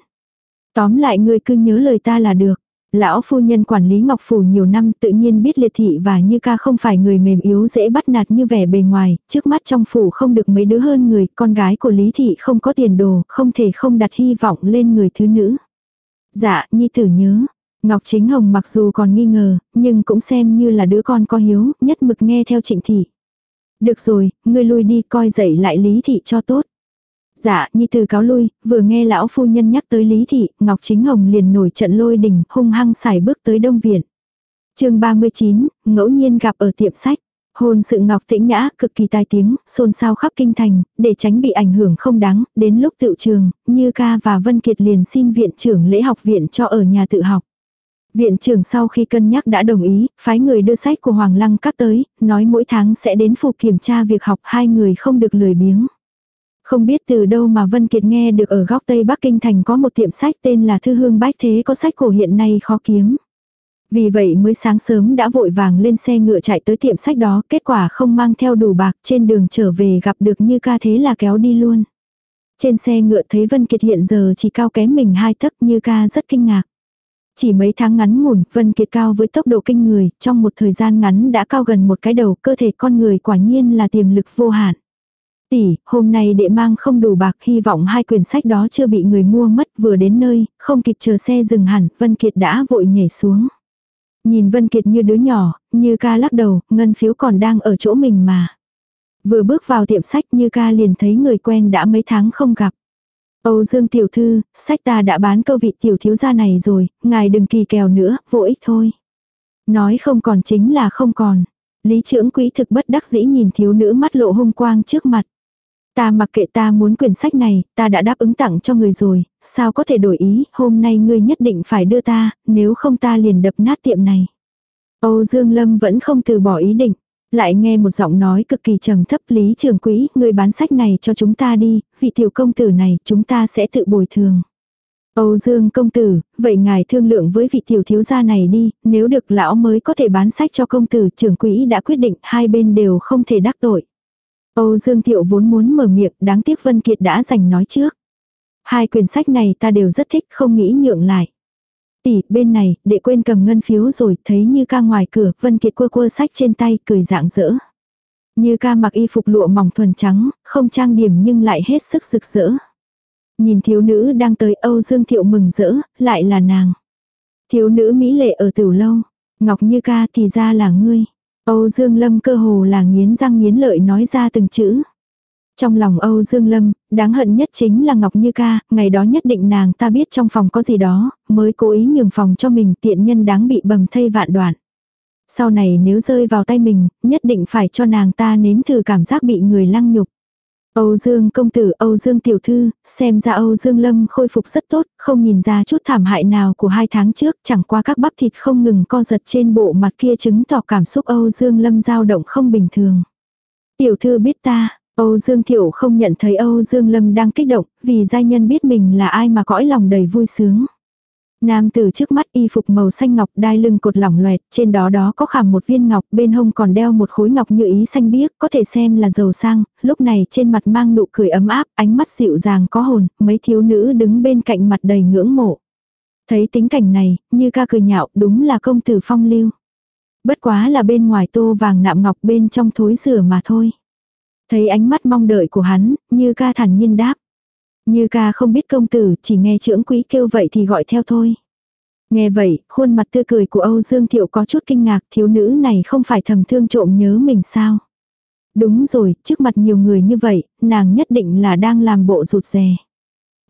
Tóm lại ngươi cứ nhớ lời ta là được. Lão phu nhân quản lý Ngọc Phủ nhiều năm tự nhiên biết liệt thị và như ca không phải người mềm yếu dễ bắt nạt như vẻ bề ngoài, trước mắt trong phủ không được mấy đứa hơn người, con gái của Lý Thị không có tiền đồ, không thể không đặt hy vọng lên người thứ nữ. Dạ, Nhi tử nhớ. Ngọc Chính Hồng mặc dù còn nghi ngờ, nhưng cũng xem như là đứa con có hiếu, nhất mực nghe theo trịnh thị. Được rồi, ngươi lui đi coi dậy lại Lý Thị cho tốt. Dạ, Nhi từ cáo lui, vừa nghe lão phu nhân nhắc tới Lý Thị, Ngọc Chính Hồng liền nổi trận lôi đình, hung hăng xài bước tới Đông Viện. chương 39, ngẫu nhiên gặp ở tiệm sách. Hôn sự Ngọc Tĩnh Nhã cực kỳ tai tiếng, xôn xao khắp kinh thành, để tránh bị ảnh hưởng không đáng, đến lúc tự trường, Như Ca và Vân Kiệt liền xin viện trưởng lễ học viện cho ở nhà tự học. Viện trưởng sau khi cân nhắc đã đồng ý, phái người đưa sách của Hoàng Lăng các tới, nói mỗi tháng sẽ đến phục kiểm tra việc học hai người không được lười biếng. Không biết từ đâu mà Vân Kiệt nghe được ở góc Tây Bắc Kinh Thành có một tiệm sách tên là Thư Hương Bách Thế có sách cổ hiện nay khó kiếm. Vì vậy mới sáng sớm đã vội vàng lên xe ngựa chạy tới tiệm sách đó, kết quả không mang theo đủ bạc trên đường trở về gặp được như ca thế là kéo đi luôn. Trên xe ngựa thấy Vân Kiệt hiện giờ chỉ cao kém mình hai tấc như ca rất kinh ngạc. Chỉ mấy tháng ngắn ngủn, Vân Kiệt cao với tốc độ kinh người, trong một thời gian ngắn đã cao gần một cái đầu, cơ thể con người quả nhiên là tiềm lực vô hạn. Tỷ, hôm nay đệ mang không đủ bạc, hy vọng hai quyển sách đó chưa bị người mua mất, vừa đến nơi, không kịp chờ xe dừng hẳn, Vân Kiệt đã vội nhảy xuống. Nhìn Vân Kiệt như đứa nhỏ, như ca lắc đầu, ngân phiếu còn đang ở chỗ mình mà. Vừa bước vào tiệm sách như ca liền thấy người quen đã mấy tháng không gặp. Âu Dương tiểu thư, sách ta đã bán câu vị tiểu thiếu gia này rồi, ngài đừng kỳ kèo nữa, vô ích thôi. Nói không còn chính là không còn. Lý trưởng quỹ thực bất đắc dĩ nhìn thiếu nữ mắt lộ hung quang trước mặt. Ta mặc kệ ta muốn quyển sách này, ta đã đáp ứng tặng cho người rồi, sao có thể đổi ý, hôm nay ngươi nhất định phải đưa ta, nếu không ta liền đập nát tiệm này. Âu Dương Lâm vẫn không từ bỏ ý định. Lại nghe một giọng nói cực kỳ trầm thấp lý trường quý, người bán sách này cho chúng ta đi, vị tiểu công tử này chúng ta sẽ tự bồi thường. Âu Dương công tử, vậy ngài thương lượng với vị tiểu thiếu gia này đi, nếu được lão mới có thể bán sách cho công tử trưởng quỹ đã quyết định hai bên đều không thể đắc tội. Âu Dương Thiệu vốn muốn mở miệng, đáng tiếc Vân Kiệt đã giành nói trước. Hai quyển sách này ta đều rất thích, không nghĩ nhượng lại. Tỷ, bên này, để quên cầm ngân phiếu rồi, thấy như ca ngoài cửa, Vân Kiệt quơ quơ sách trên tay, cười dạng dỡ. Như ca mặc y phục lụa mỏng thuần trắng, không trang điểm nhưng lại hết sức rực rỡ. Nhìn thiếu nữ đang tới Âu Dương Thiệu mừng rỡ, lại là nàng. Thiếu nữ mỹ lệ ở tiểu lâu, Ngọc Như ca thì ra là ngươi. Âu Dương Lâm cơ hồ là nghiến răng nghiến lợi nói ra từng chữ. Trong lòng Âu Dương Lâm, đáng hận nhất chính là Ngọc Như ca, ngày đó nhất định nàng ta biết trong phòng có gì đó, mới cố ý nhường phòng cho mình tiện nhân đáng bị bầm thây vạn đoạn. Sau này nếu rơi vào tay mình, nhất định phải cho nàng ta nếm thử cảm giác bị người lăng nhục. Âu Dương công tử, Âu Dương tiểu thư, xem ra Âu Dương Lâm khôi phục rất tốt, không nhìn ra chút thảm hại nào của hai tháng trước, chẳng qua các bắp thịt không ngừng co giật trên bộ mặt kia chứng tỏ cảm xúc Âu Dương Lâm dao động không bình thường. Tiểu thư biết ta, Âu Dương Thiệu không nhận thấy Âu Dương Lâm đang kích động, vì giai nhân biết mình là ai mà cõi lòng đầy vui sướng. Nam tử trước mắt y phục màu xanh ngọc đai lưng cột lỏng loẹt, trên đó đó có khảm một viên ngọc, bên hông còn đeo một khối ngọc như ý xanh biếc, có thể xem là giàu sang, lúc này trên mặt mang nụ cười ấm áp, ánh mắt dịu dàng có hồn, mấy thiếu nữ đứng bên cạnh mặt đầy ngưỡng mộ. Thấy tính cảnh này, như ca cười nhạo, đúng là công tử phong lưu. Bất quá là bên ngoài tô vàng nạm ngọc bên trong thối rửa mà thôi. Thấy ánh mắt mong đợi của hắn, như ca thản nhiên đáp. Như ca không biết công tử, chỉ nghe trưởng quỹ kêu vậy thì gọi theo thôi. Nghe vậy, khuôn mặt tươi cười của Âu Dương Thiệu có chút kinh ngạc thiếu nữ này không phải thầm thương trộm nhớ mình sao. Đúng rồi, trước mặt nhiều người như vậy, nàng nhất định là đang làm bộ rụt rè.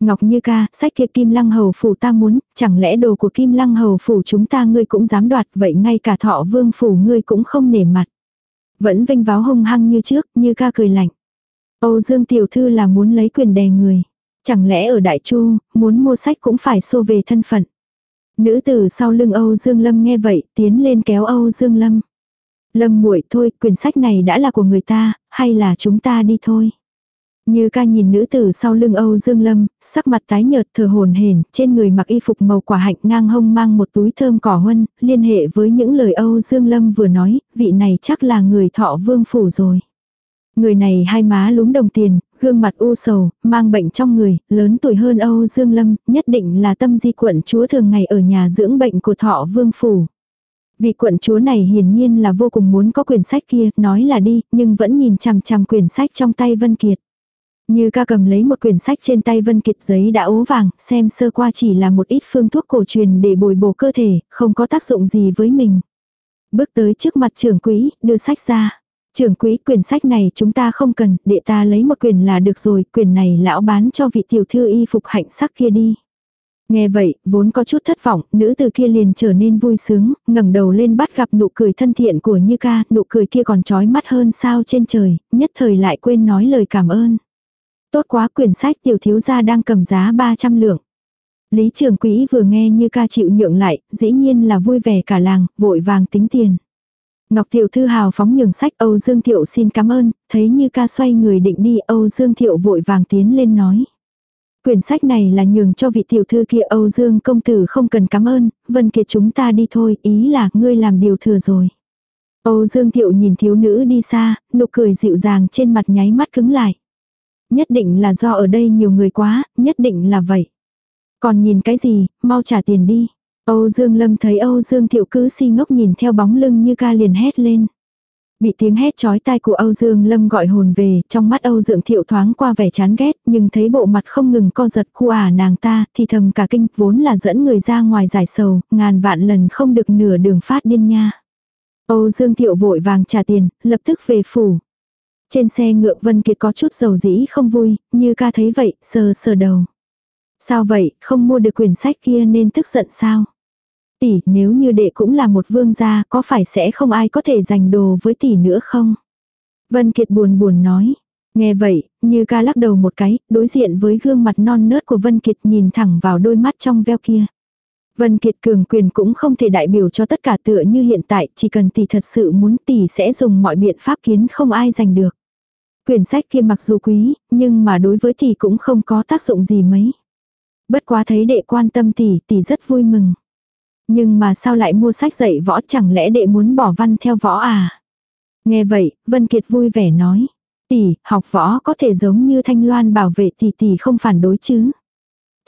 Ngọc Như ca, sách kia Kim Lăng Hầu phủ ta muốn, chẳng lẽ đồ của Kim Lăng Hầu phủ chúng ta ngươi cũng dám đoạt, vậy ngay cả thọ vương phủ ngươi cũng không nể mặt. Vẫn vinh váo hung hăng như trước, Như ca cười lạnh. Âu Dương tiểu thư là muốn lấy quyền đè người. Chẳng lẽ ở Đại Chu, muốn mua sách cũng phải xô về thân phận. Nữ tử sau lưng Âu Dương Lâm nghe vậy, tiến lên kéo Âu Dương Lâm. Lâm muội thôi, quyển sách này đã là của người ta, hay là chúng ta đi thôi. Như ca nhìn nữ tử sau lưng Âu Dương Lâm, sắc mặt tái nhợt thờ hồn hển, trên người mặc y phục màu quả hạnh ngang hông mang một túi thơm cỏ huân, liên hệ với những lời Âu Dương Lâm vừa nói, vị này chắc là người thọ vương phủ rồi. Người này hai má lúm đồng tiền, gương mặt u sầu, mang bệnh trong người, lớn tuổi hơn Âu Dương Lâm, nhất định là tâm di quận chúa thường ngày ở nhà dưỡng bệnh của thọ vương phủ. Vị quận chúa này hiển nhiên là vô cùng muốn có quyển sách kia, nói là đi, nhưng vẫn nhìn chằm chằm quyển sách trong tay Vân Kiệt. Như ca cầm lấy một quyển sách trên tay Vân Kiệt giấy đã ố vàng, xem sơ qua chỉ là một ít phương thuốc cổ truyền để bồi bổ cơ thể, không có tác dụng gì với mình. Bước tới trước mặt trưởng quỹ, đưa sách ra. Trưởng quỹ quyển sách này chúng ta không cần, để ta lấy một quyển là được rồi, quyển này lão bán cho vị tiểu thư y phục hạnh sắc kia đi. Nghe vậy, vốn có chút thất vọng, nữ từ kia liền trở nên vui sướng, ngẩng đầu lên bắt gặp nụ cười thân thiện của Như ca, nụ cười kia còn trói mắt hơn sao trên trời, nhất thời lại quên nói lời cảm ơn. Tốt quá quyển sách tiểu thiếu gia đang cầm giá 300 lượng. Lý trưởng quỹ vừa nghe Như ca chịu nhượng lại, dĩ nhiên là vui vẻ cả làng, vội vàng tính tiền. Ngọc Tiểu Thư hào phóng nhường sách Âu Dương Thiệu xin cảm ơn, thấy Như ca xoay người định đi Âu Dương Thiệu vội vàng tiến lên nói. Quyển sách này là nhường cho vị tiểu thư kia Âu Dương công tử không cần cảm ơn, Vân Kiệt chúng ta đi thôi, ý là ngươi làm điều thừa rồi. Âu Dương Thiệu nhìn thiếu nữ đi xa, nụ cười dịu dàng trên mặt nháy mắt cứng lại. Nhất định là do ở đây nhiều người quá, nhất định là vậy. Còn nhìn cái gì, mau trả tiền đi. Âu Dương Lâm thấy Âu Dương Thiệu cứ si ngốc nhìn theo bóng lưng như ca liền hét lên. Bị tiếng hét chói tai của Âu Dương Lâm gọi hồn về, trong mắt Âu Dương Thiệu thoáng qua vẻ chán ghét, nhưng thấy bộ mặt không ngừng co giật khu ả nàng ta, thì thầm cả kinh vốn là dẫn người ra ngoài giải sầu, ngàn vạn lần không được nửa đường phát điên nha. Âu Dương Thiệu vội vàng trả tiền, lập tức về phủ. Trên xe ngựa Vân Kiệt có chút dầu dĩ không vui, như ca thấy vậy, sờ sờ đầu. Sao vậy, không mua được quyển sách kia nên tức giận sao? Tỷ, nếu như đệ cũng là một vương gia, có phải sẽ không ai có thể giành đồ với tỷ nữa không? Vân Kiệt buồn buồn nói. Nghe vậy, như ca lắc đầu một cái, đối diện với gương mặt non nớt của Vân Kiệt nhìn thẳng vào đôi mắt trong veo kia. Vân Kiệt cường quyền cũng không thể đại biểu cho tất cả tựa như hiện tại, chỉ cần tỷ thật sự muốn tỷ sẽ dùng mọi biện pháp kiến không ai giành được. Quyển sách kia mặc dù quý, nhưng mà đối với tỷ cũng không có tác dụng gì mấy. Bất quá thấy đệ quan tâm tỷ, tỷ rất vui mừng. Nhưng mà sao lại mua sách dạy võ chẳng lẽ đệ muốn bỏ văn theo võ à? Nghe vậy, Vân Kiệt vui vẻ nói. Tỷ, học võ có thể giống như Thanh Loan bảo vệ tỷ tỷ không phản đối chứ.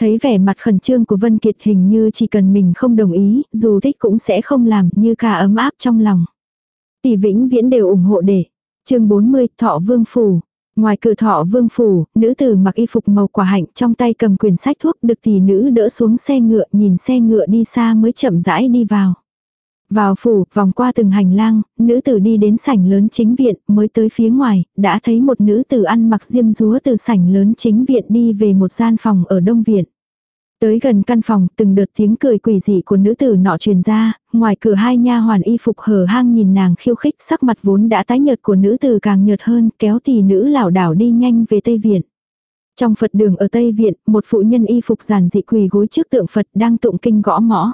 Thấy vẻ mặt khẩn trương của Vân Kiệt hình như chỉ cần mình không đồng ý, dù thích cũng sẽ không làm như cả ấm áp trong lòng. Tỷ vĩnh viễn đều ủng hộ đệ. chương 40, Thọ Vương Phủ. Ngoài cửa thọ vương phủ, nữ tử mặc y phục màu quả hạnh trong tay cầm quyển sách thuốc được tỷ nữ đỡ xuống xe ngựa nhìn xe ngựa đi xa mới chậm rãi đi vào. Vào phủ, vòng qua từng hành lang, nữ tử đi đến sảnh lớn chính viện, mới tới phía ngoài, đã thấy một nữ tử ăn mặc diêm rúa từ sảnh lớn chính viện đi về một gian phòng ở đông viện. Tới gần căn phòng, từng đợt tiếng cười quỷ dị của nữ tử nọ truyền ra, ngoài cửa hai nha hoàn y phục hở hang nhìn nàng khiêu khích, sắc mặt vốn đã tái nhợt của nữ tử càng nhợt hơn, kéo tỷ nữ lảo đảo đi nhanh về Tây Viện. Trong Phật đường ở Tây Viện, một phụ nhân y phục giản dị quỳ gối trước tượng Phật đang tụng kinh gõ mõ.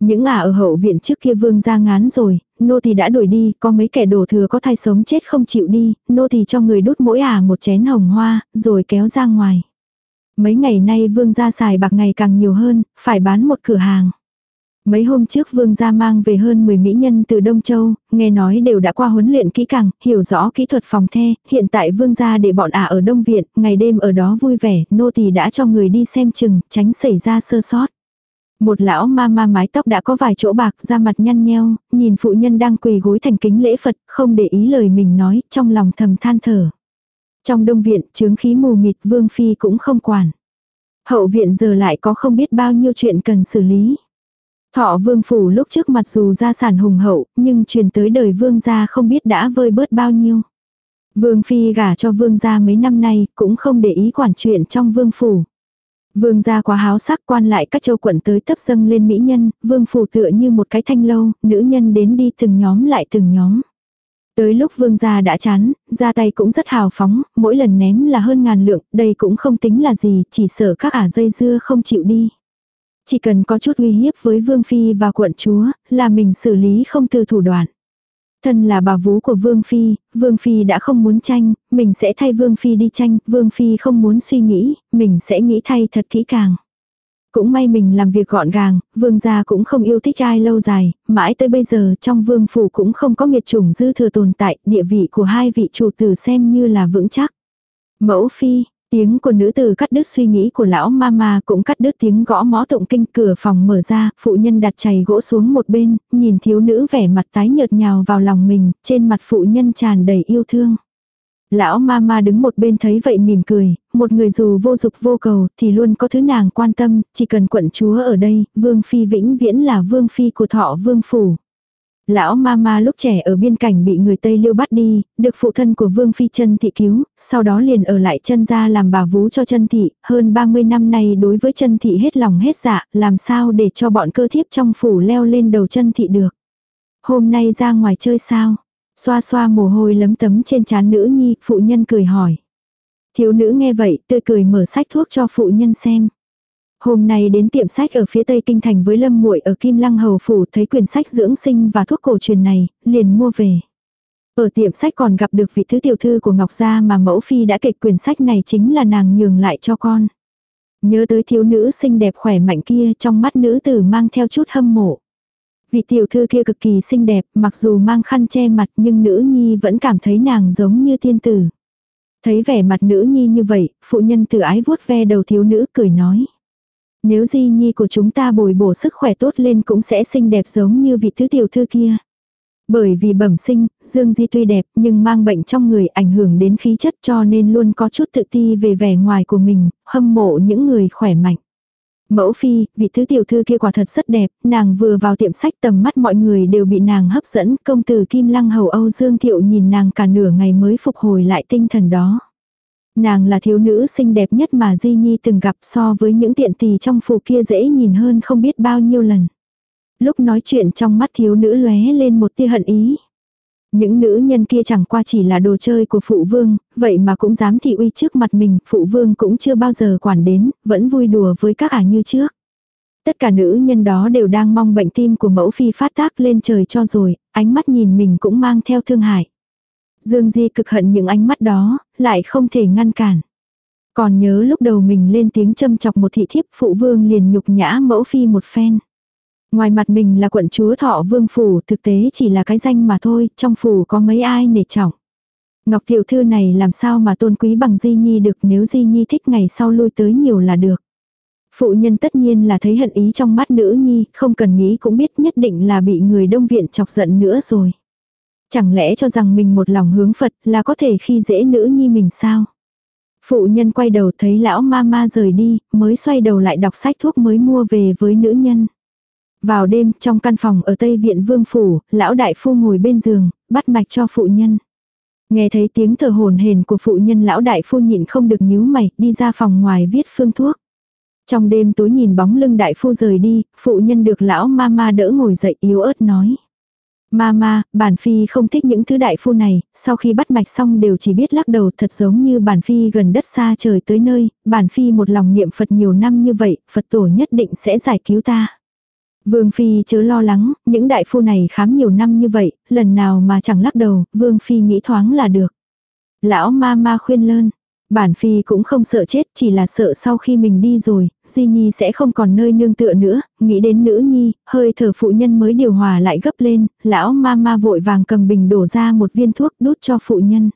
Những ả ở hậu viện trước kia vương ra ngán rồi, nô tỳ đã đuổi đi, có mấy kẻ đồ thừa có thai sống chết không chịu đi, nô tỳ cho người đút mỗi ả à một chén hồng hoa, rồi kéo ra ngoài. Mấy ngày nay vương gia xài bạc ngày càng nhiều hơn, phải bán một cửa hàng. Mấy hôm trước vương gia mang về hơn 10 mỹ nhân từ Đông Châu, nghe nói đều đã qua huấn luyện kỹ càng, hiểu rõ kỹ thuật phòng the, hiện tại vương gia để bọn ả ở Đông Viện, ngày đêm ở đó vui vẻ, nô tỳ đã cho người đi xem chừng, tránh xảy ra sơ sót. Một lão ma ma mái tóc đã có vài chỗ bạc da mặt nhăn nheo, nhìn phụ nhân đang quỳ gối thành kính lễ Phật, không để ý lời mình nói, trong lòng thầm than thở. Trong đông viện, chướng khí mù mịt vương phi cũng không quản. Hậu viện giờ lại có không biết bao nhiêu chuyện cần xử lý. Thọ vương phủ lúc trước mặc dù gia sản hùng hậu, nhưng truyền tới đời vương gia không biết đã vơi bớt bao nhiêu. Vương phi gả cho vương gia mấy năm nay, cũng không để ý quản chuyện trong vương phủ. Vương gia quá háo sắc quan lại các châu quận tới tấp dâng lên mỹ nhân, vương phủ tựa như một cái thanh lâu, nữ nhân đến đi từng nhóm lại từng nhóm. Tới lúc vương gia đã chán, ra tay cũng rất hào phóng, mỗi lần ném là hơn ngàn lượng, đây cũng không tính là gì, chỉ sợ các ả dây dưa không chịu đi. Chỉ cần có chút uy hiếp với vương phi và quận chúa, là mình xử lý không từ thủ đoạn. Thân là bà vú của Vương Phi, Vương Phi đã không muốn tranh, mình sẽ thay Vương Phi đi tranh, Vương Phi không muốn suy nghĩ, mình sẽ nghĩ thay thật kỹ càng. Cũng may mình làm việc gọn gàng, vương gia cũng không yêu thích ai lâu dài, mãi tới bây giờ trong vương phủ cũng không có nghiệt chủng dư thừa tồn tại, địa vị của hai vị chủ tử xem như là vững chắc. Mẫu phi, tiếng của nữ tử cắt đứt suy nghĩ của lão mama cũng cắt đứt tiếng gõ mõ tụng kinh cửa phòng mở ra, phụ nhân đặt chày gỗ xuống một bên, nhìn thiếu nữ vẻ mặt tái nhợt nhào vào lòng mình, trên mặt phụ nhân tràn đầy yêu thương. Lão mama đứng một bên thấy vậy mỉm cười, một người dù vô dục vô cầu thì luôn có thứ nàng quan tâm, chỉ cần quận chúa ở đây, vương phi vĩnh viễn là vương phi của thọ vương phủ. Lão mama lúc trẻ ở biên cảnh bị người Tây Liêu bắt đi, được phụ thân của Vương Phi chân Thị cứu, sau đó liền ở lại chân gia làm bà vú cho chân Thị, hơn 30 năm nay đối với chân Thị hết lòng hết dạ, làm sao để cho bọn cơ thiếp trong phủ leo lên đầu chân Thị được. Hôm nay ra ngoài chơi sao? Xoa xoa mồ hôi lấm tấm trên trán nữ nhi, phụ nhân cười hỏi. Thiếu nữ nghe vậy, tươi cười mở sách thuốc cho phụ nhân xem. Hôm nay đến tiệm sách ở phía tây kinh thành với Lâm Muội ở Kim Lăng Hầu phủ thấy quyển sách dưỡng sinh và thuốc cổ truyền này, liền mua về. Ở tiệm sách còn gặp được vị thứ tiểu thư của Ngọc Gia mà mẫu phi đã kịch quyển sách này chính là nàng nhường lại cho con. Nhớ tới thiếu nữ xinh đẹp khỏe mạnh kia trong mắt nữ tử mang theo chút hâm mộ. Vị tiểu thư kia cực kỳ xinh đẹp, mặc dù mang khăn che mặt nhưng nữ nhi vẫn cảm thấy nàng giống như tiên tử. Thấy vẻ mặt nữ nhi như vậy, phụ nhân từ ái vuốt ve đầu thiếu nữ cười nói. Nếu di nhi của chúng ta bồi bổ sức khỏe tốt lên cũng sẽ xinh đẹp giống như vị thứ tiểu thư kia. Bởi vì bẩm sinh, Dương Di tuy đẹp nhưng mang bệnh trong người ảnh hưởng đến khí chất cho nên luôn có chút tự ti về vẻ ngoài của mình, hâm mộ những người khỏe mạnh. Mẫu phi, vị thứ tiểu thư kia quả thật rất đẹp, nàng vừa vào tiệm sách tầm mắt mọi người đều bị nàng hấp dẫn, công tử Kim Lăng Hầu Âu Dương Thiệu nhìn nàng cả nửa ngày mới phục hồi lại tinh thần đó. Nàng là thiếu nữ xinh đẹp nhất mà Di Nhi từng gặp so với những tiện tỳ trong phủ kia dễ nhìn hơn không biết bao nhiêu lần. Lúc nói chuyện trong mắt thiếu nữ lóe lên một tia hận ý. Những nữ nhân kia chẳng qua chỉ là đồ chơi của phụ vương, vậy mà cũng dám thị uy trước mặt mình, phụ vương cũng chưa bao giờ quản đến, vẫn vui đùa với các ả như trước. Tất cả nữ nhân đó đều đang mong bệnh tim của mẫu phi phát tác lên trời cho rồi, ánh mắt nhìn mình cũng mang theo thương hại. Dương Di cực hận những ánh mắt đó, lại không thể ngăn cản. Còn nhớ lúc đầu mình lên tiếng châm chọc một thị thiếp phụ vương liền nhục nhã mẫu phi một phen. Ngoài mặt mình là quận chúa thọ vương phủ thực tế chỉ là cái danh mà thôi, trong phủ có mấy ai nể trọng. Ngọc tiểu thư này làm sao mà tôn quý bằng Di Nhi được nếu Di Nhi thích ngày sau lui tới nhiều là được. Phụ nhân tất nhiên là thấy hận ý trong mắt nữ nhi, không cần nghĩ cũng biết nhất định là bị người đông viện chọc giận nữa rồi. Chẳng lẽ cho rằng mình một lòng hướng Phật là có thể khi dễ nữ nhi mình sao? Phụ nhân quay đầu thấy lão ma ma rời đi, mới xoay đầu lại đọc sách thuốc mới mua về với nữ nhân. Vào đêm, trong căn phòng ở Tây Viện Vương Phủ, lão đại phu ngồi bên giường, bắt mạch cho phụ nhân. Nghe thấy tiếng thở hồn hền của phụ nhân lão đại phu nhịn không được nhíu mày, đi ra phòng ngoài viết phương thuốc. Trong đêm tối nhìn bóng lưng đại phu rời đi, phụ nhân được lão ma ma đỡ ngồi dậy yếu ớt nói. Mama, bản phi không thích những thứ đại phu này, sau khi bắt mạch xong đều chỉ biết lắc đầu thật giống như bản phi gần đất xa trời tới nơi, bản phi một lòng niệm Phật nhiều năm như vậy, Phật tổ nhất định sẽ giải cứu ta. Vương Phi chớ lo lắng, những đại phu này khám nhiều năm như vậy, lần nào mà chẳng lắc đầu, Vương Phi nghĩ thoáng là được. Lão ma ma khuyên lơn, Bản phi cũng không sợ chết, chỉ là sợ sau khi mình đi rồi, Di Nhi sẽ không còn nơi nương tựa nữa, nghĩ đến nữ nhi, hơi thở phụ nhân mới điều hòa lại gấp lên, lão ma ma vội vàng cầm bình đổ ra một viên thuốc đút cho phụ nhân.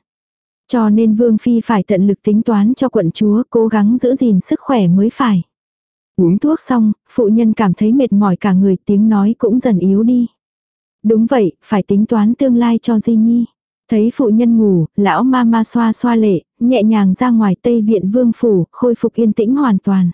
Cho nên Vương Phi phải tận lực tính toán cho quận chúa cố gắng giữ gìn sức khỏe mới phải. Uống thuốc xong, phụ nhân cảm thấy mệt mỏi cả người tiếng nói cũng dần yếu đi. Đúng vậy, phải tính toán tương lai cho Di Nhi. Thấy phụ nhân ngủ, lão ma ma xoa xoa lệ, nhẹ nhàng ra ngoài Tây Viện Vương Phủ, khôi phục yên tĩnh hoàn toàn.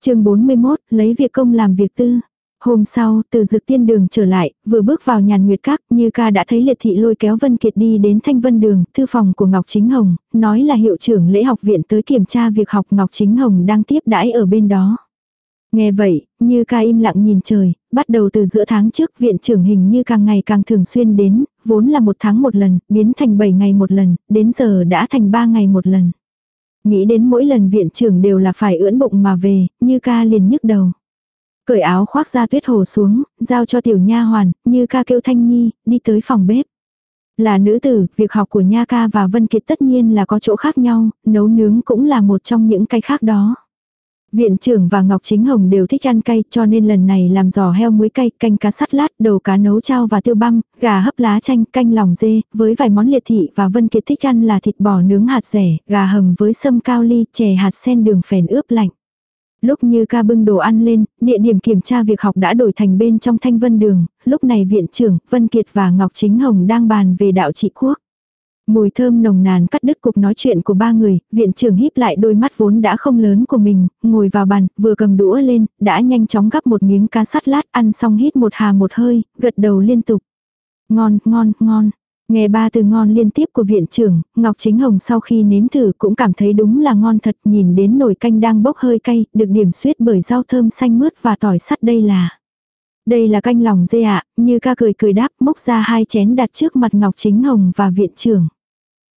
chương 41, lấy việc công làm việc tư. Hôm sau, từ dực tiên đường trở lại, vừa bước vào nhàn nguyệt các, như ca đã thấy liệt thị lôi kéo Vân Kiệt đi đến thanh vân đường, thư phòng của Ngọc Chính Hồng, nói là hiệu trưởng lễ học viện tới kiểm tra việc học Ngọc Chính Hồng đang tiếp đãi ở bên đó. Nghe vậy, như ca im lặng nhìn trời, bắt đầu từ giữa tháng trước viện trưởng hình như càng ngày càng thường xuyên đến, vốn là một tháng một lần, biến thành 7 ngày một lần, đến giờ đã thành 3 ngày một lần. Nghĩ đến mỗi lần viện trưởng đều là phải ưỡn bụng mà về, như ca liền nhức đầu. Cởi áo khoác ra tuyết hồ xuống, giao cho tiểu nha hoàn, như ca kêu thanh nhi, đi tới phòng bếp. Là nữ tử, việc học của Nha ca và Vân Kiệt tất nhiên là có chỗ khác nhau, nấu nướng cũng là một trong những cái khác đó. Viện trưởng và Ngọc Chính Hồng đều thích ăn cay cho nên lần này làm giò heo muối cay, canh cá sắt lát, đầu cá nấu trao và tiêu băm, gà hấp lá chanh, canh lòng dê, với vài món liệt thị và Vân Kiệt thích ăn là thịt bò nướng hạt rẻ, gà hầm với sâm cao ly, chè hạt sen đường phèn ướp lạnh. Lúc như ca bưng đồ ăn lên, địa điểm kiểm tra việc học đã đổi thành bên trong thanh vân đường, lúc này viện trưởng, Vân Kiệt và Ngọc Chính Hồng đang bàn về đạo trị quốc. Mùi thơm nồng nàn cắt đứt cuộc nói chuyện của ba người, viện trưởng híp lại đôi mắt vốn đã không lớn của mình, ngồi vào bàn, vừa cầm đũa lên, đã nhanh chóng gắp một miếng cá sắt lát ăn xong hít một hà một hơi, gật đầu liên tục. Ngon, ngon, ngon. Nghe ba từ ngon liên tiếp của viện trưởng, Ngọc Chính Hồng sau khi nếm thử cũng cảm thấy đúng là ngon thật nhìn đến nồi canh đang bốc hơi cay, được điểm suyết bởi rau thơm xanh mướt và tỏi sắt đây là. Đây là canh lòng dê ạ, như ca cười cười đáp mốc ra hai chén đặt trước mặt Ngọc Chính Hồng và viện trưởng.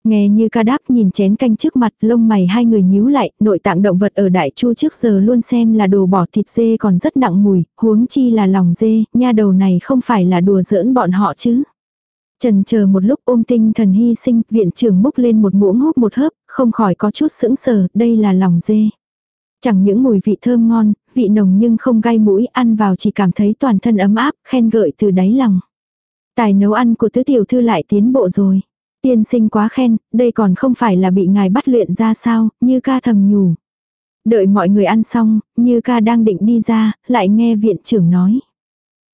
Nghe như ca đáp nhìn chén canh trước mặt, lông mày hai người nhíu lại, nội tạng động vật ở đại chu trước giờ luôn xem là đồ bỏ thịt dê còn rất nặng mùi, huống chi là lòng dê, nha đầu này không phải là đùa giỡn bọn họ chứ. Trần chờ một lúc ôm tinh thần hy sinh, viện trưởng múc lên một muỗng húp một hớp, không khỏi có chút sững sờ, đây là lòng dê. Chẳng những mùi vị thơm ngon, vị nồng nhưng không gai mũi, ăn vào chỉ cảm thấy toàn thân ấm áp, khen gợi từ đáy lòng. Tài nấu ăn của tứ tiểu thư lại tiến bộ rồi. Tiên sinh quá khen, đây còn không phải là bị ngài bắt luyện ra sao, như ca thầm nhủ. Đợi mọi người ăn xong, như ca đang định đi ra, lại nghe viện trưởng nói.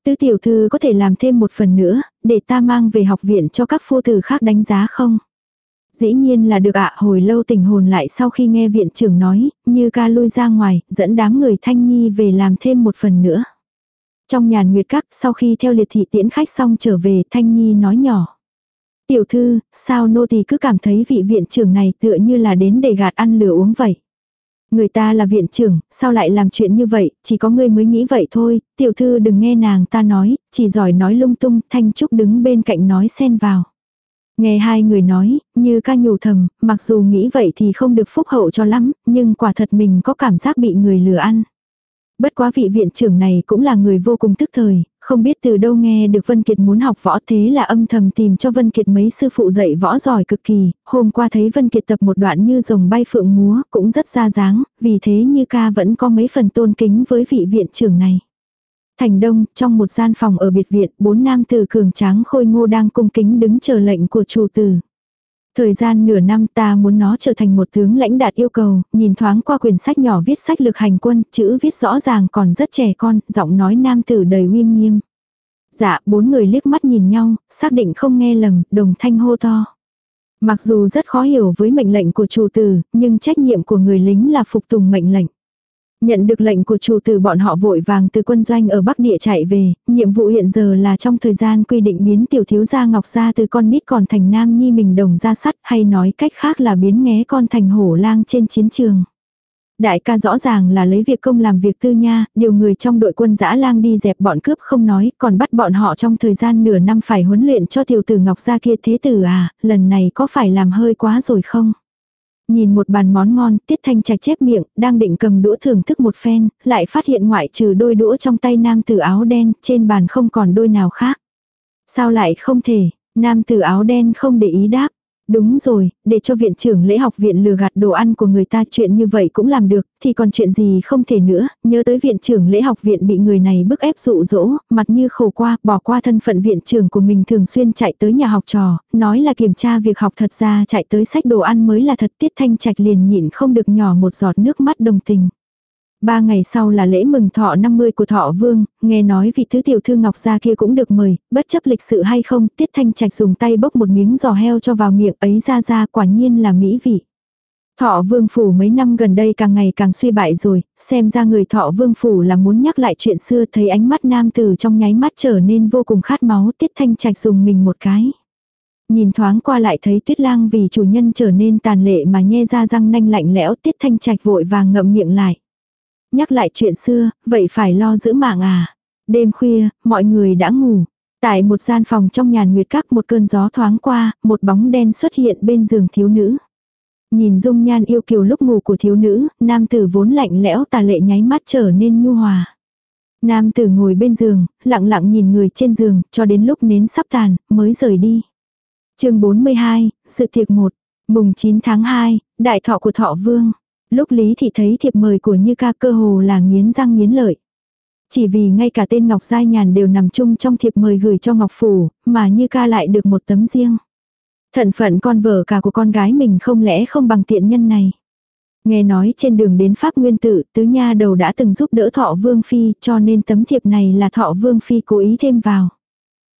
Tứ tiểu thư có thể làm thêm một phần nữa, để ta mang về học viện cho các phu tử khác đánh giá không? Dĩ nhiên là được ạ à, hồi lâu tình hồn lại sau khi nghe viện trưởng nói, như ca lui ra ngoài, dẫn đám người thanh nhi về làm thêm một phần nữa. Trong nhàn nguyệt các, sau khi theo liệt thị tiễn khách xong trở về, thanh nhi nói nhỏ. Tiểu thư, sao nô tỳ cứ cảm thấy vị viện trưởng này tựa như là đến để gạt ăn lừa uống vậy. Người ta là viện trưởng, sao lại làm chuyện như vậy, chỉ có ngươi mới nghĩ vậy thôi, tiểu thư đừng nghe nàng ta nói, chỉ giỏi nói lung tung, thanh trúc đứng bên cạnh nói xen vào. Nghe hai người nói, như ca nhủ thầm, mặc dù nghĩ vậy thì không được phúc hậu cho lắm, nhưng quả thật mình có cảm giác bị người lừa ăn. Bất quá vị viện trưởng này cũng là người vô cùng tức thời, không biết từ đâu nghe được Vân Kiệt muốn học võ thế là âm thầm tìm cho Vân Kiệt mấy sư phụ dạy võ giỏi cực kỳ, hôm qua thấy Vân Kiệt tập một đoạn như rồng bay phượng múa cũng rất ra dáng, vì thế như ca vẫn có mấy phần tôn kính với vị viện trưởng này. Thành Đông, trong một gian phòng ở biệt viện, bốn nam tử cường tráng khôi ngô đang cung kính đứng chờ lệnh của chủ tử. Thời gian nửa năm ta muốn nó trở thành một tướng lãnh đạt yêu cầu, nhìn thoáng qua quyển sách nhỏ viết sách lực hành quân, chữ viết rõ ràng còn rất trẻ con, giọng nói nam tử đầy uy nghiêm. Dạ, bốn người liếc mắt nhìn nhau, xác định không nghe lầm, đồng thanh hô to. Mặc dù rất khó hiểu với mệnh lệnh của chủ tử, nhưng trách nhiệm của người lính là phục tùng mệnh lệnh. Nhận được lệnh của chủ tử bọn họ vội vàng từ quân doanh ở Bắc Địa chạy về, nhiệm vụ hiện giờ là trong thời gian quy định biến tiểu thiếu gia ngọc gia từ con nít còn thành nam nhi mình đồng ra sắt hay nói cách khác là biến nghé con thành hổ lang trên chiến trường. Đại ca rõ ràng là lấy việc công làm việc tư nha, điều người trong đội quân dã lang đi dẹp bọn cướp không nói, còn bắt bọn họ trong thời gian nửa năm phải huấn luyện cho tiểu tử ngọc gia kia thế tử à, lần này có phải làm hơi quá rồi không? Nhìn một bàn món ngon, Tiết Thanh Trạch chép miệng, đang định cầm đũa thưởng thức một phen, lại phát hiện ngoại trừ đôi đũa trong tay nam tử áo đen, trên bàn không còn đôi nào khác. Sao lại không thể, nam tử áo đen không để ý đáp. Đúng rồi, để cho viện trưởng lễ học viện lừa gạt đồ ăn của người ta chuyện như vậy cũng làm được, thì còn chuyện gì không thể nữa, nhớ tới viện trưởng lễ học viện bị người này bức ép dụ dỗ, mặt như khổ qua, bỏ qua thân phận viện trưởng của mình thường xuyên chạy tới nhà học trò, nói là kiểm tra việc học thật ra chạy tới sách đồ ăn mới là thật tiết thanh trạch liền nhịn không được nhỏ một giọt nước mắt đồng tình. Ba ngày sau là lễ mừng thọ 50 của thọ vương, nghe nói vị thứ tiểu thư ngọc gia kia cũng được mời, bất chấp lịch sự hay không, tiết thanh trạch dùng tay bốc một miếng giò heo cho vào miệng ấy ra ra quả nhiên là mỹ vị. Thọ vương phủ mấy năm gần đây càng ngày càng suy bại rồi, xem ra người thọ vương phủ là muốn nhắc lại chuyện xưa thấy ánh mắt nam tử trong nháy mắt trở nên vô cùng khát máu tiết thanh trạch dùng mình một cái. Nhìn thoáng qua lại thấy tuyết lang vì chủ nhân trở nên tàn lệ mà nhe ra răng nanh lạnh lẽo tiết thanh trạch vội vàng ngậm miệng lại. Nhắc lại chuyện xưa, vậy phải lo giữ mạng à. Đêm khuya, mọi người đã ngủ. Tại một gian phòng trong nhàn nguyệt các một cơn gió thoáng qua, một bóng đen xuất hiện bên giường thiếu nữ. Nhìn dung nhan yêu kiều lúc ngủ của thiếu nữ, nam tử vốn lạnh lẽo tà lệ nháy mắt trở nên nhu hòa. Nam tử ngồi bên giường, lặng lặng nhìn người trên giường, cho đến lúc nến sắp tàn, mới rời đi. chương 42, sự tiệc 1, mùng 9 tháng 2, đại thọ của thọ vương. Lúc Lý Thị thấy thiệp mời của Như ca cơ hồ là nghiến răng nghiến lợi. Chỉ vì ngay cả tên Ngọc Giai Nhàn đều nằm chung trong thiệp mời gửi cho Ngọc Phủ, mà Như ca lại được một tấm riêng. Thận phận con vợ cả của con gái mình không lẽ không bằng tiện nhân này. Nghe nói trên đường đến Pháp Nguyên tự tứ nha đầu đã từng giúp đỡ thọ Vương Phi cho nên tấm thiệp này là thọ Vương Phi cố ý thêm vào.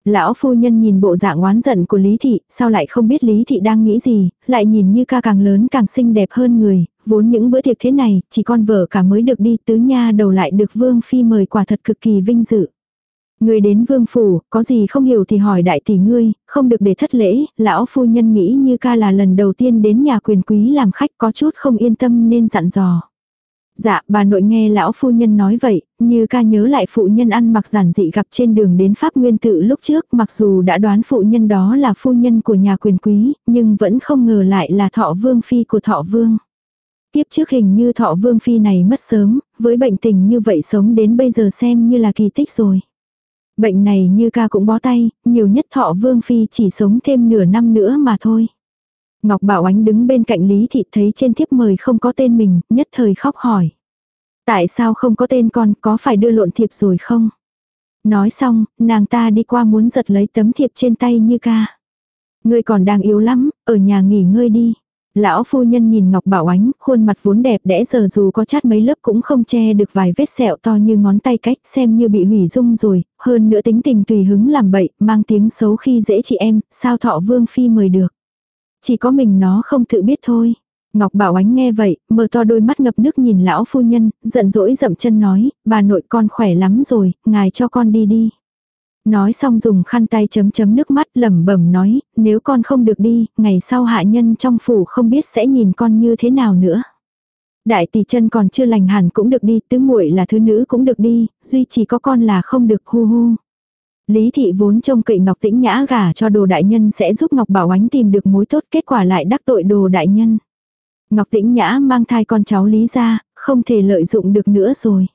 Lão phu nhân nhìn bộ dạng oán giận của Lý Thị, sao lại không biết Lý Thị đang nghĩ gì, lại nhìn như ca càng lớn càng xinh đẹp hơn người, vốn những bữa tiệc thế này, chỉ con vợ cả mới được đi tứ nha đầu lại được Vương Phi mời quả thật cực kỳ vinh dự. Người đến vương phủ, có gì không hiểu thì hỏi đại tỷ ngươi, không được để thất lễ, lão phu nhân nghĩ như ca là lần đầu tiên đến nhà quyền quý làm khách có chút không yên tâm nên dặn dò. Dạ, bà nội nghe lão phu nhân nói vậy, như ca nhớ lại phụ nhân ăn mặc giản dị gặp trên đường đến Pháp Nguyên tự lúc trước, mặc dù đã đoán phụ nhân đó là phu nhân của nhà quyền quý, nhưng vẫn không ngờ lại là thọ vương phi của thọ vương. Tiếp trước hình như thọ vương phi này mất sớm, với bệnh tình như vậy sống đến bây giờ xem như là kỳ tích rồi. Bệnh này như ca cũng bó tay, nhiều nhất thọ vương phi chỉ sống thêm nửa năm nữa mà thôi. Ngọc Bảo Ánh đứng bên cạnh Lý Thị thấy trên thiếp mời không có tên mình, nhất thời khóc hỏi. Tại sao không có tên con, có phải đưa lộn thiệp rồi không? Nói xong, nàng ta đi qua muốn giật lấy tấm thiệp trên tay như ca. Ngươi còn đang yếu lắm, ở nhà nghỉ ngơi đi. Lão phu nhân nhìn Ngọc Bảo Ánh, khuôn mặt vốn đẹp đẽ giờ dù có chát mấy lớp cũng không che được vài vết sẹo to như ngón tay cách xem như bị hủy dung rồi, hơn nữa tính tình tùy hứng làm bậy, mang tiếng xấu khi dễ chị em, sao thọ vương phi mời được. Chỉ có mình nó không tự biết thôi. Ngọc Bảo Ánh nghe vậy, mở to đôi mắt ngập nước nhìn lão phu nhân, giận dỗi dậm chân nói, bà nội con khỏe lắm rồi, ngài cho con đi đi. Nói xong dùng khăn tay chấm chấm nước mắt lẩm bẩm nói, nếu con không được đi, ngày sau hạ nhân trong phủ không biết sẽ nhìn con như thế nào nữa. Đại tỷ chân còn chưa lành hẳn cũng được đi, tứ muội là thứ nữ cũng được đi, duy chỉ có con là không được hu hu. Lý thị vốn trông cậy Ngọc Tĩnh Nhã gả cho đồ đại nhân sẽ giúp Ngọc Bảo Ánh tìm được mối tốt kết quả lại đắc tội đồ đại nhân. Ngọc Tĩnh Nhã mang thai con cháu Lý ra, không thể lợi dụng được nữa rồi.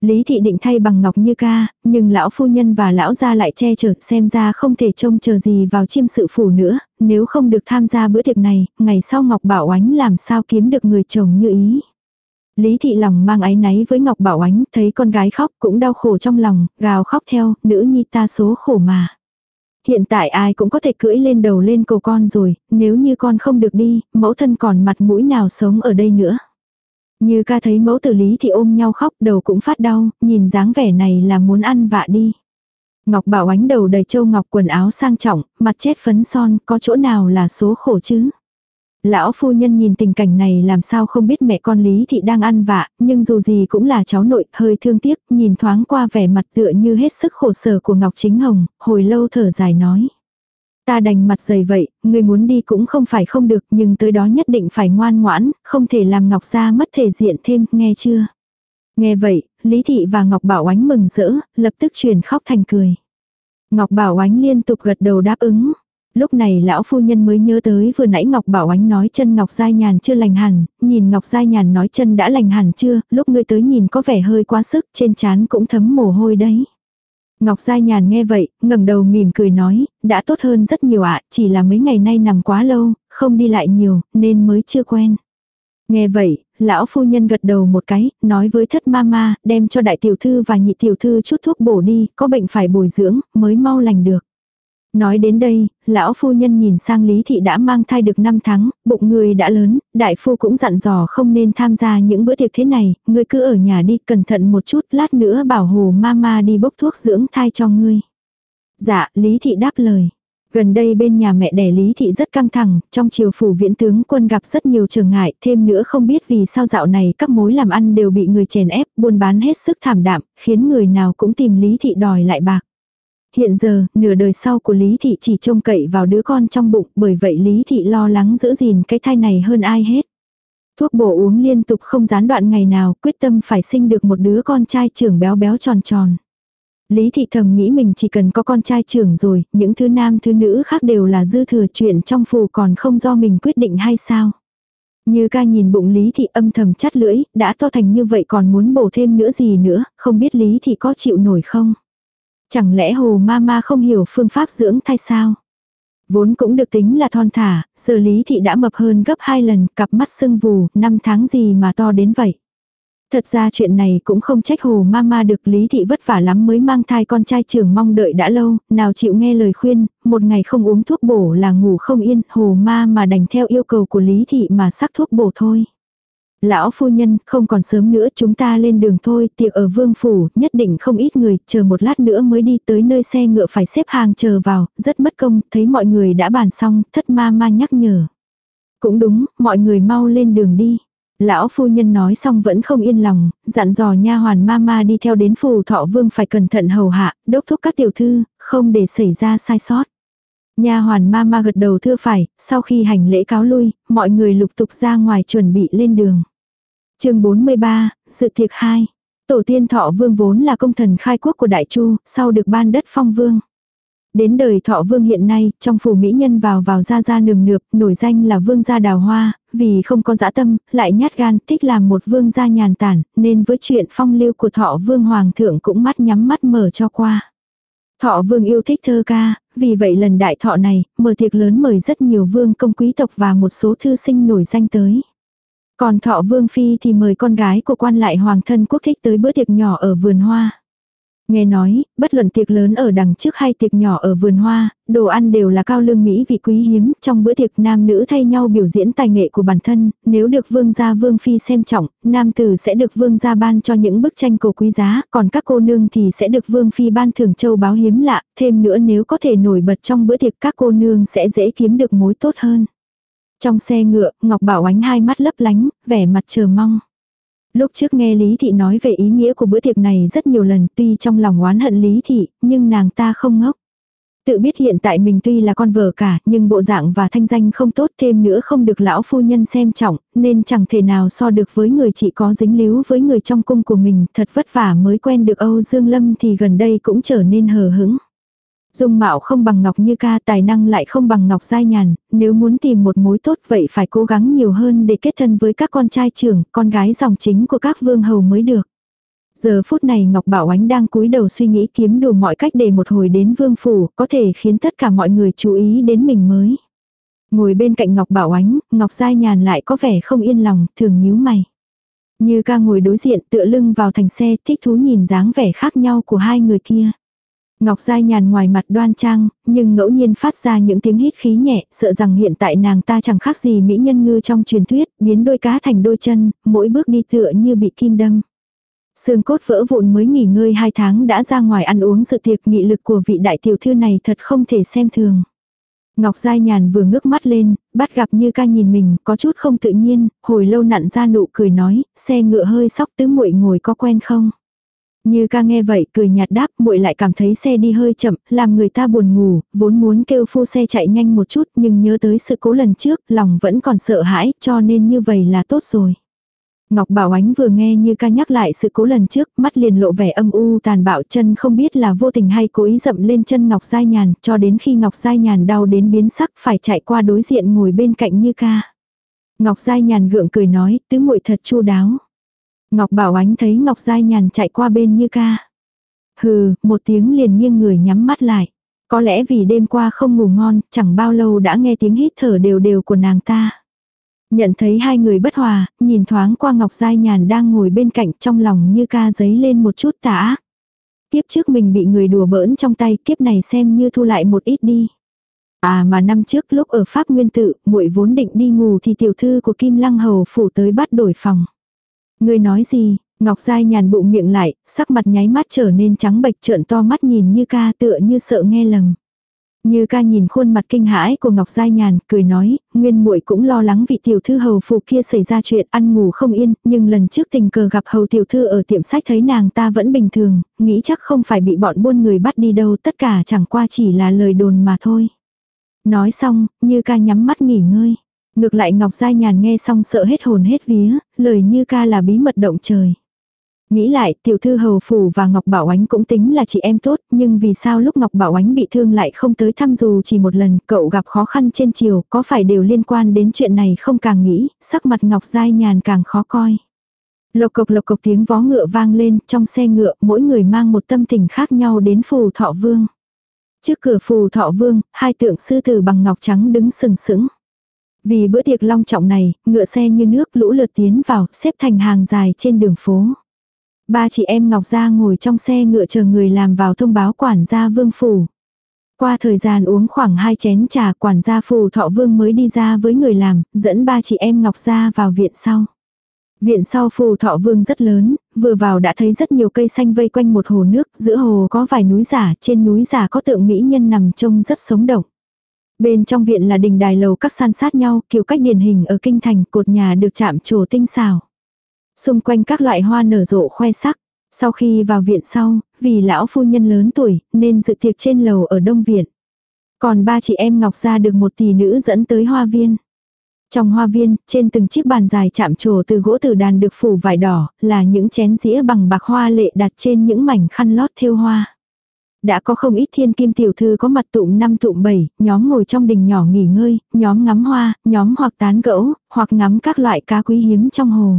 Lý thị định thay bằng ngọc như ca, nhưng lão phu nhân và lão gia lại che chở xem ra không thể trông chờ gì vào chiêm sự phủ nữa, nếu không được tham gia bữa tiệc này, ngày sau Ngọc Bảo Ánh làm sao kiếm được người chồng như ý. Lý thị lòng mang áy náy với Ngọc Bảo Ánh, thấy con gái khóc cũng đau khổ trong lòng, gào khóc theo, nữ nhi ta số khổ mà. Hiện tại ai cũng có thể cưỡi lên đầu lên cầu con rồi, nếu như con không được đi, mẫu thân còn mặt mũi nào sống ở đây nữa. Như ca thấy mẫu tử lý thì ôm nhau khóc đầu cũng phát đau, nhìn dáng vẻ này là muốn ăn vạ đi. Ngọc bảo ánh đầu đầy châu ngọc quần áo sang trọng, mặt chết phấn son, có chỗ nào là số khổ chứ. Lão phu nhân nhìn tình cảnh này làm sao không biết mẹ con Lý Thị đang ăn vạ, nhưng dù gì cũng là cháu nội, hơi thương tiếc, nhìn thoáng qua vẻ mặt tựa như hết sức khổ sở của Ngọc Chính Hồng, hồi lâu thở dài nói. Ta đành mặt dày vậy, người muốn đi cũng không phải không được, nhưng tới đó nhất định phải ngoan ngoãn, không thể làm Ngọc gia mất thể diện thêm, nghe chưa? Nghe vậy, Lý Thị và Ngọc Bảo Ánh mừng rỡ, lập tức truyền khóc thành cười. Ngọc Bảo Ánh liên tục gật đầu đáp ứng. Lúc này lão phu nhân mới nhớ tới vừa nãy Ngọc Bảo Ánh nói chân Ngọc Giai Nhàn chưa lành hẳn, nhìn Ngọc Giai Nhàn nói chân đã lành hẳn chưa, lúc ngươi tới nhìn có vẻ hơi quá sức, trên trán cũng thấm mồ hôi đấy. Ngọc Giai Nhàn nghe vậy, ngẩng đầu mỉm cười nói, đã tốt hơn rất nhiều ạ, chỉ là mấy ngày nay nằm quá lâu, không đi lại nhiều, nên mới chưa quen. Nghe vậy, lão phu nhân gật đầu một cái, nói với thất mama, đem cho đại tiểu thư và nhị tiểu thư chút thuốc bổ đi, có bệnh phải bồi dưỡng, mới mau lành được. Nói đến đây, lão phu nhân nhìn sang Lý Thị đã mang thai được 5 tháng, bụng người đã lớn, đại phu cũng dặn dò không nên tham gia những bữa tiệc thế này, ngươi cứ ở nhà đi cẩn thận một chút, lát nữa bảo hồ mama đi bốc thuốc dưỡng thai cho ngươi. Dạ, Lý Thị đáp lời. Gần đây bên nhà mẹ đẻ Lý Thị rất căng thẳng, trong triều phủ viễn tướng quân gặp rất nhiều trở ngại, thêm nữa không biết vì sao dạo này các mối làm ăn đều bị người chèn ép, buôn bán hết sức thảm đạm, khiến người nào cũng tìm Lý Thị đòi lại bạc. Hiện giờ, nửa đời sau của Lý Thị chỉ trông cậy vào đứa con trong bụng, bởi vậy Lý Thị lo lắng giữ gìn cái thai này hơn ai hết. Thuốc bổ uống liên tục không gián đoạn ngày nào, quyết tâm phải sinh được một đứa con trai trưởng béo béo tròn tròn. Lý Thị thầm nghĩ mình chỉ cần có con trai trưởng rồi, những thứ nam thứ nữ khác đều là dư thừa chuyện trong phù còn không do mình quyết định hay sao. Như ca nhìn bụng Lý Thị âm thầm chắt lưỡi, đã to thành như vậy còn muốn bổ thêm nữa gì nữa, không biết Lý Thị có chịu nổi không. Chẳng lẽ hồ ma ma không hiểu phương pháp dưỡng thai sao? Vốn cũng được tính là thon thả, giờ Lý Thị đã mập hơn gấp hai lần, cặp mắt sưng vù, năm tháng gì mà to đến vậy. Thật ra chuyện này cũng không trách hồ mama được Lý Thị vất vả lắm mới mang thai con trai trưởng mong đợi đã lâu, nào chịu nghe lời khuyên, một ngày không uống thuốc bổ là ngủ không yên, hồ ma mà đành theo yêu cầu của Lý Thị mà sắc thuốc bổ thôi. Lão phu nhân, không còn sớm nữa chúng ta lên đường thôi, tiệc ở vương phủ, nhất định không ít người, chờ một lát nữa mới đi tới nơi xe ngựa phải xếp hàng chờ vào, rất mất công, thấy mọi người đã bàn xong, thất ma ma nhắc nhở. Cũng đúng, mọi người mau lên đường đi. Lão phu nhân nói xong vẫn không yên lòng, dặn dò nha hoàn mama đi theo đến phù thọ vương phải cẩn thận hầu hạ, đốc thúc các tiểu thư, không để xảy ra sai sót. Nha hoàn ma ma gật đầu thưa phải, sau khi hành lễ cáo lui, mọi người lục tục ra ngoài chuẩn bị lên đường. chương 43, dự tiệc 2. Tổ tiên thọ vương vốn là công thần khai quốc của Đại Chu, sau được ban đất phong vương. Đến đời thọ vương hiện nay, trong phủ mỹ nhân vào vào ra ra nườm nượp, nổi danh là vương gia đào hoa, vì không có dã tâm, lại nhát gan, thích làm một vương gia nhàn tản, nên với chuyện phong lưu của thọ vương hoàng thượng cũng mắt nhắm mắt mở cho qua. Thọ vương yêu thích thơ ca, vì vậy lần đại thọ này, mở tiệc lớn mời rất nhiều vương công quý tộc và một số thư sinh nổi danh tới. Còn thọ vương phi thì mời con gái của quan lại hoàng thân quốc thích tới bữa tiệc nhỏ ở vườn hoa. Nghe nói, bất luận tiệc lớn ở đằng trước hay tiệc nhỏ ở vườn hoa, đồ ăn đều là cao lương mỹ vị quý hiếm, trong bữa tiệc nam nữ thay nhau biểu diễn tài nghệ của bản thân, nếu được vương gia vương phi xem trọng, nam tử sẽ được vương gia ban cho những bức tranh cổ quý giá, còn các cô nương thì sẽ được vương phi ban thưởng châu báo hiếm lạ, thêm nữa nếu có thể nổi bật trong bữa tiệc các cô nương sẽ dễ kiếm được mối tốt hơn. Trong xe ngựa, Ngọc Bảo ánh hai mắt lấp lánh, vẻ mặt chờ mong. Lúc trước nghe Lý Thị nói về ý nghĩa của bữa tiệc này rất nhiều lần tuy trong lòng oán hận Lý Thị, nhưng nàng ta không ngốc. Tự biết hiện tại mình tuy là con vợ cả, nhưng bộ dạng và thanh danh không tốt thêm nữa không được lão phu nhân xem trọng, nên chẳng thể nào so được với người chị có dính líu với người trong cung của mình, thật vất vả mới quen được Âu Dương Lâm thì gần đây cũng trở nên hờ hững. Dung mạo không bằng Ngọc Như ca tài năng lại không bằng Ngọc Giai Nhàn, nếu muốn tìm một mối tốt vậy phải cố gắng nhiều hơn để kết thân với các con trai trưởng, con gái dòng chính của các vương hầu mới được. Giờ phút này Ngọc Bảo Ánh đang cúi đầu suy nghĩ kiếm đủ mọi cách để một hồi đến vương phủ, có thể khiến tất cả mọi người chú ý đến mình mới. Ngồi bên cạnh Ngọc Bảo Ánh, Ngọc Giai Nhàn lại có vẻ không yên lòng, thường nhíu mày. Như ca ngồi đối diện tựa lưng vào thành xe thích thú nhìn dáng vẻ khác nhau của hai người kia. Ngọc Giai nhàn ngoài mặt đoan trang, nhưng ngẫu nhiên phát ra những tiếng hít khí nhẹ, sợ rằng hiện tại nàng ta chẳng khác gì mỹ nhân ngư trong truyền thuyết, biến đôi cá thành đôi chân, mỗi bước đi tựa như bị kim đâm. Xương cốt vỡ vụn mới nghỉ ngơi hai tháng đã ra ngoài ăn uống sự tiệc nghị lực của vị đại tiểu thư này thật không thể xem thường. Ngọc Giai Nhàn vừa ngước mắt lên, bắt gặp như ca nhìn mình, có chút không tự nhiên, hồi lâu nặn ra nụ cười nói, xe ngựa hơi sóc tứ muội ngồi có quen không? Như ca nghe vậy cười nhạt đáp muội lại cảm thấy xe đi hơi chậm, làm người ta buồn ngủ, vốn muốn kêu phu xe chạy nhanh một chút nhưng nhớ tới sự cố lần trước, lòng vẫn còn sợ hãi cho nên như vậy là tốt rồi. Ngọc Bảo Ánh vừa nghe như ca nhắc lại sự cố lần trước, mắt liền lộ vẻ âm u tàn bạo chân không biết là vô tình hay cố ý dậm lên chân Ngọc Giai Nhàn, cho đến khi Ngọc Giai Nhàn đau đến biến sắc phải chạy qua đối diện ngồi bên cạnh như ca. Ngọc Giai Nhàn gượng cười nói, tứ muội thật chu đáo. Ngọc Bảo Ánh thấy Ngọc Giai Nhàn chạy qua bên như ca. Hừ, một tiếng liền nghiêng người nhắm mắt lại. Có lẽ vì đêm qua không ngủ ngon, chẳng bao lâu đã nghe tiếng hít thở đều đều của nàng ta. Nhận thấy hai người bất hòa, nhìn thoáng qua Ngọc Giai Nhàn đang ngồi bên cạnh trong lòng như ca giấy lên một chút tà ác. Kiếp trước mình bị người đùa bỡn trong tay, kiếp này xem như thu lại một ít đi. À mà năm trước lúc ở Pháp Nguyên Tự, muội vốn định đi ngủ thì tiểu thư của Kim Lăng Hầu phủ tới bắt đổi phòng. Người nói gì, Ngọc Giai nhàn bụng miệng lại, sắc mặt nháy mắt trở nên trắng bệch trợn to mắt nhìn như ca tựa như sợ nghe lầm. Như ca nhìn khuôn mặt kinh hãi của Ngọc Giai Nhàn, cười nói, nguyên muội cũng lo lắng vị tiểu thư hầu phù kia xảy ra chuyện ăn ngủ không yên, nhưng lần trước tình cờ gặp hầu tiểu thư ở tiệm sách thấy nàng ta vẫn bình thường, nghĩ chắc không phải bị bọn buôn người bắt đi đâu, tất cả chẳng qua chỉ là lời đồn mà thôi. Nói xong, như ca nhắm mắt nghỉ ngơi. Ngược lại Ngọc Giai Nhàn nghe xong sợ hết hồn hết vía, lời như ca là bí mật động trời. Nghĩ lại, tiểu thư hầu phủ và Ngọc Bảo Ánh cũng tính là chị em tốt, nhưng vì sao lúc Ngọc Bảo Ánh bị thương lại không tới thăm dù chỉ một lần, cậu gặp khó khăn trên chiều, có phải đều liên quan đến chuyện này không càng nghĩ, sắc mặt Ngọc Giai Nhàn càng khó coi. Lộc cộc lộc cộc tiếng vó ngựa vang lên, trong xe ngựa, mỗi người mang một tâm tình khác nhau đến phù thọ vương. Trước cửa phù thọ vương, hai tượng sư tử bằng ngọc trắng đứng sừng sững. Vì bữa tiệc long trọng này, ngựa xe như nước lũ lượt tiến vào, xếp thành hàng dài trên đường phố. Ba chị em Ngọc Gia ngồi trong xe ngựa chờ người làm vào thông báo quản gia vương phủ. Qua thời gian uống khoảng hai chén trà quản gia phù thọ vương mới đi ra với người làm, dẫn ba chị em Ngọc Gia vào viện sau. Viện sau phù thọ vương rất lớn, vừa vào đã thấy rất nhiều cây xanh vây quanh một hồ nước, giữa hồ có vài núi giả, trên núi giả có tượng mỹ nhân nằm trông rất sống động. Bên trong viện là đình đài lầu các san sát nhau, kiểu cách điển hình ở kinh thành, cột nhà được chạm trổ tinh xảo. Xung quanh các loại hoa nở rộ khoe sắc. Sau khi vào viện sau, vì lão phu nhân lớn tuổi, nên dự tiệc trên lầu ở đông viện. Còn ba chị em Ngọc Gia được một tỷ nữ dẫn tới hoa viên. Trong hoa viên, trên từng chiếc bàn dài chạm trổ từ gỗ tử đàn được phủ vải đỏ, là những chén dĩa bằng bạc hoa lệ đặt trên những mảnh khăn lót thêu hoa. Đã có không ít thiên kim tiểu thư có mặt tụm năm tụm bảy, nhóm ngồi trong đình nhỏ nghỉ ngơi, nhóm ngắm hoa, nhóm hoặc tán gẫu, hoặc ngắm các loại cá quý hiếm trong hồ.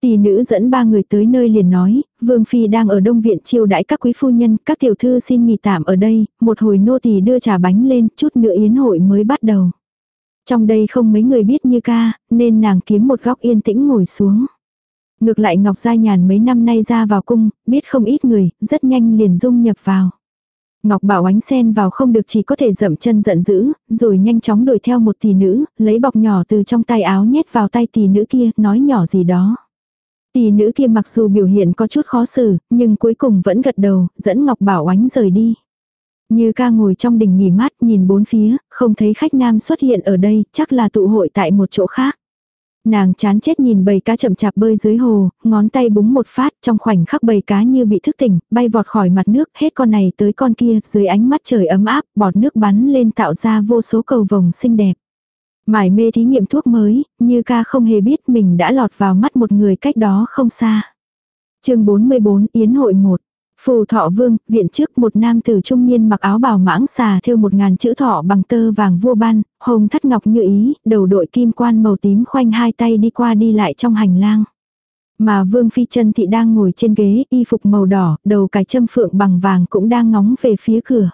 Tỷ nữ dẫn ba người tới nơi liền nói, Vương Phi đang ở Đông Viện chiêu đãi các quý phu nhân, các tiểu thư xin nghỉ tạm ở đây, một hồi nô tỳ đưa trà bánh lên, chút nữa yến hội mới bắt đầu. Trong đây không mấy người biết như ca, nên nàng kiếm một góc yên tĩnh ngồi xuống. Ngược lại Ngọc Gia Nhàn mấy năm nay ra vào cung, biết không ít người, rất nhanh liền dung nhập vào. Ngọc Bảo ánh sen vào không được chỉ có thể dậm chân giận dữ, rồi nhanh chóng đuổi theo một tỷ nữ, lấy bọc nhỏ từ trong tay áo nhét vào tay tỷ nữ kia, nói nhỏ gì đó. Tỷ nữ kia mặc dù biểu hiện có chút khó xử, nhưng cuối cùng vẫn gật đầu, dẫn Ngọc Bảo ánh rời đi. Như ca ngồi trong đình nghỉ mát nhìn bốn phía, không thấy khách nam xuất hiện ở đây, chắc là tụ hội tại một chỗ khác. Nàng chán chết nhìn bầy cá chậm chạp bơi dưới hồ, ngón tay búng một phát trong khoảnh khắc bầy cá như bị thức tỉnh, bay vọt khỏi mặt nước, hết con này tới con kia, dưới ánh mắt trời ấm áp, bọt nước bắn lên tạo ra vô số cầu vồng xinh đẹp. Mải mê thí nghiệm thuốc mới, như ca không hề biết mình đã lọt vào mắt một người cách đó không xa. chương 44 Yến hội 1 Phù thọ vương, viện trước một nam tử trung niên mặc áo bào mãng xà thêu một ngàn chữ thọ bằng tơ vàng vua ban, hồng thất ngọc như ý, đầu đội kim quan màu tím khoanh hai tay đi qua đi lại trong hành lang. Mà vương phi chân thị đang ngồi trên ghế, y phục màu đỏ, đầu cài châm phượng bằng vàng cũng đang ngóng về phía cửa.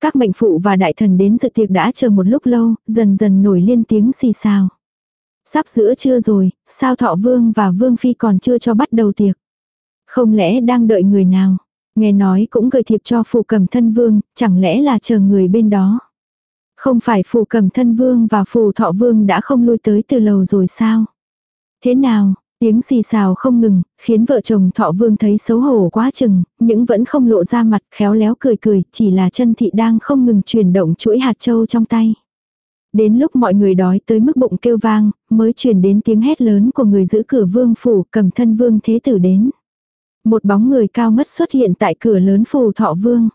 Các mệnh phụ và đại thần đến dự tiệc đã chờ một lúc lâu, dần dần nổi lên tiếng xì xào. Sắp giữa trưa rồi, sao thọ vương và vương phi còn chưa cho bắt đầu tiệc. Không lẽ đang đợi người nào? Nghe nói cũng gửi thiệp cho phù cầm thân vương, chẳng lẽ là chờ người bên đó? Không phải phù cầm thân vương và phù thọ vương đã không lui tới từ lầu rồi sao? Thế nào, tiếng xì xào không ngừng, khiến vợ chồng thọ vương thấy xấu hổ quá chừng, nhưng vẫn không lộ ra mặt khéo léo cười cười, chỉ là chân thị đang không ngừng chuyển động chuỗi hạt châu trong tay. Đến lúc mọi người đói tới mức bụng kêu vang, mới truyền đến tiếng hét lớn của người giữ cửa vương phủ cầm thân vương thế tử đến. Một bóng người cao ngất xuất hiện tại cửa lớn phù thọ vương.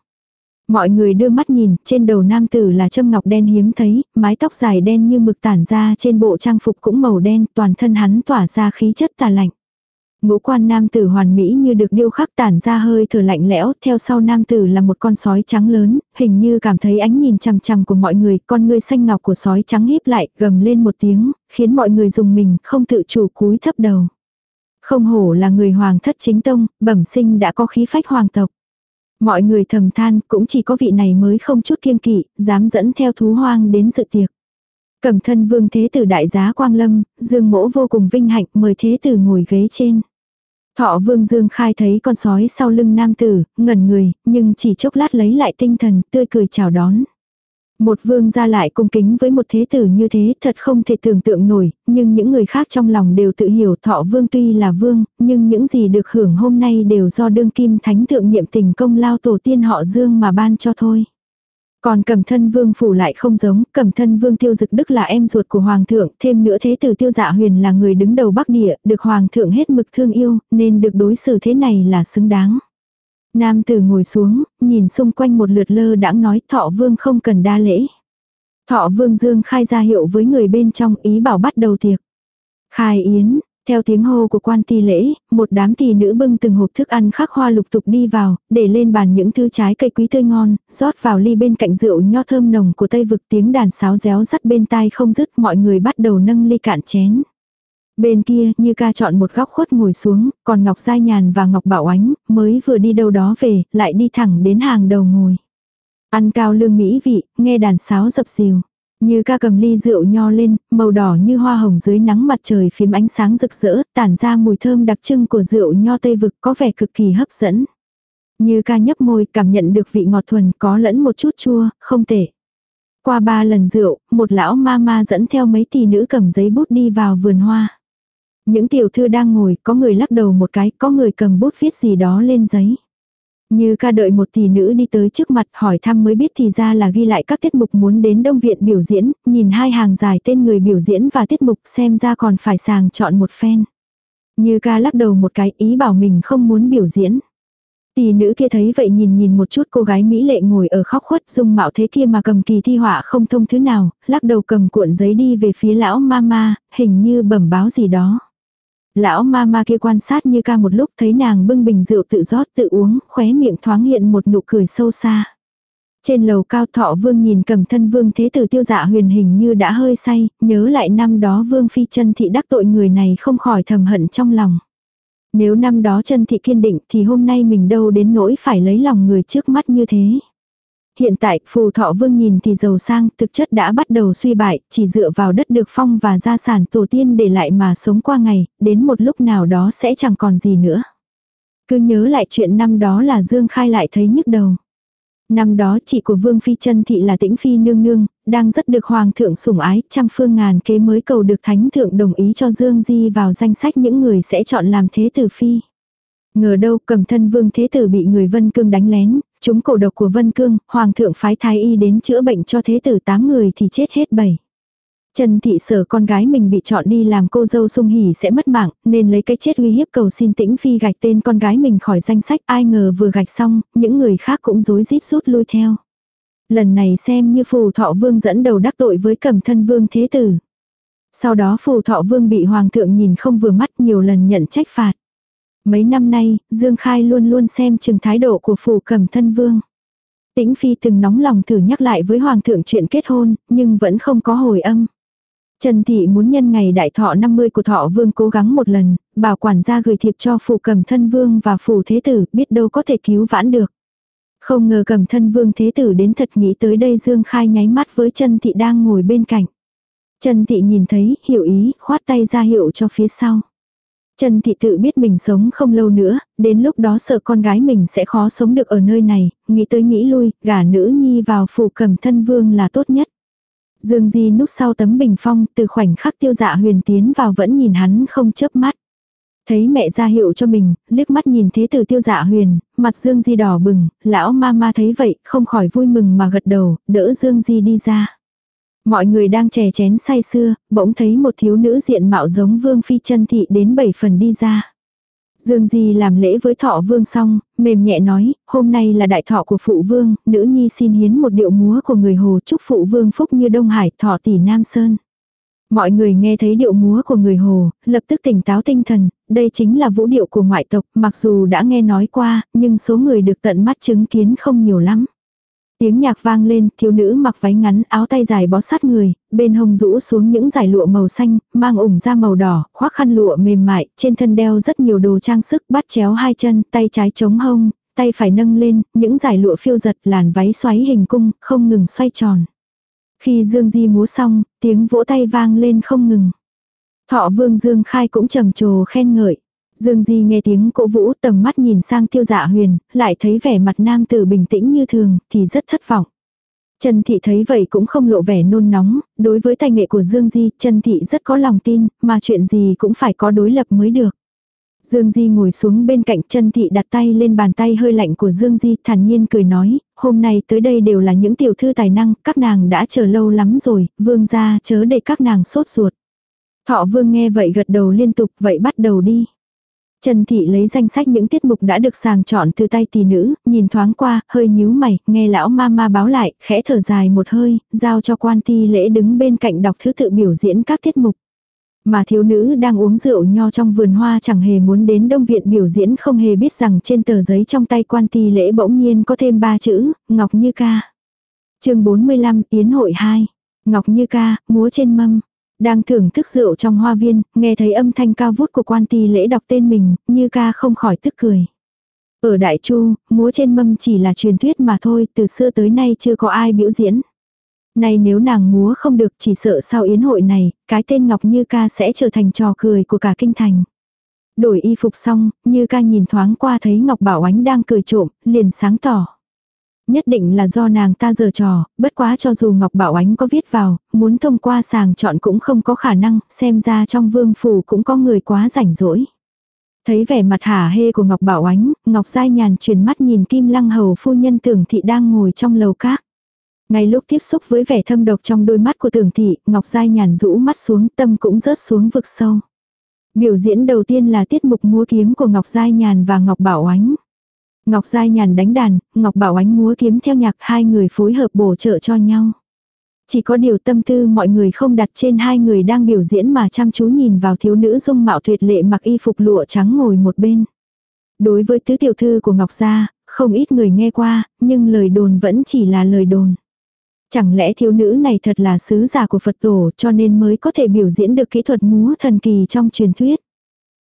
Mọi người đưa mắt nhìn, trên đầu nam tử là châm ngọc đen hiếm thấy, mái tóc dài đen như mực tản ra trên bộ trang phục cũng màu đen, toàn thân hắn tỏa ra khí chất tà lạnh. Ngũ quan nam tử hoàn mỹ như được điêu khắc tản ra hơi thở lạnh lẽo, theo sau nam tử là một con sói trắng lớn, hình như cảm thấy ánh nhìn chằm chằm của mọi người, con ngươi xanh ngọc của sói trắng híp lại, gầm lên một tiếng, khiến mọi người dùng mình, không tự chủ cúi thấp đầu. Không hổ là người hoàng thất chính tông, bẩm sinh đã có khí phách hoàng tộc. Mọi người thầm than cũng chỉ có vị này mới không chút kiêng kỵ, dám dẫn theo thú hoang đến dự tiệc. Cẩm thân vương thế tử đại giá Quang Lâm, Dương mỗ vô cùng vinh hạnh mời thế tử ngồi ghế trên. Thọ vương Dương khai thấy con sói sau lưng nam tử, ngẩn người, nhưng chỉ chốc lát lấy lại tinh thần, tươi cười chào đón. Một vương gia lại cung kính với một thế tử như thế thật không thể tưởng tượng nổi, nhưng những người khác trong lòng đều tự hiểu thọ vương tuy là vương, nhưng những gì được hưởng hôm nay đều do đương kim thánh thượng niệm tình công lao tổ tiên họ dương mà ban cho thôi. Còn cẩm thân vương phủ lại không giống, cẩm thân vương tiêu dực đức là em ruột của hoàng thượng, thêm nữa thế tử tiêu dạ huyền là người đứng đầu bắc địa, được hoàng thượng hết mực thương yêu, nên được đối xử thế này là xứng đáng. Nam tử ngồi xuống, nhìn xung quanh một lượt lơ đãng nói thọ vương không cần đa lễ. Thọ vương dương khai ra hiệu với người bên trong ý bảo bắt đầu tiệc. Khai yến, theo tiếng hô của quan ti lễ, một đám tỷ nữ bưng từng hộp thức ăn khắc hoa lục tục đi vào, để lên bàn những thứ trái cây quý tươi ngon, rót vào ly bên cạnh rượu nho thơm nồng của tây vực tiếng đàn sáo réo rắt bên tai không dứt mọi người bắt đầu nâng ly cạn chén. Bên kia, như ca chọn một góc khuất ngồi xuống, còn Ngọc Giai Nhàn và Ngọc Bảo Ánh, mới vừa đi đâu đó về, lại đi thẳng đến hàng đầu ngồi. Ăn cao lương mỹ vị, nghe đàn sáo dập dìu. Như ca cầm ly rượu nho lên, màu đỏ như hoa hồng dưới nắng mặt trời phím ánh sáng rực rỡ, tản ra mùi thơm đặc trưng của rượu nho tây vực có vẻ cực kỳ hấp dẫn. Như ca nhấp môi cảm nhận được vị ngọt thuần có lẫn một chút chua, không tệ. Qua ba lần rượu, một lão ma ma dẫn theo mấy tỷ nữ cầm giấy bút đi vào vườn hoa. Những tiểu thư đang ngồi, có người lắc đầu một cái, có người cầm bút viết gì đó lên giấy. Như ca đợi một tỷ nữ đi tới trước mặt hỏi thăm mới biết thì ra là ghi lại các tiết mục muốn đến Đông Viện biểu diễn, nhìn hai hàng dài tên người biểu diễn và tiết mục xem ra còn phải sàng chọn một phen. Như ca lắc đầu một cái ý bảo mình không muốn biểu diễn. Tỷ nữ kia thấy vậy nhìn nhìn một chút cô gái Mỹ lệ ngồi ở khóc khuất dung mạo thế kia mà cầm kỳ thi họa không thông thứ nào, lắc đầu cầm cuộn giấy đi về phía lão mama, hình như bẩm báo gì đó. Lão mama kia quan sát như ca một lúc thấy nàng bưng bình rượu tự rót tự uống, khóe miệng thoáng hiện một nụ cười sâu xa. Trên lầu cao thọ vương nhìn cầm thân vương thế tử tiêu dạ huyền hình như đã hơi say, nhớ lại năm đó vương phi chân thị đắc tội người này không khỏi thầm hận trong lòng. Nếu năm đó chân thị kiên định thì hôm nay mình đâu đến nỗi phải lấy lòng người trước mắt như thế. Hiện tại, phù thọ vương nhìn thì giàu sang, thực chất đã bắt đầu suy bại, chỉ dựa vào đất được phong và gia sản tổ tiên để lại mà sống qua ngày, đến một lúc nào đó sẽ chẳng còn gì nữa. Cứ nhớ lại chuyện năm đó là Dương Khai lại thấy nhức đầu. Năm đó chị của Vương Phi chân Thị là tĩnh Phi nương nương, đang rất được Hoàng thượng sủng ái, trăm phương ngàn kế mới cầu được Thánh thượng đồng ý cho Dương Di vào danh sách những người sẽ chọn làm thế tử Phi. Ngờ đâu cầm thân Vương Thế Tử bị người Vân Cương đánh lén, chúng cổ độc của Vân Cương, Hoàng thượng phái thái y đến chữa bệnh cho Thế Tử tám người thì chết hết bảy. Trần Thị sở con gái mình bị chọn đi làm cô dâu sung hỉ sẽ mất mạng, nên lấy cái chết uy hiếp cầu xin tĩnh phi gạch tên con gái mình khỏi danh sách, ai ngờ vừa gạch xong, những người khác cũng rối rít rút lui theo. Lần này xem như phù thọ vương dẫn đầu đắc tội với cẩm thân vương thế tử. Sau đó phù thọ vương bị hoàng thượng nhìn không vừa mắt nhiều lần nhận trách phạt. Mấy năm nay, Dương Khai luôn luôn xem chừng thái độ của phù cẩm thân vương. Tĩnh Phi từng nóng lòng thử nhắc lại với Hoàng thượng chuyện kết hôn, nhưng vẫn không có hồi âm. Trần Thị muốn nhân ngày đại thọ 50 của thọ vương cố gắng một lần, bảo quản gia gửi thiệp cho phủ cầm thân vương và phủ thế tử, biết đâu có thể cứu vãn được. Không ngờ cầm thân vương thế tử đến thật nghĩ tới đây Dương Khai nháy mắt với Trần Thị đang ngồi bên cạnh. Trần Thị nhìn thấy, hiểu ý, khoát tay ra hiệu cho phía sau. Trần Thị tự biết mình sống không lâu nữa, đến lúc đó sợ con gái mình sẽ khó sống được ở nơi này, nghĩ tới nghĩ lui, gả nữ nhi vào phủ cầm thân vương là tốt nhất. Dương Di núp sau tấm bình phong, từ khoảnh khắc tiêu dạ huyền tiến vào vẫn nhìn hắn không chớp mắt. Thấy mẹ ra hiệu cho mình, liếc mắt nhìn thế tử tiêu dạ huyền, mặt Dương Di đỏ bừng, lão ma ma thấy vậy, không khỏi vui mừng mà gật đầu, đỡ Dương Di đi ra. Mọi người đang chè chén say xưa, bỗng thấy một thiếu nữ diện mạo giống vương phi chân thị đến bảy phần đi ra. Dương Di làm lễ với thọ vương xong, mềm nhẹ nói, hôm nay là đại thọ của phụ vương, nữ nhi xin hiến một điệu múa của người hồ chúc phụ vương phúc như Đông Hải, thọ tỷ Nam Sơn. Mọi người nghe thấy điệu múa của người hồ, lập tức tỉnh táo tinh thần, đây chính là vũ điệu của ngoại tộc, mặc dù đã nghe nói qua, nhưng số người được tận mắt chứng kiến không nhiều lắm. Tiếng nhạc vang lên, thiếu nữ mặc váy ngắn, áo tay dài bó sát người, bên hông rũ xuống những giải lụa màu xanh, mang ủng da màu đỏ, khoác khăn lụa mềm mại, trên thân đeo rất nhiều đồ trang sức, bắt chéo hai chân, tay trái chống hông, tay phải nâng lên, những giải lụa phiêu giật, làn váy xoáy hình cung, không ngừng xoay tròn. Khi Dương Di múa xong, tiếng vỗ tay vang lên không ngừng. Thọ Vương Dương Khai cũng trầm trồ khen ngợi. Dương Di nghe tiếng cổ vũ tầm mắt nhìn sang tiêu dạ huyền, lại thấy vẻ mặt nam tử bình tĩnh như thường, thì rất thất vọng. Trần Thị thấy vậy cũng không lộ vẻ nôn nóng, đối với tài nghệ của Dương Di, Trần Thị rất có lòng tin, mà chuyện gì cũng phải có đối lập mới được. Dương Di ngồi xuống bên cạnh Trần Thị đặt tay lên bàn tay hơi lạnh của Dương Di thản nhiên cười nói, hôm nay tới đây đều là những tiểu thư tài năng, các nàng đã chờ lâu lắm rồi, vương gia chớ để các nàng sốt ruột. Thọ vương nghe vậy gật đầu liên tục, vậy bắt đầu đi. Trần Thị lấy danh sách những tiết mục đã được sàng chọn từ tay tỷ nữ, nhìn thoáng qua, hơi nhíu mày, nghe lão ma ma báo lại, khẽ thở dài một hơi, giao cho quan ti lễ đứng bên cạnh đọc thứ tự biểu diễn các tiết mục. Mà thiếu nữ đang uống rượu nho trong vườn hoa chẳng hề muốn đến đông viện biểu diễn không hề biết rằng trên tờ giấy trong tay quan ti lễ bỗng nhiên có thêm ba chữ, Ngọc Như Ca. chương 45, Yến hội 2. Ngọc Như Ca, múa trên mâm. Đang thưởng thức rượu trong hoa viên, nghe thấy âm thanh cao vút của quan ti lễ đọc tên mình, như ca không khỏi tức cười. Ở Đại Chu, múa trên mâm chỉ là truyền thuyết mà thôi, từ xưa tới nay chưa có ai biểu diễn. Này nếu nàng múa không được chỉ sợ sau yến hội này, cái tên Ngọc Như ca sẽ trở thành trò cười của cả kinh thành. Đổi y phục xong, Như ca nhìn thoáng qua thấy Ngọc Bảo Ánh đang cười trộm, liền sáng tỏ. Nhất định là do nàng ta giờ trò, bất quá cho dù Ngọc Bảo Ánh có viết vào, muốn thông qua sàng chọn cũng không có khả năng, xem ra trong vương phủ cũng có người quá rảnh rỗi. Thấy vẻ mặt hả hê của Ngọc Bảo Ánh, Ngọc Giai Nhàn truyền mắt nhìn Kim Lăng Hầu phu nhân tưởng thị đang ngồi trong lầu các. Ngay lúc tiếp xúc với vẻ thâm độc trong đôi mắt của tưởng thị, Ngọc Giai Nhàn rũ mắt xuống tâm cũng rớt xuống vực sâu. Biểu diễn đầu tiên là tiết mục múa kiếm của Ngọc Giai Nhàn và Ngọc Bảo Ánh. Ngọc Giai Nhàn đánh đàn, Ngọc Bảo Ánh múa kiếm theo nhạc hai người phối hợp bổ trợ cho nhau. Chỉ có điều tâm tư mọi người không đặt trên hai người đang biểu diễn mà chăm chú nhìn vào thiếu nữ dung mạo tuyệt lệ mặc y phục lụa trắng ngồi một bên. Đối với tứ tiểu thư của Ngọc Gia, không ít người nghe qua, nhưng lời đồn vẫn chỉ là lời đồn. Chẳng lẽ thiếu nữ này thật là sứ giả của Phật tổ cho nên mới có thể biểu diễn được kỹ thuật múa thần kỳ trong truyền thuyết.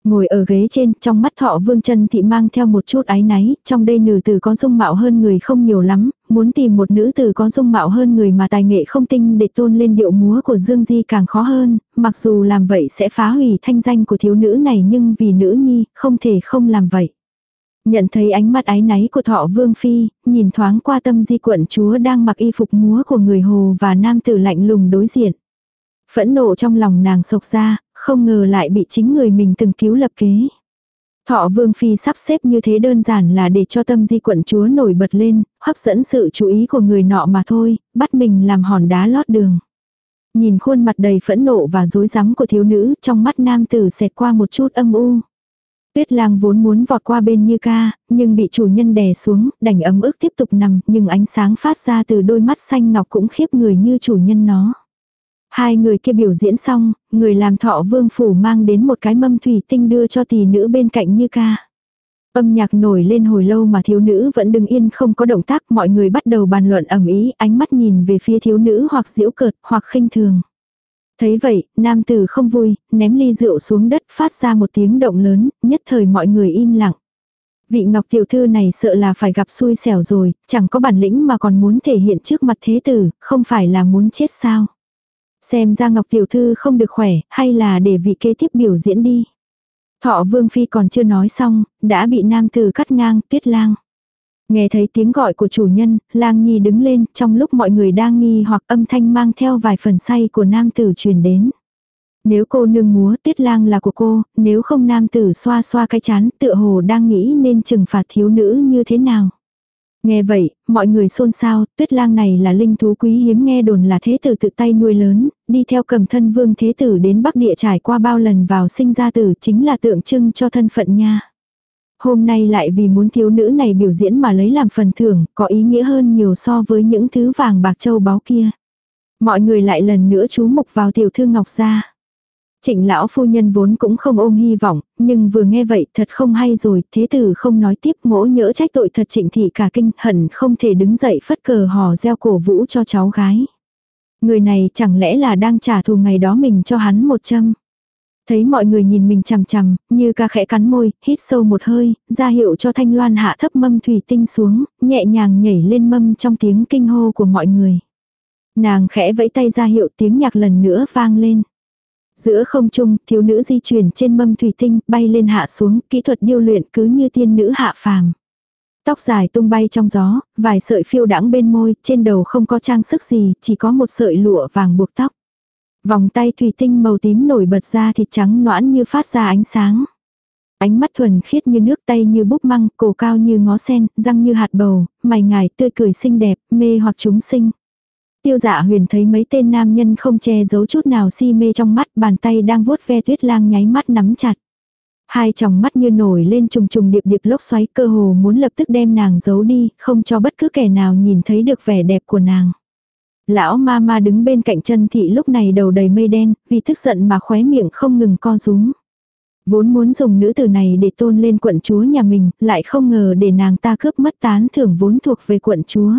Ngồi ở ghế trên, trong mắt thọ vương chân thị mang theo một chút ái náy, trong đây nữ tử có dung mạo hơn người không nhiều lắm, muốn tìm một nữ tử có dung mạo hơn người mà tài nghệ không tinh để tôn lên điệu múa của Dương Di càng khó hơn, mặc dù làm vậy sẽ phá hủy thanh danh của thiếu nữ này nhưng vì nữ nhi, không thể không làm vậy. Nhận thấy ánh mắt ái náy của thọ vương phi, nhìn thoáng qua tâm di quận chúa đang mặc y phục múa của người hồ và nam tử lạnh lùng đối diện. Phẫn nộ trong lòng nàng sộc ra, không ngờ lại bị chính người mình từng cứu lập kế. Thọ vương phi sắp xếp như thế đơn giản là để cho tâm di quận chúa nổi bật lên, hấp dẫn sự chú ý của người nọ mà thôi, bắt mình làm hòn đá lót đường. Nhìn khuôn mặt đầy phẫn nộ và rối rắm của thiếu nữ, trong mắt nam tử xẹt qua một chút âm u. Tuyết lang vốn muốn vọt qua bên như ca, nhưng bị chủ nhân đè xuống, đành ấm ức tiếp tục nằm, nhưng ánh sáng phát ra từ đôi mắt xanh ngọc cũng khiếp người như chủ nhân nó. Hai người kia biểu diễn xong, người làm thọ vương phủ mang đến một cái mâm thủy tinh đưa cho tỷ nữ bên cạnh như ca. Âm nhạc nổi lên hồi lâu mà thiếu nữ vẫn đứng yên không có động tác, mọi người bắt đầu bàn luận ẩm ý, ánh mắt nhìn về phía thiếu nữ hoặc giễu cợt, hoặc khinh thường. Thấy vậy, nam tử không vui, ném ly rượu xuống đất phát ra một tiếng động lớn, nhất thời mọi người im lặng. Vị ngọc tiểu thư này sợ là phải gặp xui xẻo rồi, chẳng có bản lĩnh mà còn muốn thể hiện trước mặt thế tử, không phải là muốn chết sao. Xem ra ngọc tiểu thư không được khỏe, hay là để vị kế tiếp biểu diễn đi. Thọ vương phi còn chưa nói xong, đã bị nam tử cắt ngang, tuyết lang. Nghe thấy tiếng gọi của chủ nhân, lang nhi đứng lên, trong lúc mọi người đang nghi hoặc âm thanh mang theo vài phần say của nam tử truyền đến. Nếu cô nương múa tuyết lang là của cô, nếu không nam tử xoa xoa cái chán tựa hồ đang nghĩ nên trừng phạt thiếu nữ như thế nào. Nghe vậy, mọi người xôn xao, tuyết lang này là linh thú quý hiếm nghe đồn là thế tử tự tay nuôi lớn, đi theo cầm thân vương thế tử đến Bắc Địa trải qua bao lần vào sinh ra tử chính là tượng trưng cho thân phận nha. Hôm nay lại vì muốn thiếu nữ này biểu diễn mà lấy làm phần thưởng, có ý nghĩa hơn nhiều so với những thứ vàng bạc châu báu kia. Mọi người lại lần nữa chú mục vào tiểu thư ngọc gia. Trịnh lão phu nhân vốn cũng không ôm hy vọng, nhưng vừa nghe vậy thật không hay rồi, thế tử không nói tiếp ngỗ nhỡ trách tội thật trịnh thị cả kinh hận không thể đứng dậy phất cờ hò reo cổ vũ cho cháu gái. Người này chẳng lẽ là đang trả thù ngày đó mình cho hắn một châm. Thấy mọi người nhìn mình chằm chằm, như ca khẽ cắn môi, hít sâu một hơi, ra hiệu cho thanh loan hạ thấp mâm thủy tinh xuống, nhẹ nhàng nhảy lên mâm trong tiếng kinh hô của mọi người. Nàng khẽ vẫy tay ra hiệu tiếng nhạc lần nữa vang lên. Giữa không trung, thiếu nữ di chuyển trên mâm thủy tinh, bay lên hạ xuống, kỹ thuật điêu luyện cứ như tiên nữ hạ phàm. Tóc dài tung bay trong gió, vài sợi phiêu đãng bên môi, trên đầu không có trang sức gì, chỉ có một sợi lụa vàng buộc tóc. Vòng tay thủy tinh màu tím nổi bật ra thịt trắng noãn như phát ra ánh sáng. Ánh mắt thuần khiết như nước tay như búp măng, cổ cao như ngó sen, răng như hạt bầu, mày ngài tươi cười xinh đẹp, mê hoặc chúng sinh. Tiêu dạ huyền thấy mấy tên nam nhân không che giấu chút nào si mê trong mắt, bàn tay đang vuốt ve tuyết lang nháy mắt nắm chặt. Hai tròng mắt như nổi lên trùng trùng điệp điệp lốc xoáy cơ hồ muốn lập tức đem nàng giấu đi, không cho bất cứ kẻ nào nhìn thấy được vẻ đẹp của nàng. Lão ma ma đứng bên cạnh chân thị lúc này đầu đầy mây đen, vì tức giận mà khóe miệng không ngừng co rúm. Vốn muốn dùng nữ tử này để tôn lên quận chúa nhà mình, lại không ngờ để nàng ta cướp mất tán thưởng vốn thuộc về quận chúa.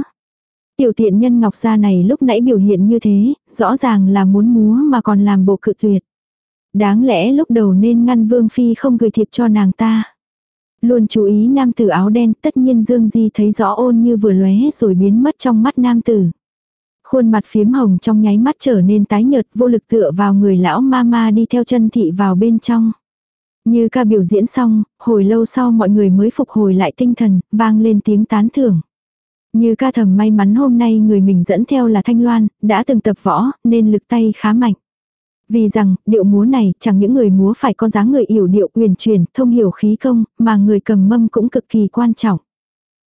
Tiểu tiện nhân ngọc gia này lúc nãy biểu hiện như thế, rõ ràng là muốn múa mà còn làm bộ cự tuyệt. Đáng lẽ lúc đầu nên ngăn vương phi không gửi thiệp cho nàng ta. Luôn chú ý nam tử áo đen, tất nhiên Dương Di thấy rõ ôn như vừa lóe rồi biến mất trong mắt nam tử. Khuôn mặt phiếm hồng trong nháy mắt trở nên tái nhợt vô lực tựa vào người lão ma ma đi theo chân thị vào bên trong. Như ca biểu diễn xong, hồi lâu sau mọi người mới phục hồi lại tinh thần, vang lên tiếng tán thưởng. Như ca thầm may mắn hôm nay người mình dẫn theo là Thanh Loan, đã từng tập võ, nên lực tay khá mạnh. Vì rằng, điệu múa này, chẳng những người múa phải có dáng người yểu điệu uyển chuyển, thông hiểu khí công, mà người cầm mâm cũng cực kỳ quan trọng.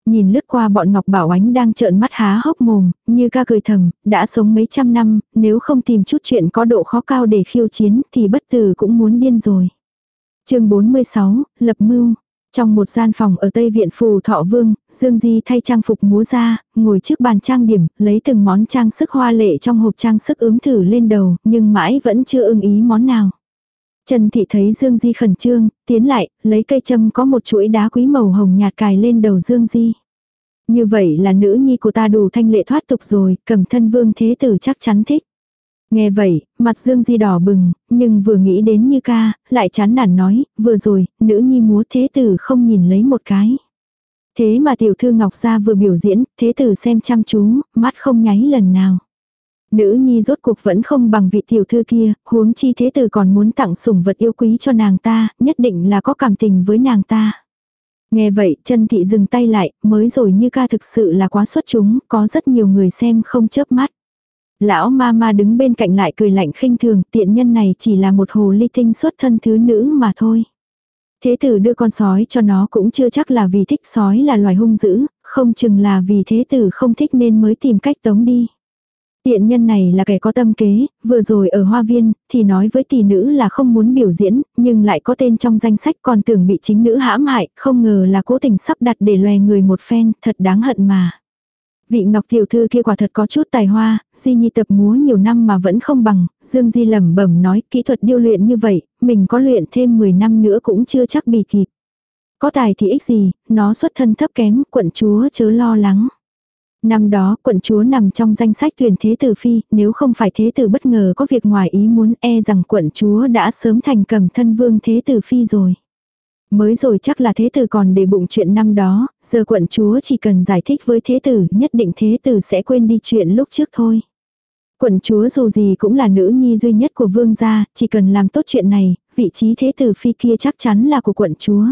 Nhìn lướt qua bọn Ngọc Bảo Ánh đang trợn mắt há hốc mồm, như ca cười thầm, đã sống mấy trăm năm, nếu không tìm chút chuyện có độ khó cao để khiêu chiến thì bất tử cũng muốn điên rồi. chương 46, Lập Mưu trong một gian phòng ở Tây Viện Phù Thọ Vương, Dương Di thay trang phục múa ra, ngồi trước bàn trang điểm, lấy từng món trang sức hoa lệ trong hộp trang sức ướm thử lên đầu, nhưng mãi vẫn chưa ưng ý món nào. Trần Thị thấy Dương Di khẩn trương, tiến lại, lấy cây châm có một chuỗi đá quý màu hồng nhạt cài lên đầu Dương Di. Như vậy là nữ nhi của ta đủ thanh lệ thoát tục rồi, cầm thân vương thế tử chắc chắn thích. Nghe vậy, mặt Dương Di đỏ bừng, nhưng vừa nghĩ đến như ca, lại chán nản nói, vừa rồi, nữ nhi múa thế tử không nhìn lấy một cái. Thế mà tiểu thư Ngọc Gia vừa biểu diễn, thế tử xem chăm chú, mắt không nháy lần nào. Nữ nhi rốt cuộc vẫn không bằng vị tiểu thư kia, huống chi thế tử còn muốn tặng sủng vật yêu quý cho nàng ta, nhất định là có cảm tình với nàng ta. Nghe vậy, chân thị dừng tay lại, mới rồi như ca thực sự là quá xuất chúng, có rất nhiều người xem không chớp mắt. Lão ma ma đứng bên cạnh lại cười lạnh khinh thường, tiện nhân này chỉ là một hồ ly tinh xuất thân thứ nữ mà thôi. Thế tử đưa con sói cho nó cũng chưa chắc là vì thích sói là loài hung dữ, không chừng là vì thế tử không thích nên mới tìm cách tống đi. Tiện nhân này là kẻ có tâm kế, vừa rồi ở hoa viên, thì nói với tỷ nữ là không muốn biểu diễn, nhưng lại có tên trong danh sách còn tưởng bị chính nữ hãm hại, không ngờ là cố tình sắp đặt để loè người một phen, thật đáng hận mà. Vị ngọc tiểu thư kia quả thật có chút tài hoa, Di Nhi tập múa nhiều năm mà vẫn không bằng, Dương Di lẩm bẩm nói kỹ thuật điêu luyện như vậy, mình có luyện thêm 10 năm nữa cũng chưa chắc bị kịp. Có tài thì ích gì, nó xuất thân thấp kém, quận chúa chớ lo lắng. Năm đó quận chúa nằm trong danh sách tuyển thế tử phi, nếu không phải thế tử bất ngờ có việc ngoài ý muốn e rằng quận chúa đã sớm thành cầm thân vương thế tử phi rồi. Mới rồi chắc là thế tử còn để bụng chuyện năm đó, giờ quận chúa chỉ cần giải thích với thế tử, nhất định thế tử sẽ quên đi chuyện lúc trước thôi. Quận chúa dù gì cũng là nữ nhi duy nhất của vương gia, chỉ cần làm tốt chuyện này, vị trí thế tử phi kia chắc chắn là của quận chúa.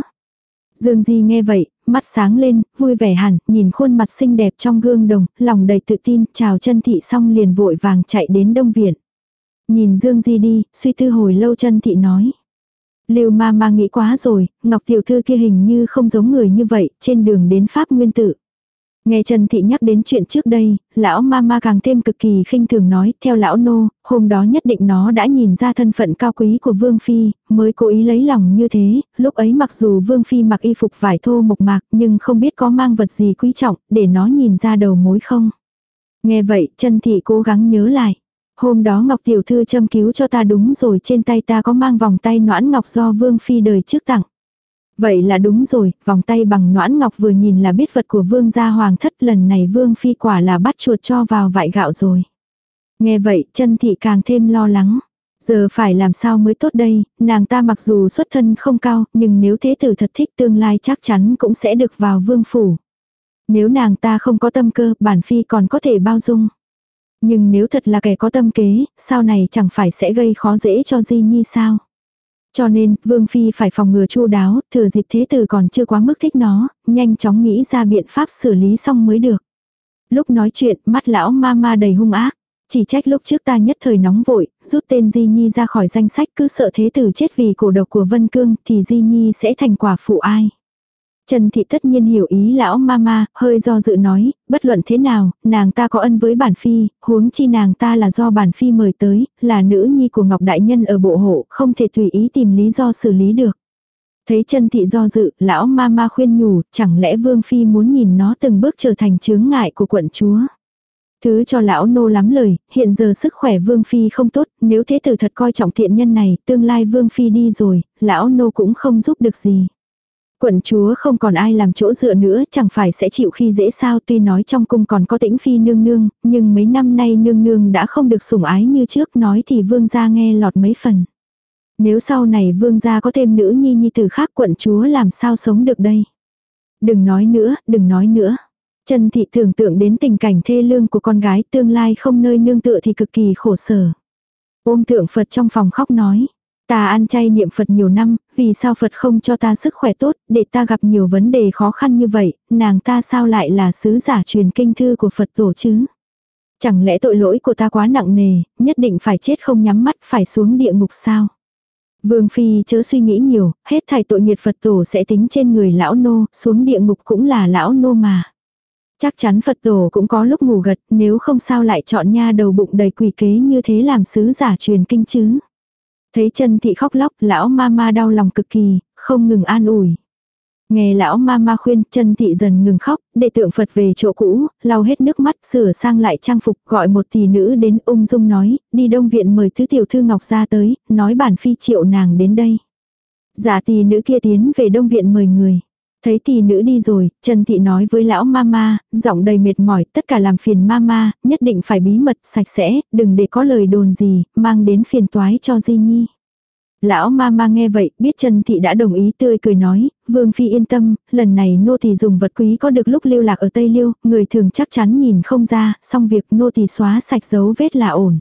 Dương Di nghe vậy, mắt sáng lên, vui vẻ hẳn, nhìn khuôn mặt xinh đẹp trong gương đồng, lòng đầy tự tin, chào chân thị xong liền vội vàng chạy đến đông viện. Nhìn Dương Di đi, suy tư hồi lâu chân thị nói. Lưu ma ma nghĩ quá rồi, Ngọc Tiểu Thư kia hình như không giống người như vậy, trên đường đến Pháp Nguyên tự Nghe Trần Thị nhắc đến chuyện trước đây, lão ma ma càng thêm cực kỳ khinh thường nói, theo lão nô, hôm đó nhất định nó đã nhìn ra thân phận cao quý của Vương Phi, mới cố ý lấy lòng như thế, lúc ấy mặc dù Vương Phi mặc y phục vải thô mộc mạc nhưng không biết có mang vật gì quý trọng, để nó nhìn ra đầu mối không. Nghe vậy, Trần Thị cố gắng nhớ lại. Hôm đó Ngọc Tiểu Thư châm cứu cho ta đúng rồi trên tay ta có mang vòng tay noãn ngọc do Vương Phi đời trước tặng. Vậy là đúng rồi, vòng tay bằng noãn ngọc vừa nhìn là biết vật của Vương gia hoàng thất lần này Vương Phi quả là bắt chuột cho vào vại gạo rồi. Nghe vậy chân thị càng thêm lo lắng. Giờ phải làm sao mới tốt đây, nàng ta mặc dù xuất thân không cao, nhưng nếu thế tử thật thích tương lai chắc chắn cũng sẽ được vào vương phủ. Nếu nàng ta không có tâm cơ, bản phi còn có thể bao dung. Nhưng nếu thật là kẻ có tâm kế, sau này chẳng phải sẽ gây khó dễ cho Di Nhi sao? Cho nên, Vương Phi phải phòng ngừa chu đáo, thừa dịp thế tử còn chưa quá mức thích nó, nhanh chóng nghĩ ra biện pháp xử lý xong mới được. Lúc nói chuyện, mắt lão ma ma đầy hung ác. Chỉ trách lúc trước ta nhất thời nóng vội, rút tên Di Nhi ra khỏi danh sách cứ sợ thế tử chết vì cổ độc của Vân Cương thì Di Nhi sẽ thành quả phụ ai. Trần Thị tất nhiên hiểu ý lão mama, hơi do dự nói, bất luận thế nào, nàng ta có ân với bản phi, huống chi nàng ta là do bản phi mời tới, là nữ nhi của Ngọc Đại Nhân ở bộ hộ, không thể tùy ý tìm lý do xử lý được. Thấy Trần Thị do dự, lão mama khuyên nhủ, chẳng lẽ Vương Phi muốn nhìn nó từng bước trở thành chướng ngại của quận chúa. Thứ cho lão nô lắm lời, hiện giờ sức khỏe Vương Phi không tốt, nếu thế tử thật coi trọng thiện nhân này, tương lai Vương Phi đi rồi, lão nô cũng không giúp được gì. Quận chúa không còn ai làm chỗ dựa nữa, chẳng phải sẽ chịu khi dễ sao tuy nói trong cung còn có tĩnh phi nương nương, nhưng mấy năm nay nương nương đã không được sủng ái như trước nói thì vương gia nghe lọt mấy phần. Nếu sau này vương gia có thêm nữ nhi nhi tử khác quận chúa làm sao sống được đây. Đừng nói nữa, đừng nói nữa. Trần thị tưởng tượng đến tình cảnh thê lương của con gái tương lai không nơi nương tựa thì cực kỳ khổ sở. Ôm tượng Phật trong phòng khóc nói. Ta ăn chay niệm Phật nhiều năm, vì sao Phật không cho ta sức khỏe tốt, để ta gặp nhiều vấn đề khó khăn như vậy, nàng ta sao lại là sứ giả truyền kinh thư của Phật tổ chứ? Chẳng lẽ tội lỗi của ta quá nặng nề, nhất định phải chết không nhắm mắt phải xuống địa ngục sao? Vương Phi chớ suy nghĩ nhiều, hết thảy tội nghiệt Phật tổ sẽ tính trên người lão nô, xuống địa ngục cũng là lão nô mà. Chắc chắn Phật tổ cũng có lúc ngủ gật, nếu không sao lại chọn nha đầu bụng đầy quỷ kế như thế làm sứ giả truyền kinh chứ. Thấy chân thị khóc lóc, lão ma ma đau lòng cực kỳ, không ngừng an ủi. Nghe lão ma ma khuyên, chân thị dần ngừng khóc, để tượng Phật về chỗ cũ, lau hết nước mắt, sửa sang lại trang phục, gọi một tỷ nữ đến ung dung nói, đi đông viện mời thứ tiểu thư ngọc ra tới, nói bản phi triệu nàng đến đây. Giả tỷ nữ kia tiến về đông viện mời người. Thấy tỷ nữ đi rồi, Trần Thị nói với lão mama, giọng đầy mệt mỏi, tất cả làm phiền mama, nhất định phải bí mật, sạch sẽ, đừng để có lời đồn gì, mang đến phiền toái cho Di Nhi. Lão mama nghe vậy, biết Trần Thị đã đồng ý tươi cười nói, Vương Phi yên tâm, lần này nô tỳ dùng vật quý có được lúc lưu lạc ở Tây Liêu, người thường chắc chắn nhìn không ra, xong việc nô tỳ xóa sạch dấu vết là ổn.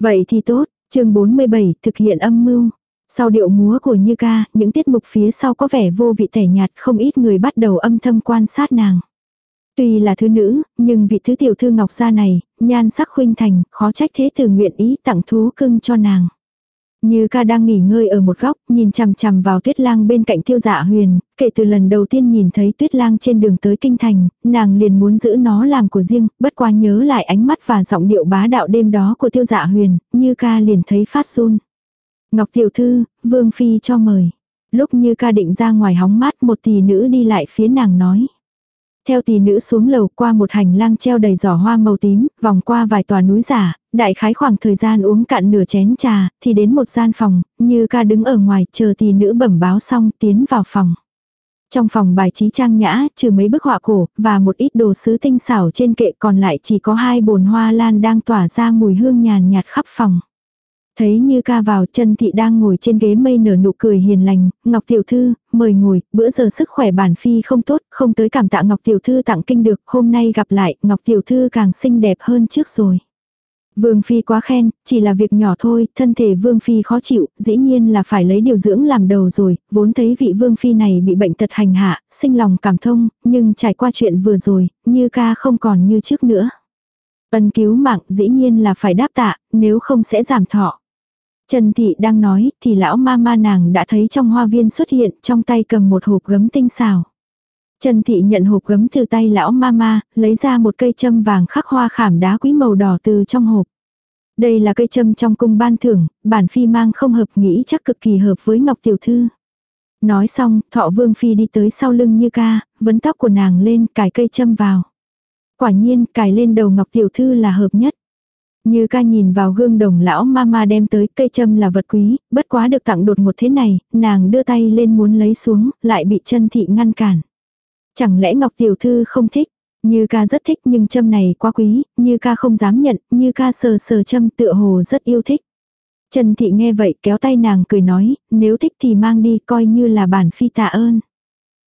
Vậy thì tốt, chương 47 thực hiện âm mưu. Sau điệu múa của Như ca, những tiết mục phía sau có vẻ vô vị tẻ nhạt không ít người bắt đầu âm thâm quan sát nàng. Tuy là thứ nữ, nhưng vị thứ tiểu thư ngọc gia này, nhan sắc khuynh thành, khó trách thế từ nguyện ý tặng thú cưng cho nàng. Như ca đang nghỉ ngơi ở một góc, nhìn chằm chằm vào tuyết lang bên cạnh tiêu dạ huyền, kể từ lần đầu tiên nhìn thấy tuyết lang trên đường tới kinh thành, nàng liền muốn giữ nó làm của riêng, bất quá nhớ lại ánh mắt và giọng điệu bá đạo đêm đó của tiêu dạ huyền, như ca liền thấy phát run. Ngọc tiểu thư, vương phi cho mời. Lúc như ca định ra ngoài hóng mát một tỷ nữ đi lại phía nàng nói. Theo tỷ nữ xuống lầu qua một hành lang treo đầy giỏ hoa màu tím, vòng qua vài tòa núi giả, đại khái khoảng thời gian uống cạn nửa chén trà, thì đến một gian phòng, như ca đứng ở ngoài chờ tỷ nữ bẩm báo xong tiến vào phòng. Trong phòng bài trí trang nhã, trừ mấy bức họa cổ, và một ít đồ sứ tinh xảo trên kệ còn lại chỉ có hai bồn hoa lan đang tỏa ra mùi hương nhàn nhạt khắp phòng. Thấy như ca vào chân thị đang ngồi trên ghế mây nở nụ cười hiền lành, Ngọc Tiểu Thư, mời ngồi, bữa giờ sức khỏe bản phi không tốt, không tới cảm tạ Ngọc Tiểu Thư tặng kinh được, hôm nay gặp lại, Ngọc Tiểu Thư càng xinh đẹp hơn trước rồi. Vương Phi quá khen, chỉ là việc nhỏ thôi, thân thể Vương Phi khó chịu, dĩ nhiên là phải lấy điều dưỡng làm đầu rồi, vốn thấy vị Vương Phi này bị bệnh tật hành hạ, sinh lòng cảm thông, nhưng trải qua chuyện vừa rồi, như ca không còn như trước nữa. Ân cứu mạng dĩ nhiên là phải đáp tạ, nếu không sẽ giảm thọ. Trần Thị đang nói thì lão ma ma nàng đã thấy trong hoa viên xuất hiện trong tay cầm một hộp gấm tinh xảo. Trần Thị nhận hộp gấm từ tay lão ma ma, lấy ra một cây châm vàng khắc hoa khảm đá quý màu đỏ từ trong hộp. Đây là cây châm trong cung ban thưởng, bản phi mang không hợp nghĩ chắc cực kỳ hợp với Ngọc Tiểu Thư. Nói xong, thọ vương phi đi tới sau lưng như ca, vấn tóc của nàng lên cài cây châm vào. Quả nhiên, cài lên đầu Ngọc Tiểu Thư là hợp nhất. Như ca nhìn vào gương đồng lão mama đem tới cây châm là vật quý, bất quá được tặng đột một thế này, nàng đưa tay lên muốn lấy xuống, lại bị chân thị ngăn cản. Chẳng lẽ Ngọc Tiểu Thư không thích? Như ca rất thích nhưng châm này quá quý, như ca không dám nhận, như ca sờ sờ châm tựa hồ rất yêu thích. Trần Thị nghe vậy kéo tay nàng cười nói, nếu thích thì mang đi coi như là bản phi tạ ơn.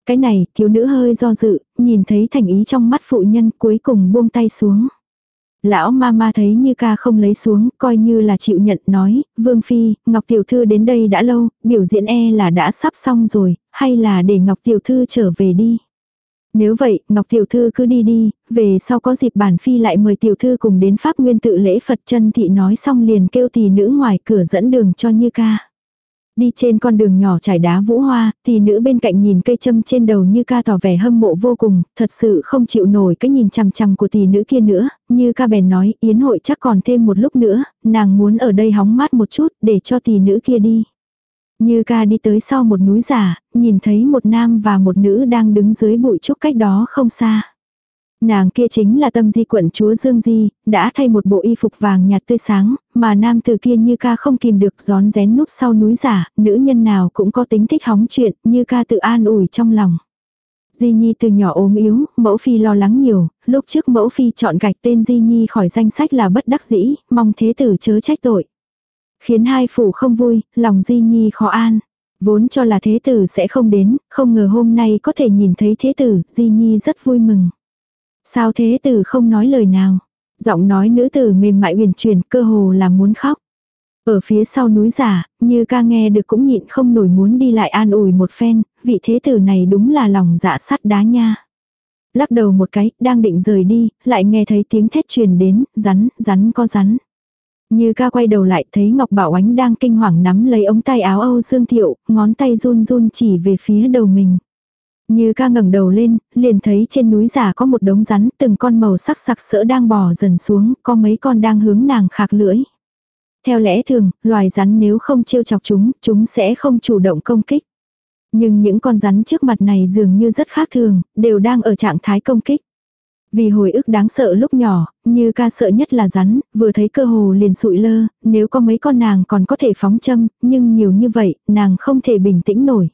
Cái này thiếu nữ hơi do dự, nhìn thấy thành ý trong mắt phụ nhân cuối cùng buông tay xuống. Lão ma ma thấy như ca không lấy xuống, coi như là chịu nhận nói, Vương Phi, Ngọc Tiểu Thư đến đây đã lâu, biểu diễn e là đã sắp xong rồi, hay là để Ngọc Tiểu Thư trở về đi. Nếu vậy, Ngọc Tiểu Thư cứ đi đi, về sau có dịp bản Phi lại mời Tiểu Thư cùng đến Pháp Nguyên tự lễ Phật chân thị nói xong liền kêu tỷ nữ ngoài cửa dẫn đường cho như ca. Đi trên con đường nhỏ trải đá vũ hoa, thì nữ bên cạnh nhìn cây châm trên đầu như ca tỏ vẻ hâm mộ vô cùng, thật sự không chịu nổi cái nhìn chằm chằm của tỷ nữ kia nữa, như ca bèn nói, yến hội chắc còn thêm một lúc nữa, nàng muốn ở đây hóng mát một chút, để cho tỷ nữ kia đi. Như ca đi tới sau một núi giả, nhìn thấy một nam và một nữ đang đứng dưới bụi trúc cách đó không xa. Nàng kia chính là tâm di quận chúa Dương Di, đã thay một bộ y phục vàng nhạt tươi sáng, mà nam từ kia như ca không kìm được gión rén núp sau núi giả, nữ nhân nào cũng có tính thích hóng chuyện, như ca tự an ủi trong lòng. Di Nhi từ nhỏ ốm yếu, mẫu phi lo lắng nhiều, lúc trước mẫu phi chọn gạch tên Di Nhi khỏi danh sách là bất đắc dĩ, mong thế tử chớ trách tội. Khiến hai phủ không vui, lòng Di Nhi khó an. Vốn cho là thế tử sẽ không đến, không ngờ hôm nay có thể nhìn thấy thế tử, Di Nhi rất vui mừng. Sao thế tử không nói lời nào? Giọng nói nữ tử mềm mại huyền truyền cơ hồ là muốn khóc. Ở phía sau núi giả, như ca nghe được cũng nhịn không nổi muốn đi lại an ủi một phen, vị thế tử này đúng là lòng dạ sắt đá nha. Lắc đầu một cái, đang định rời đi, lại nghe thấy tiếng thét truyền đến, rắn, rắn có rắn. Như ca quay đầu lại thấy Ngọc Bảo Ánh đang kinh hoàng nắm lấy ống tay áo Âu Dương Thiệu, ngón tay run run chỉ về phía đầu mình. Như ca ngẩng đầu lên, liền thấy trên núi giả có một đống rắn, từng con màu sắc sặc sỡ đang bò dần xuống, có mấy con đang hướng nàng khạc lưỡi. Theo lẽ thường, loài rắn nếu không trêu chọc chúng, chúng sẽ không chủ động công kích. Nhưng những con rắn trước mặt này dường như rất khác thường, đều đang ở trạng thái công kích. Vì hồi ức đáng sợ lúc nhỏ, như ca sợ nhất là rắn, vừa thấy cơ hồ liền sụi lơ, nếu có mấy con nàng còn có thể phóng châm, nhưng nhiều như vậy, nàng không thể bình tĩnh nổi.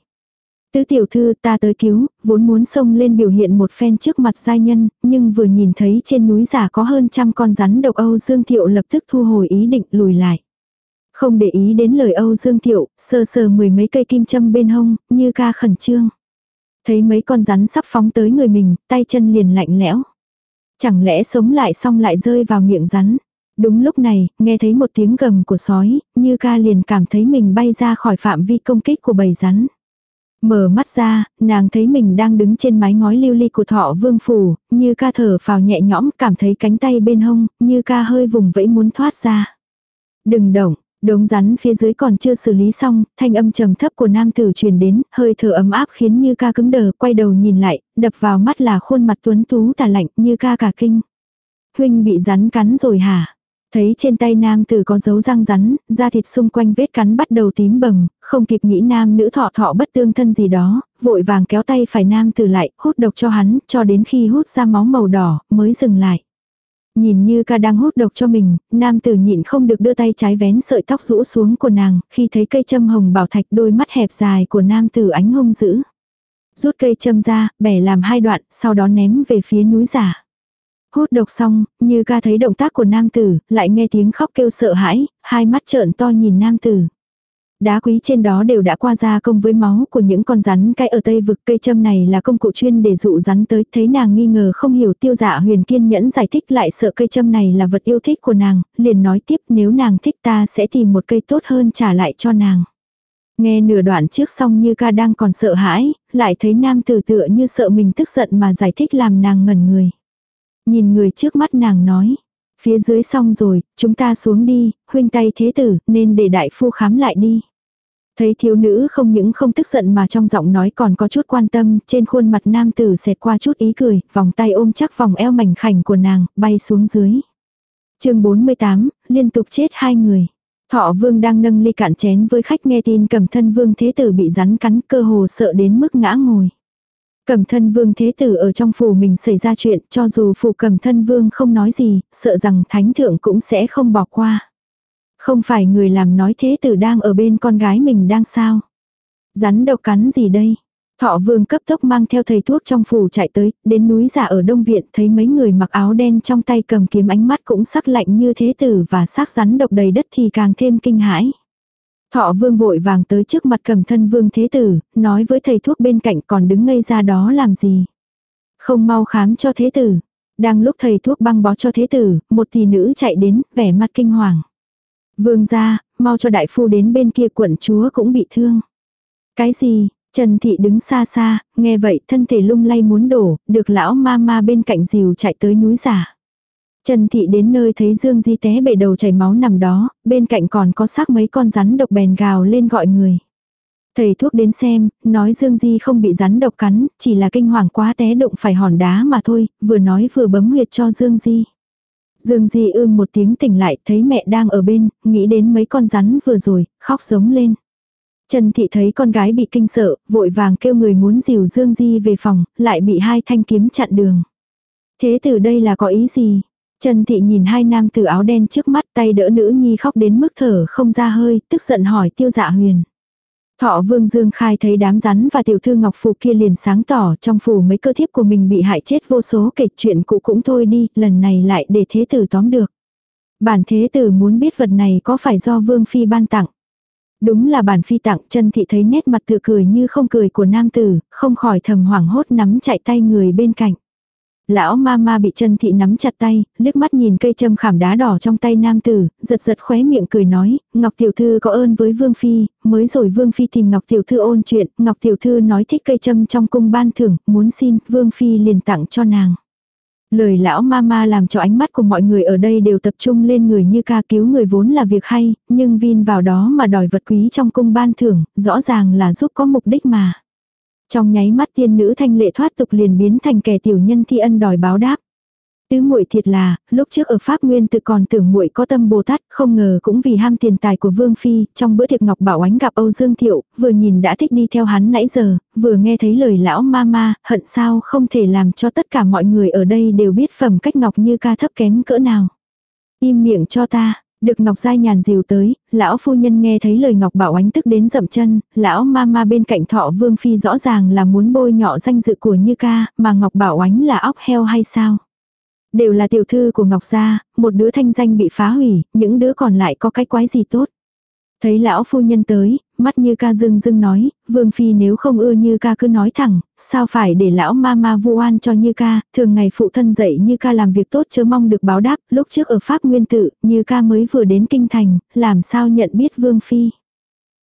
Tứ tiểu thư ta tới cứu, vốn muốn xông lên biểu hiện một phen trước mặt giai nhân, nhưng vừa nhìn thấy trên núi giả có hơn trăm con rắn độc Âu Dương Thiệu lập tức thu hồi ý định lùi lại. Không để ý đến lời Âu Dương Thiệu, sờ sờ mười mấy cây kim châm bên hông, như ca khẩn trương. Thấy mấy con rắn sắp phóng tới người mình, tay chân liền lạnh lẽo. Chẳng lẽ sống lại xong lại rơi vào miệng rắn. Đúng lúc này, nghe thấy một tiếng gầm của sói, như ca liền cảm thấy mình bay ra khỏi phạm vi công kích của bầy rắn. Mở mắt ra, nàng thấy mình đang đứng trên mái ngói lưu ly của thọ vương phủ, như ca thở phào nhẹ nhõm cảm thấy cánh tay bên hông, như ca hơi vùng vẫy muốn thoát ra. Đừng động, đống rắn phía dưới còn chưa xử lý xong, thanh âm trầm thấp của nam tử truyền đến, hơi thở ấm áp khiến như ca cứng đờ, quay đầu nhìn lại, đập vào mắt là khuôn mặt tuấn tú tà lạnh, như ca cả kinh. Huynh bị rắn cắn rồi hả? Thấy trên tay nam tử có dấu răng rắn, da thịt xung quanh vết cắn bắt đầu tím bầm, không kịp nghĩ nam nữ thọ thọ bất tương thân gì đó, vội vàng kéo tay phải nam tử lại, hút độc cho hắn, cho đến khi hút ra máu màu đỏ, mới dừng lại. Nhìn như ca đang hút độc cho mình, nam tử nhịn không được đưa tay trái vén sợi tóc rũ xuống của nàng, khi thấy cây châm hồng bảo thạch đôi mắt hẹp dài của nam tử ánh hung dữ. Rút cây châm ra, bẻ làm hai đoạn, sau đó ném về phía núi giả. Hút độc xong, như ca thấy động tác của nam tử, lại nghe tiếng khóc kêu sợ hãi, hai mắt trợn to nhìn nam tử. Đá quý trên đó đều đã qua ra công với máu của những con rắn cái ở tây vực cây châm này là công cụ chuyên để dụ rắn tới, thấy nàng nghi ngờ không hiểu tiêu dạ huyền kiên nhẫn giải thích lại sợ cây châm này là vật yêu thích của nàng, liền nói tiếp nếu nàng thích ta sẽ tìm một cây tốt hơn trả lại cho nàng. Nghe nửa đoạn trước xong như ca đang còn sợ hãi, lại thấy nam tử tựa như sợ mình tức giận mà giải thích làm nàng ngẩn người. Nhìn người trước mắt nàng nói. Phía dưới xong rồi, chúng ta xuống đi, huynh tay thế tử, nên để đại phu khám lại đi. Thấy thiếu nữ không những không tức giận mà trong giọng nói còn có chút quan tâm, trên khuôn mặt nam tử xẹt qua chút ý cười, vòng tay ôm chắc vòng eo mảnh khảnh của nàng, bay xuống dưới. chương 48, liên tục chết hai người. Thọ vương đang nâng ly cạn chén với khách nghe tin cầm thân vương thế tử bị rắn cắn cơ hồ sợ đến mức ngã ngồi. Cẩm thân vương thế tử ở trong phủ mình xảy ra chuyện, cho dù phủ cẩm thân vương không nói gì, sợ rằng thánh thượng cũng sẽ không bỏ qua. Không phải người làm nói thế tử đang ở bên con gái mình đang sao. Rắn độc cắn gì đây? Thọ vương cấp tốc mang theo thầy thuốc trong phủ chạy tới, đến núi giả ở Đông Viện thấy mấy người mặc áo đen trong tay cầm kiếm ánh mắt cũng sắc lạnh như thế tử và xác rắn độc đầy đất thì càng thêm kinh hãi. Thọ vương vội vàng tới trước mặt cầm thân vương thế tử, nói với thầy thuốc bên cạnh còn đứng ngây ra đó làm gì. Không mau khám cho thế tử. Đang lúc thầy thuốc băng bó cho thế tử, một tỷ nữ chạy đến, vẻ mặt kinh hoàng. Vương ra, mau cho đại phu đến bên kia quận chúa cũng bị thương. Cái gì, Trần Thị đứng xa xa, nghe vậy thân thể lung lay muốn đổ, được lão ma ma bên cạnh dìu chạy tới núi giả. Trần Thị đến nơi thấy Dương Di té bể đầu chảy máu nằm đó, bên cạnh còn có xác mấy con rắn độc bèn gào lên gọi người. Thầy thuốc đến xem, nói Dương Di không bị rắn độc cắn, chỉ là kinh hoàng quá té đụng phải hòn đá mà thôi, vừa nói vừa bấm huyệt cho Dương Di. Dương Di ưm một tiếng tỉnh lại, thấy mẹ đang ở bên, nghĩ đến mấy con rắn vừa rồi, khóc giống lên. Trần Thị thấy con gái bị kinh sợ, vội vàng kêu người muốn dìu Dương Di về phòng, lại bị hai thanh kiếm chặn đường. Thế từ đây là có ý gì? Trần Thị nhìn hai nam tử áo đen trước mắt tay đỡ nữ nhi khóc đến mức thở không ra hơi, tức giận hỏi tiêu dạ huyền. Thọ vương Dương Khai thấy đám rắn và tiểu thư Ngọc Phù kia liền sáng tỏ trong phủ mấy cơ thiếp của mình bị hại chết vô số kể chuyện cũ cũng thôi đi, lần này lại để thế tử tóm được. Bản thế tử muốn biết vật này có phải do vương phi ban tặng. Đúng là bản phi tặng chân thị thấy nét mặt tự cười như không cười của nam tử, không khỏi thầm hoảng hốt nắm chạy tay người bên cạnh. Lão ma ma bị chân thị nắm chặt tay, liếc mắt nhìn cây châm khảm đá đỏ trong tay nam tử, giật giật khóe miệng cười nói, Ngọc Tiểu Thư có ơn với Vương Phi, mới rồi Vương Phi tìm Ngọc Tiểu Thư ôn chuyện, Ngọc Tiểu Thư nói thích cây châm trong cung ban thưởng, muốn xin, Vương Phi liền tặng cho nàng. Lời lão ma ma làm cho ánh mắt của mọi người ở đây đều tập trung lên người như ca cứu người vốn là việc hay, nhưng Vin vào đó mà đòi vật quý trong cung ban thưởng, rõ ràng là giúp có mục đích mà. Trong nháy mắt tiên nữ thanh lệ thoát tục liền biến thành kẻ tiểu nhân thi ân đòi báo đáp. Tứ muội thiệt là, lúc trước ở Pháp Nguyên tự còn tưởng muội có tâm Bồ Tát, không ngờ cũng vì ham tiền tài của Vương Phi, trong bữa tiệc Ngọc Bảo Ánh gặp Âu Dương Thiệu, vừa nhìn đã thích đi theo hắn nãy giờ, vừa nghe thấy lời lão ma ma, hận sao không thể làm cho tất cả mọi người ở đây đều biết phẩm cách Ngọc như ca thấp kém cỡ nào. Im miệng cho ta, được Ngọc Giai nhàn dìu tới, lão phu nhân nghe thấy lời Ngọc Bảo Ánh tức đến dậm chân, lão ma ma bên cạnh thọ Vương Phi rõ ràng là muốn bôi nhọ danh dự của Như ca, mà Ngọc Bảo Ánh là óc heo hay sao? Đều là tiểu thư của Ngọc Gia, một đứa thanh danh bị phá hủy, những đứa còn lại có cái quái gì tốt. Thấy lão phu nhân tới, mắt như ca dưng dưng nói, vương phi nếu không ưa như ca cứ nói thẳng, sao phải để lão ma ma vu oan cho như ca, thường ngày phụ thân dạy như ca làm việc tốt chớ mong được báo đáp, lúc trước ở Pháp Nguyên Tự, như ca mới vừa đến kinh thành, làm sao nhận biết vương phi.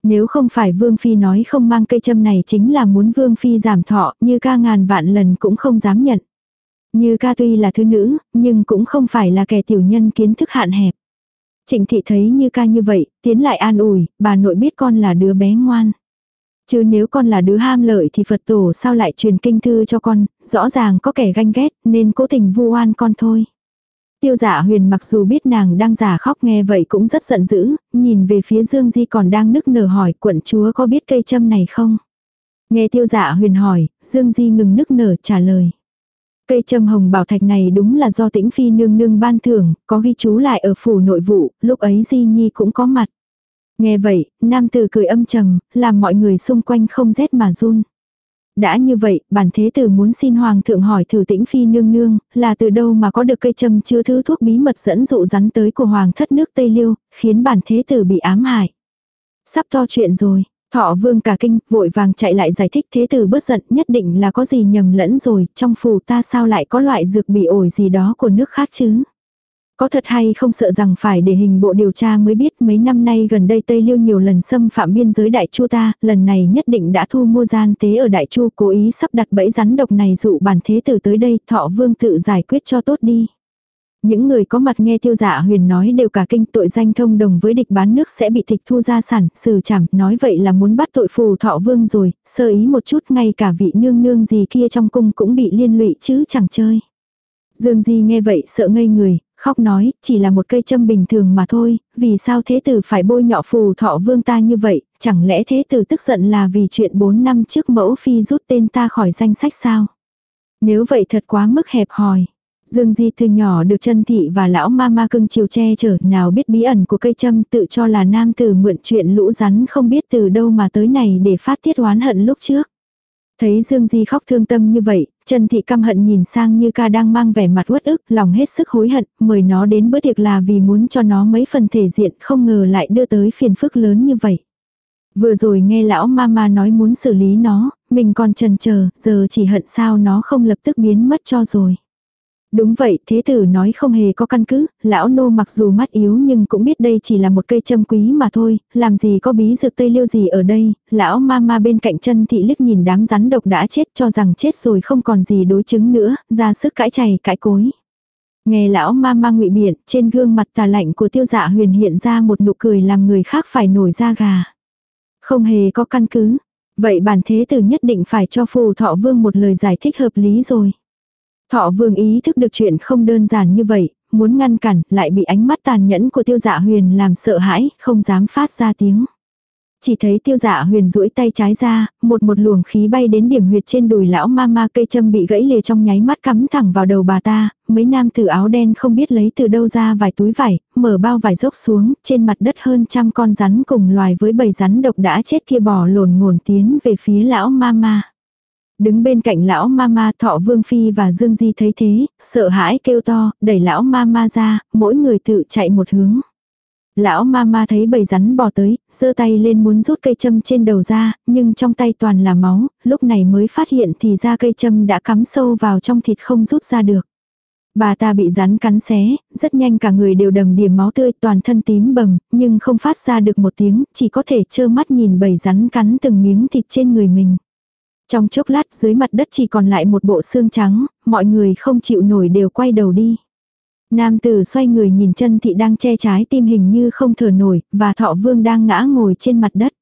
Nếu không phải vương phi nói không mang cây châm này chính là muốn vương phi giảm thọ, như ca ngàn vạn lần cũng không dám nhận. Như ca tuy là thứ nữ, nhưng cũng không phải là kẻ tiểu nhân kiến thức hạn hẹp. Trịnh thị thấy như ca như vậy, tiến lại an ủi, bà nội biết con là đứa bé ngoan. Chứ nếu con là đứa ham lợi thì Phật tổ sao lại truyền kinh thư cho con, rõ ràng có kẻ ganh ghét nên cố tình vu oan con thôi. Tiêu giả huyền mặc dù biết nàng đang giả khóc nghe vậy cũng rất giận dữ, nhìn về phía Dương Di còn đang nức nở hỏi quận chúa có biết cây châm này không? Nghe tiêu giả huyền hỏi, Dương Di ngừng nức nở trả lời. Cây châm hồng bảo thạch này đúng là do tĩnh phi nương nương ban thưởng, có ghi chú lại ở phủ nội vụ, lúc ấy Di Nhi cũng có mặt. Nghe vậy, nam tử cười âm trầm, làm mọi người xung quanh không rét mà run. Đã như vậy, bản thế tử muốn xin hoàng thượng hỏi thử tĩnh phi nương nương, là từ đâu mà có được cây châm chứa thứ thuốc bí mật dẫn dụ rắn tới của hoàng thất nước Tây Liêu, khiến bản thế tử bị ám hại. Sắp to chuyện rồi, Thọ vương cả kinh, vội vàng chạy lại giải thích thế tử bớt giận nhất định là có gì nhầm lẫn rồi, trong phủ ta sao lại có loại dược bị ổi gì đó của nước khác chứ. Có thật hay không sợ rằng phải để hình bộ điều tra mới biết mấy năm nay gần đây Tây Liêu nhiều lần xâm phạm biên giới Đại Chu ta, lần này nhất định đã thu mua gian tế ở Đại Chu cố ý sắp đặt bẫy rắn độc này dụ bản thế tử tới đây, thọ vương tự giải quyết cho tốt đi. Những người có mặt nghe tiêu giả huyền nói đều cả kinh tội danh thông đồng với địch bán nước sẽ bị tịch thu gia sản, xử trảm, nói vậy là muốn bắt tội phù thọ vương rồi, sơ ý một chút ngay cả vị nương nương gì kia trong cung cũng bị liên lụy chứ chẳng chơi. Dương Di nghe vậy sợ ngây người, khóc nói, chỉ là một cây châm bình thường mà thôi, vì sao thế tử phải bôi nhọ phù thọ vương ta như vậy, chẳng lẽ thế tử tức giận là vì chuyện 4 năm trước mẫu phi rút tên ta khỏi danh sách sao? Nếu vậy thật quá mức hẹp hòi. Dương Di từ nhỏ được chân thị và lão ma ma cưng chiều che chở nào biết bí ẩn của cây châm tự cho là nam tử mượn chuyện lũ rắn không biết từ đâu mà tới này để phát tiết oán hận lúc trước. Thấy Dương Di khóc thương tâm như vậy, Trần Thị căm hận nhìn sang như ca đang mang vẻ mặt uất ức, lòng hết sức hối hận, mời nó đến bữa tiệc là vì muốn cho nó mấy phần thể diện, không ngờ lại đưa tới phiền phức lớn như vậy. Vừa rồi nghe lão mama nói muốn xử lý nó, mình còn trần chờ, giờ chỉ hận sao nó không lập tức biến mất cho rồi. Đúng vậy, thế tử nói không hề có căn cứ, lão nô mặc dù mắt yếu nhưng cũng biết đây chỉ là một cây châm quý mà thôi, làm gì có bí dược tây liêu gì ở đây, lão ma ma bên cạnh chân thị liếc nhìn đám rắn độc đã chết cho rằng chết rồi không còn gì đối chứng nữa, ra sức cãi chày cãi cối. Nghe lão ma ma ngụy biện, trên gương mặt tà lạnh của tiêu dạ huyền hiện ra một nụ cười làm người khác phải nổi da gà. Không hề có căn cứ, vậy bản thế tử nhất định phải cho phù thọ vương một lời giải thích hợp lý rồi. Thọ vương ý thức được chuyện không đơn giản như vậy, muốn ngăn cản, lại bị ánh mắt tàn nhẫn của tiêu dạ huyền làm sợ hãi, không dám phát ra tiếng. Chỉ thấy tiêu dạ huyền duỗi tay trái ra, một một luồng khí bay đến điểm huyệt trên đùi lão ma ma cây châm bị gãy lìa trong nháy mắt cắm thẳng vào đầu bà ta, mấy nam tử áo đen không biết lấy từ đâu ra vài túi vải, mở bao vải dốc xuống, trên mặt đất hơn trăm con rắn cùng loài với bầy rắn độc đã chết kia bò lồn ngồn tiến về phía lão ma ma. Đứng bên cạnh lão mama thọ vương phi và dương di thấy thế, sợ hãi kêu to, đẩy lão mama ra, mỗi người tự chạy một hướng. Lão mama thấy bầy rắn bò tới, giơ tay lên muốn rút cây châm trên đầu ra, nhưng trong tay toàn là máu, lúc này mới phát hiện thì ra cây châm đã cắm sâu vào trong thịt không rút ra được. Bà ta bị rắn cắn xé, rất nhanh cả người đều đầm điểm máu tươi toàn thân tím bầm, nhưng không phát ra được một tiếng, chỉ có thể trơ mắt nhìn bầy rắn cắn từng miếng thịt trên người mình. Trong chốc lát dưới mặt đất chỉ còn lại một bộ xương trắng, mọi người không chịu nổi đều quay đầu đi. Nam tử xoay người nhìn chân thị đang che trái tim hình như không thở nổi, và thọ vương đang ngã ngồi trên mặt đất.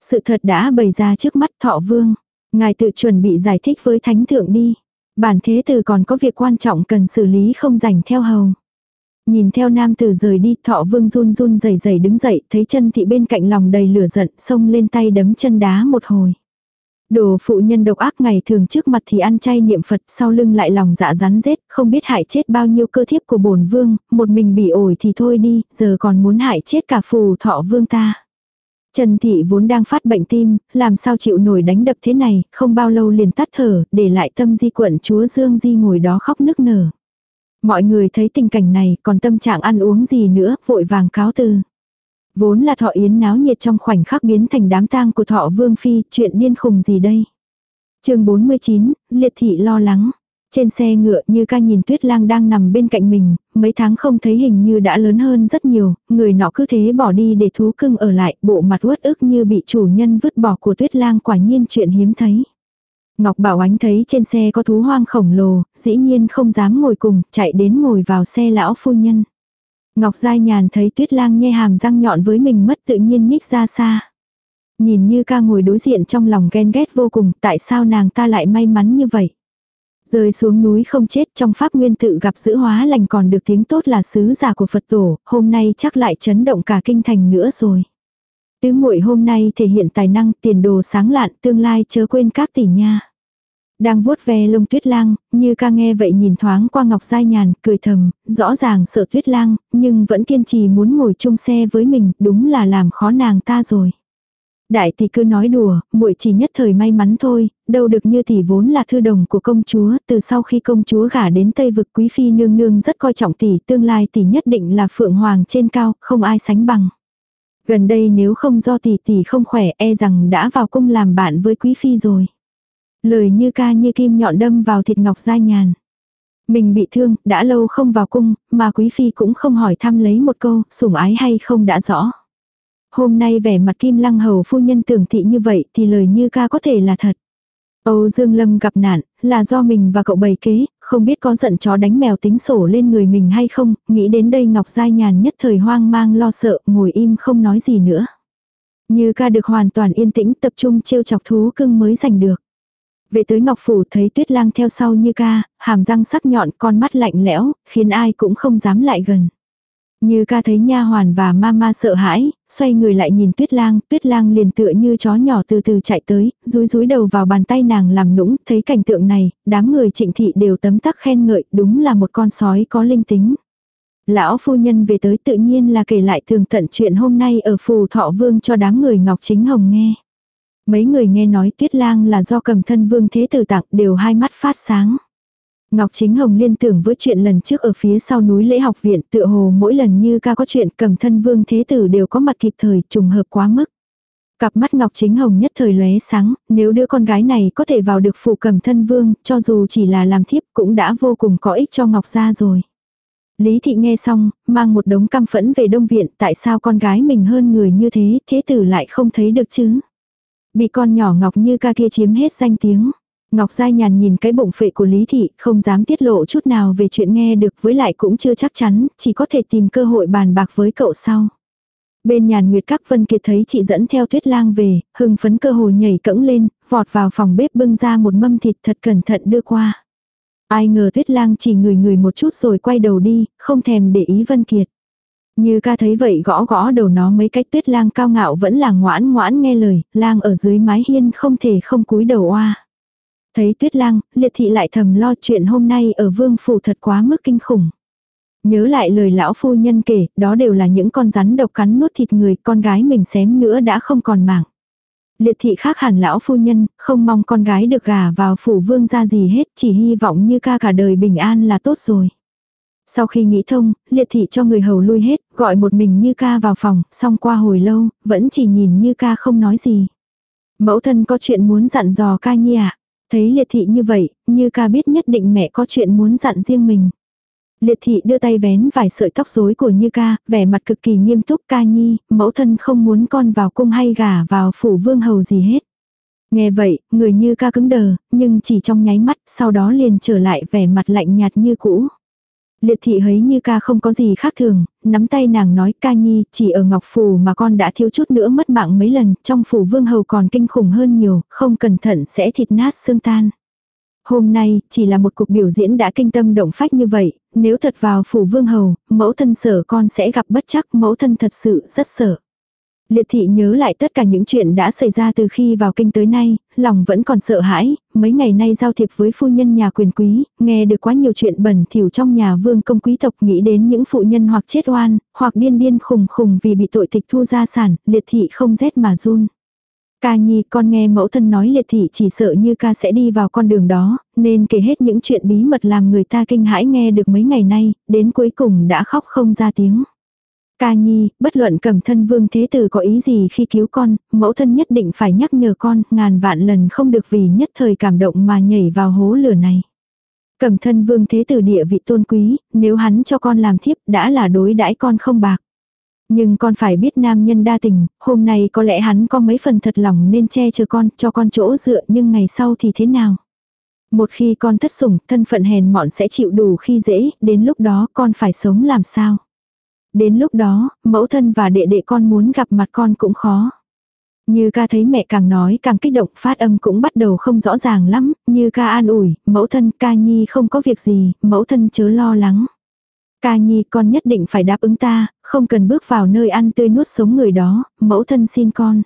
Sự thật đã bày ra trước mắt thọ vương. Ngài tự chuẩn bị giải thích với thánh thượng đi. Bản thế tử còn có việc quan trọng cần xử lý không dành theo hầu. Nhìn theo nam tử rời đi, thọ vương run run rẩy rẩy đứng dậy, thấy chân thị bên cạnh lòng đầy lửa giận, xông lên tay đấm chân đá một hồi. Đồ phụ nhân độc ác ngày thường trước mặt thì ăn chay niệm Phật, sau lưng lại lòng dạ rắn rết, không biết hại chết bao nhiêu cơ thiếp của bổn vương, một mình bị ổi thì thôi đi, giờ còn muốn hại chết cả phù thọ vương ta. Trần Thị vốn đang phát bệnh tim, làm sao chịu nổi đánh đập thế này, không bao lâu liền tắt thở, để lại tâm di quận chúa Dương Di ngồi đó khóc nức nở. Mọi người thấy tình cảnh này, còn tâm trạng ăn uống gì nữa, vội vàng cáo từ. Vốn là thọ yến náo nhiệt trong khoảnh khắc biến thành đám tang của thọ vương phi, chuyện điên khùng gì đây. chương 49, liệt thị lo lắng. Trên xe ngựa như ca nhìn tuyết lang đang nằm bên cạnh mình, mấy tháng không thấy hình như đã lớn hơn rất nhiều, người nọ cứ thế bỏ đi để thú cưng ở lại, bộ mặt uất ức như bị chủ nhân vứt bỏ của tuyết lang quả nhiên chuyện hiếm thấy. Ngọc Bảo Ánh thấy trên xe có thú hoang khổng lồ, dĩ nhiên không dám ngồi cùng, chạy đến ngồi vào xe lão phu nhân. Ngọc Giai Nhàn thấy tuyết lang nhe hàm răng nhọn với mình mất tự nhiên nhích ra xa. Nhìn như ca ngồi đối diện trong lòng ghen ghét vô cùng, tại sao nàng ta lại may mắn như vậy. Rơi xuống núi không chết trong pháp nguyên tự gặp giữ hóa lành còn được tiếng tốt là sứ giả của Phật tổ, hôm nay chắc lại chấn động cả kinh thành nữa rồi. Tứ muội hôm nay thể hiện tài năng tiền đồ sáng lạn tương lai chớ quên các tỷ nha. Đang vuốt ve lông tuyết lang, như ca nghe vậy nhìn thoáng qua Ngọc Giai Nhàn, cười thầm, rõ ràng sợ tuyết lang, nhưng vẫn kiên trì muốn ngồi chung xe với mình, đúng là làm khó nàng ta rồi. Đại tỷ cứ nói đùa, muội chỉ nhất thời may mắn thôi, đâu được như tỷ vốn là thư đồng của công chúa, từ sau khi công chúa gả đến Tây vực quý phi nương nương rất coi trọng tỷ, tương lai tỷ nhất định là phượng hoàng trên cao, không ai sánh bằng. Gần đây nếu không do tỷ tỷ không khỏe e rằng đã vào cung làm bạn với quý phi rồi. Lời như ca như kim nhọn đâm vào thịt ngọc giai nhàn. Mình bị thương, đã lâu không vào cung, mà quý phi cũng không hỏi thăm lấy một câu, sủng ái hay không đã rõ. Hôm nay vẻ mặt kim lăng hầu phu nhân tưởng thị như vậy thì lời như ca có thể là thật. Âu Dương Lâm gặp nạn, là do mình và cậu bày kế, không biết có giận chó đánh mèo tính sổ lên người mình hay không, nghĩ đến đây Ngọc Giai Nhàn nhất thời hoang mang lo sợ, ngồi im không nói gì nữa. Như ca được hoàn toàn yên tĩnh tập trung trêu chọc thú cưng mới giành được. Về tới Ngọc Phủ thấy tuyết lang theo sau như ca, hàm răng sắc nhọn con mắt lạnh lẽo, khiến ai cũng không dám lại gần. Như ca thấy nha hoàn và mama sợ hãi, xoay người lại nhìn tuyết lang, tuyết lang liền tựa như chó nhỏ từ từ chạy tới, rúi rúi đầu vào bàn tay nàng làm nũng, thấy cảnh tượng này, đám người trịnh thị đều tấm tắc khen ngợi, đúng là một con sói có linh tính. Lão phu nhân về tới tự nhiên là kể lại thường tận chuyện hôm nay ở phù thọ vương cho đám người Ngọc Chính Hồng nghe. Mấy người nghe nói tuyết lang là do cầm thân vương thế tử tặng đều hai mắt phát sáng. Ngọc Chính Hồng liên tưởng với chuyện lần trước ở phía sau núi lễ học viện tựa hồ mỗi lần như ca có chuyện cầm thân vương thế tử đều có mặt kịp thời trùng hợp quá mức. Cặp mắt Ngọc Chính Hồng nhất thời lóe sáng, nếu đứa con gái này có thể vào được phủ cầm thân vương, cho dù chỉ là làm thiếp cũng đã vô cùng có ích cho Ngọc gia rồi. Lý thị nghe xong, mang một đống căm phẫn về đông viện, tại sao con gái mình hơn người như thế, thế tử lại không thấy được chứ. Bị con nhỏ Ngọc như ca kia chiếm hết danh tiếng. Ngọc Giai Nhàn nhìn cái bụng phệ của Lý Thị, không dám tiết lộ chút nào về chuyện nghe được với lại cũng chưa chắc chắn, chỉ có thể tìm cơ hội bàn bạc với cậu sau. Bên nhàn Nguyệt Các Vân Kiệt thấy chị dẫn theo tuyết lang về, hưng phấn cơ hồ nhảy cẫng lên, vọt vào phòng bếp bưng ra một mâm thịt thật cẩn thận đưa qua. Ai ngờ tuyết lang chỉ người người một chút rồi quay đầu đi, không thèm để ý Vân Kiệt. Như ca thấy vậy gõ gõ đầu nó mấy cách tuyết lang cao ngạo vẫn là ngoãn ngoãn nghe lời, lang ở dưới mái hiên không thể không cúi đầu oa. Thấy tuyết lang, liệt thị lại thầm lo chuyện hôm nay ở vương phủ thật quá mức kinh khủng. Nhớ lại lời lão phu nhân kể, đó đều là những con rắn độc cắn nuốt thịt người, con gái mình xém nữa đã không còn mạng. Liệt thị khác hẳn lão phu nhân, không mong con gái được gả vào phủ vương ra gì hết, chỉ hy vọng như ca cả đời bình an là tốt rồi. Sau khi nghĩ thông, liệt thị cho người hầu lui hết, gọi một mình như ca vào phòng, xong qua hồi lâu, vẫn chỉ nhìn như ca không nói gì. Mẫu thân có chuyện muốn dặn dò ca nhi ạ. Thấy liệt thị như vậy, như ca biết nhất định mẹ có chuyện muốn dặn riêng mình. Liệt thị đưa tay vén vài sợi tóc rối của Như ca, vẻ mặt cực kỳ nghiêm túc ca nhi, mẫu thân không muốn con vào cung hay gả vào phủ vương hầu gì hết. Nghe vậy, người Như ca cứng đờ, nhưng chỉ trong nháy mắt, sau đó liền trở lại vẻ mặt lạnh nhạt như cũ. Liệt thị thấy như ca không có gì khác thường, nắm tay nàng nói ca nhi, chỉ ở Ngọc Phủ mà con đã thiếu chút nữa mất mạng mấy lần, trong phủ vương hầu còn kinh khủng hơn nhiều, không cẩn thận sẽ thịt nát xương tan. Hôm nay, chỉ là một cuộc biểu diễn đã kinh tâm động phách như vậy, nếu thật vào phủ vương hầu, mẫu thân sở con sẽ gặp bất chắc, mẫu thân thật sự rất sợ. Liệt thị nhớ lại tất cả những chuyện đã xảy ra từ khi vào kinh tới nay, lòng vẫn còn sợ hãi, mấy ngày nay giao thiệp với phu nhân nhà quyền quý, nghe được quá nhiều chuyện bẩn thỉu trong nhà vương công quý tộc nghĩ đến những phụ nhân hoặc chết oan, hoặc điên điên khùng khùng vì bị tội tịch thu gia sản, liệt thị không rét mà run. Ca nhi con nghe mẫu thân nói liệt thị chỉ sợ như ca sẽ đi vào con đường đó, nên kể hết những chuyện bí mật làm người ta kinh hãi nghe được mấy ngày nay, đến cuối cùng đã khóc không ra tiếng. Ca nhi, bất luận cầm thân vương thế tử có ý gì khi cứu con, mẫu thân nhất định phải nhắc nhở con, ngàn vạn lần không được vì nhất thời cảm động mà nhảy vào hố lửa này. Cầm thân vương thế tử địa vị tôn quý, nếu hắn cho con làm thiếp đã là đối đãi con không bạc. Nhưng con phải biết nam nhân đa tình, hôm nay có lẽ hắn có mấy phần thật lòng nên che chở con, cho con chỗ dựa nhưng ngày sau thì thế nào? Một khi con thất sủng, thân phận hèn mọn sẽ chịu đủ khi dễ, đến lúc đó con phải sống làm sao? Đến lúc đó, mẫu thân và đệ đệ con muốn gặp mặt con cũng khó. Như ca thấy mẹ càng nói càng kích động phát âm cũng bắt đầu không rõ ràng lắm, như ca an ủi, mẫu thân ca nhi không có việc gì, mẫu thân chớ lo lắng. Ca nhi con nhất định phải đáp ứng ta, không cần bước vào nơi ăn tươi nuốt sống người đó, mẫu thân xin con.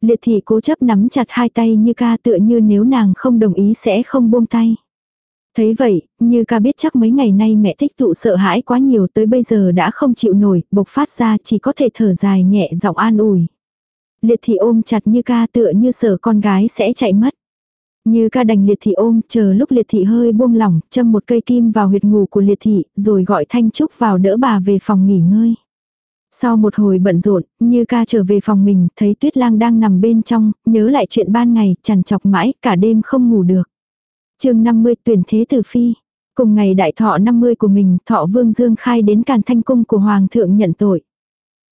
Liệt thị cố chấp nắm chặt hai tay như ca tựa như nếu nàng không đồng ý sẽ không buông tay. Thấy vậy, như ca biết chắc mấy ngày nay mẹ tích tụ sợ hãi quá nhiều tới bây giờ đã không chịu nổi, bộc phát ra chỉ có thể thở dài nhẹ giọng an ủi. Liệt thị ôm chặt như ca tựa như sợ con gái sẽ chạy mất. Như ca đành liệt thị ôm, chờ lúc liệt thị hơi buông lỏng, châm một cây kim vào huyệt ngủ của liệt thị, rồi gọi Thanh Trúc vào đỡ bà về phòng nghỉ ngơi. Sau một hồi bận rộn, như ca trở về phòng mình, thấy tuyết lang đang nằm bên trong, nhớ lại chuyện ban ngày, chằn chọc mãi, cả đêm không ngủ được chương 50 tuyển thế tử phi. Cùng ngày đại thọ 50 của mình, thọ vương dương khai đến càn thanh cung của hoàng thượng nhận tội.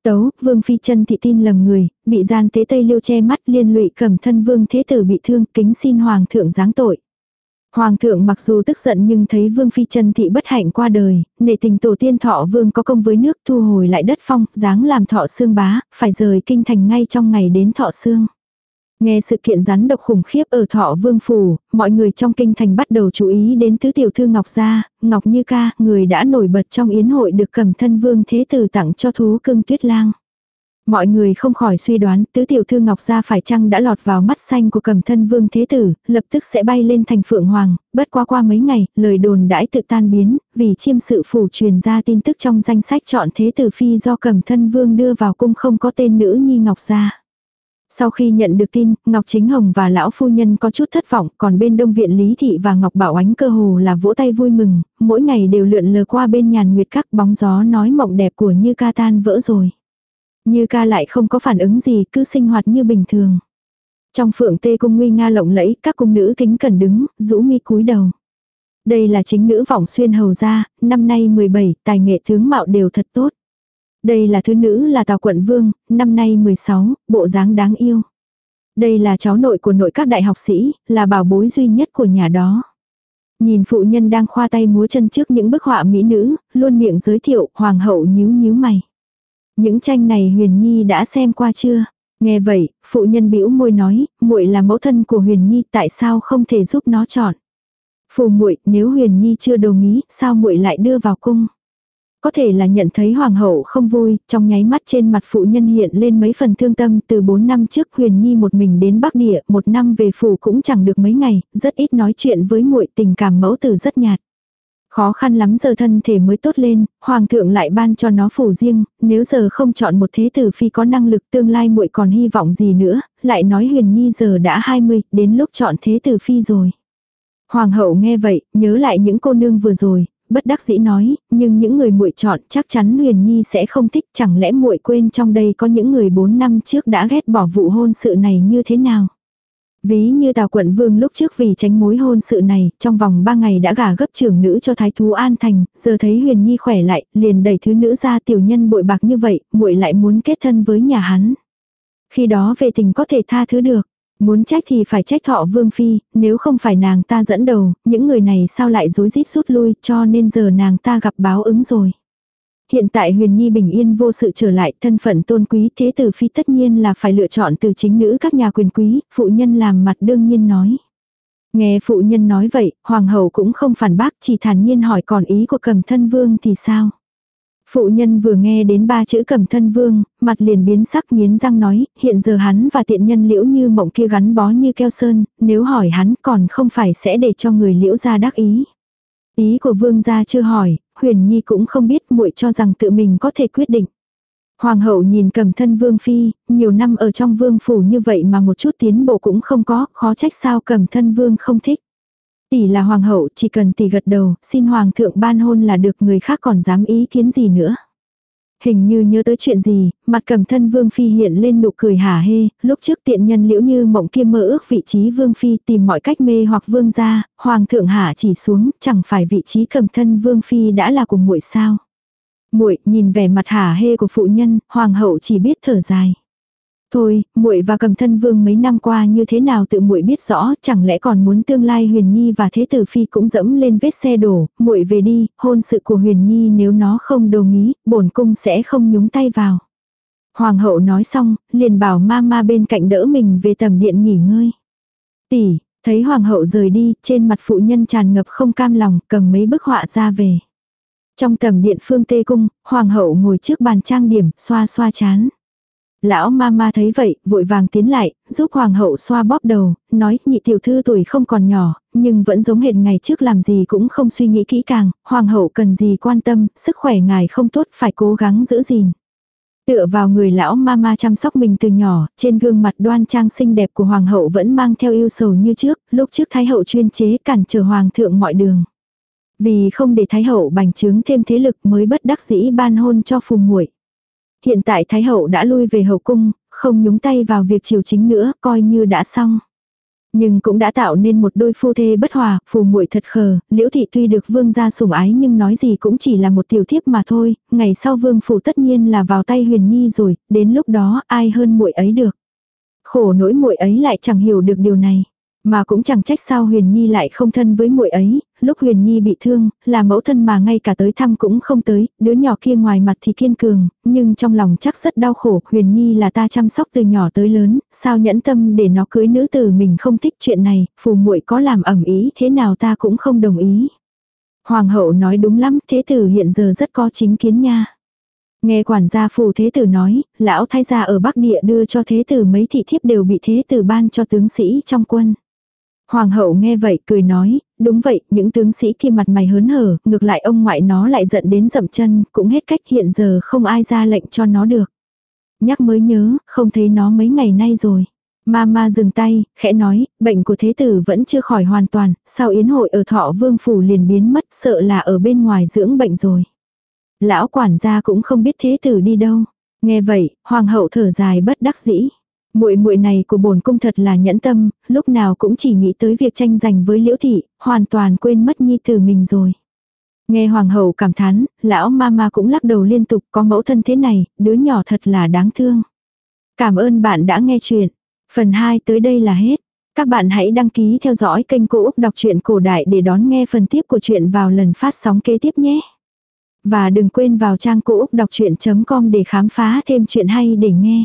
Tấu, vương phi chân thị tin lầm người, bị gian tế tây liêu che mắt liên lụy cầm thân vương thế tử bị thương, kính xin hoàng thượng giáng tội. Hoàng thượng mặc dù tức giận nhưng thấy vương phi chân thị bất hạnh qua đời, nể tình tổ tiên thọ vương có công với nước thu hồi lại đất phong, dáng làm thọ xương bá, phải rời kinh thành ngay trong ngày đến thọ xương. Nghe sự kiện rắn độc khủng khiếp ở thọ vương phủ, mọi người trong kinh thành bắt đầu chú ý đến tứ tiểu thư Ngọc Gia, Ngọc Như Ca, người đã nổi bật trong yến hội được cầm thân vương thế tử tặng cho thú cưng tuyết lang. Mọi người không khỏi suy đoán tứ tiểu thư Ngọc Gia phải chăng đã lọt vào mắt xanh của cầm thân vương thế tử, lập tức sẽ bay lên thành phượng hoàng, bất qua qua mấy ngày, lời đồn đãi tự tan biến, vì chiêm sự phủ truyền ra tin tức trong danh sách chọn thế tử phi do cầm thân vương đưa vào cung không có tên nữ nhi Ngọc Gia. Sau khi nhận được tin, Ngọc Chính Hồng và lão phu nhân có chút thất vọng, còn bên đông viện Lý Thị và Ngọc Bảo Ánh cơ hồ là vỗ tay vui mừng, mỗi ngày đều lượn lờ qua bên nhàn nguyệt các bóng gió nói mộng đẹp của Như ca tan vỡ rồi. Như ca lại không có phản ứng gì, cứ sinh hoạt như bình thường. Trong phượng tê cung nguy nga lộng lẫy, các cung nữ kính cẩn đứng, rũ mi cúi đầu. Đây là chính nữ vọng xuyên hầu gia, năm nay 17, tài nghệ tướng mạo đều thật tốt. Đây là thứ nữ là Tào Quận Vương, năm nay 16, bộ dáng đáng yêu. Đây là cháu nội của nội các đại học sĩ, là bảo bối duy nhất của nhà đó. Nhìn phụ nhân đang khoa tay múa chân trước những bức họa mỹ nữ, luôn miệng giới thiệu, hoàng hậu nhíu nhíu mày. Những tranh này Huyền Nhi đã xem qua chưa? Nghe vậy, phụ nhân bĩu môi nói, muội là mẫu thân của Huyền Nhi, tại sao không thể giúp nó chọn? Phù muội, nếu Huyền Nhi chưa đồng ý, sao muội lại đưa vào cung? Có thể là nhận thấy hoàng hậu không vui, trong nháy mắt trên mặt phụ nhân hiện lên mấy phần thương tâm từ 4 năm trước huyền nhi một mình đến Bắc Địa, một năm về phủ cũng chẳng được mấy ngày, rất ít nói chuyện với muội tình cảm mẫu tử rất nhạt. Khó khăn lắm giờ thân thể mới tốt lên, hoàng thượng lại ban cho nó phủ riêng, nếu giờ không chọn một thế tử phi có năng lực tương lai muội còn hy vọng gì nữa, lại nói huyền nhi giờ đã 20, đến lúc chọn thế tử phi rồi. Hoàng hậu nghe vậy, nhớ lại những cô nương vừa rồi, bất đắc dĩ nói, nhưng những người muội chọn chắc chắn Huyền Nhi sẽ không thích, chẳng lẽ muội quên trong đây có những người 4 năm trước đã ghét bỏ vụ hôn sự này như thế nào? Ví như Tào Quận Vương lúc trước vì tránh mối hôn sự này, trong vòng 3 ngày đã gả gấp trưởng nữ cho Thái thú An Thành, giờ thấy Huyền Nhi khỏe lại, liền đẩy thứ nữ ra tiểu nhân bội bạc như vậy, muội lại muốn kết thân với nhà hắn. Khi đó về tình có thể tha thứ được. Muốn trách thì phải trách thọ vương phi, nếu không phải nàng ta dẫn đầu, những người này sao lại dối rít rút lui cho nên giờ nàng ta gặp báo ứng rồi. Hiện tại huyền nhi bình yên vô sự trở lại thân phận tôn quý thế tử phi tất nhiên là phải lựa chọn từ chính nữ các nhà quyền quý, phụ nhân làm mặt đương nhiên nói. Nghe phụ nhân nói vậy, hoàng hậu cũng không phản bác chỉ thản nhiên hỏi còn ý của cầm thân vương thì sao. Phụ nhân vừa nghe đến ba chữ cẩm thân vương, mặt liền biến sắc nghiến răng nói, hiện giờ hắn và tiện nhân liễu như mộng kia gắn bó như keo sơn, nếu hỏi hắn còn không phải sẽ để cho người liễu ra đắc ý. Ý của vương gia chưa hỏi, huyền nhi cũng không biết muội cho rằng tự mình có thể quyết định. Hoàng hậu nhìn cầm thân vương phi, nhiều năm ở trong vương phủ như vậy mà một chút tiến bộ cũng không có, khó trách sao cầm thân vương không thích. Tỷ là hoàng hậu, chỉ cần tỷ gật đầu, xin hoàng thượng ban hôn là được người khác còn dám ý kiến gì nữa. Hình như nhớ tới chuyện gì, mặt cầm thân vương phi hiện lên nụ cười hả hê, lúc trước tiện nhân liễu như mộng kia mơ ước vị trí vương phi tìm mọi cách mê hoặc vương ra, hoàng thượng hạ chỉ xuống, chẳng phải vị trí cầm thân vương phi đã là của muội sao. muội nhìn vẻ mặt hả hê của phụ nhân, hoàng hậu chỉ biết thở dài. Thôi, muội và Cầm Thân Vương mấy năm qua như thế nào tự muội biết rõ, chẳng lẽ còn muốn tương lai Huyền Nhi và Thế tử phi cũng dẫm lên vết xe đổ, muội về đi, hôn sự của Huyền Nhi nếu nó không đồng ý, bổn cung sẽ không nhúng tay vào. Hoàng hậu nói xong, liền bảo ma ma bên cạnh đỡ mình về tầm điện nghỉ ngơi. Tỷ, thấy hoàng hậu rời đi, trên mặt phụ nhân tràn ngập không cam lòng, cầm mấy bức họa ra về. Trong tầm điện phương tê cung, hoàng hậu ngồi trước bàn trang điểm, xoa xoa chán. Lão ma ma thấy vậy, vội vàng tiến lại, giúp hoàng hậu xoa bóp đầu, nói nhị tiểu thư tuổi không còn nhỏ, nhưng vẫn giống hệt ngày trước làm gì cũng không suy nghĩ kỹ càng, hoàng hậu cần gì quan tâm, sức khỏe ngài không tốt phải cố gắng giữ gìn. Tựa vào người lão ma ma chăm sóc mình từ nhỏ, trên gương mặt đoan trang xinh đẹp của hoàng hậu vẫn mang theo yêu sầu như trước, lúc trước thái hậu chuyên chế cản trở hoàng thượng mọi đường. Vì không để thái hậu bành trướng thêm thế lực mới bất đắc dĩ ban hôn cho phù muội hiện tại Thái Hậu đã lui về hậu cung, không nhúng tay vào việc triều chính nữa, coi như đã xong. Nhưng cũng đã tạo nên một đôi phu thê bất hòa, phù muội thật khờ, liễu thị tuy được vương gia sủng ái nhưng nói gì cũng chỉ là một tiểu thiếp mà thôi, ngày sau vương phủ tất nhiên là vào tay huyền nhi rồi, đến lúc đó ai hơn muội ấy được. Khổ nỗi muội ấy lại chẳng hiểu được điều này. Mà cũng chẳng trách sao Huyền Nhi lại không thân với muội ấy, lúc Huyền Nhi bị thương, là mẫu thân mà ngay cả tới thăm cũng không tới, đứa nhỏ kia ngoài mặt thì kiên cường, nhưng trong lòng chắc rất đau khổ, Huyền Nhi là ta chăm sóc từ nhỏ tới lớn, sao nhẫn tâm để nó cưới nữ tử mình không thích chuyện này, phù muội có làm ẩm ý thế nào ta cũng không đồng ý. Hoàng hậu nói đúng lắm, thế tử hiện giờ rất có chính kiến nha. Nghe quản gia phù thế tử nói, lão thái gia ở Bắc Địa đưa cho thế tử mấy thị thiếp đều bị thế tử ban cho tướng sĩ trong quân. Hoàng hậu nghe vậy cười nói, đúng vậy, những tướng sĩ kia mặt mày hớn hở, ngược lại ông ngoại nó lại giận đến dậm chân, cũng hết cách hiện giờ không ai ra lệnh cho nó được. Nhắc mới nhớ, không thấy nó mấy ngày nay rồi. Mama dừng tay, khẽ nói, bệnh của thế tử vẫn chưa khỏi hoàn toàn, sao yến hội ở thọ vương phủ liền biến mất, sợ là ở bên ngoài dưỡng bệnh rồi. Lão quản gia cũng không biết thế tử đi đâu. Nghe vậy, hoàng hậu thở dài bất đắc dĩ. Muội muội này của bổn cung thật là nhẫn tâm, lúc nào cũng chỉ nghĩ tới việc tranh giành với Liễu thị, hoàn toàn quên mất nhi tử mình rồi. Nghe hoàng hậu cảm thán, lão mama cũng lắc đầu liên tục, có mẫu thân thế này, đứa nhỏ thật là đáng thương. Cảm ơn bạn đã nghe chuyện. Phần 2 tới đây là hết. Các bạn hãy đăng ký theo dõi kênh Cô Úc Đọc truyện Cổ Đại để đón nghe phần tiếp của chuyện vào lần phát sóng kế tiếp nhé. Và đừng quên vào trang cô úc đọc chuyện.com để khám phá thêm chuyện hay để nghe.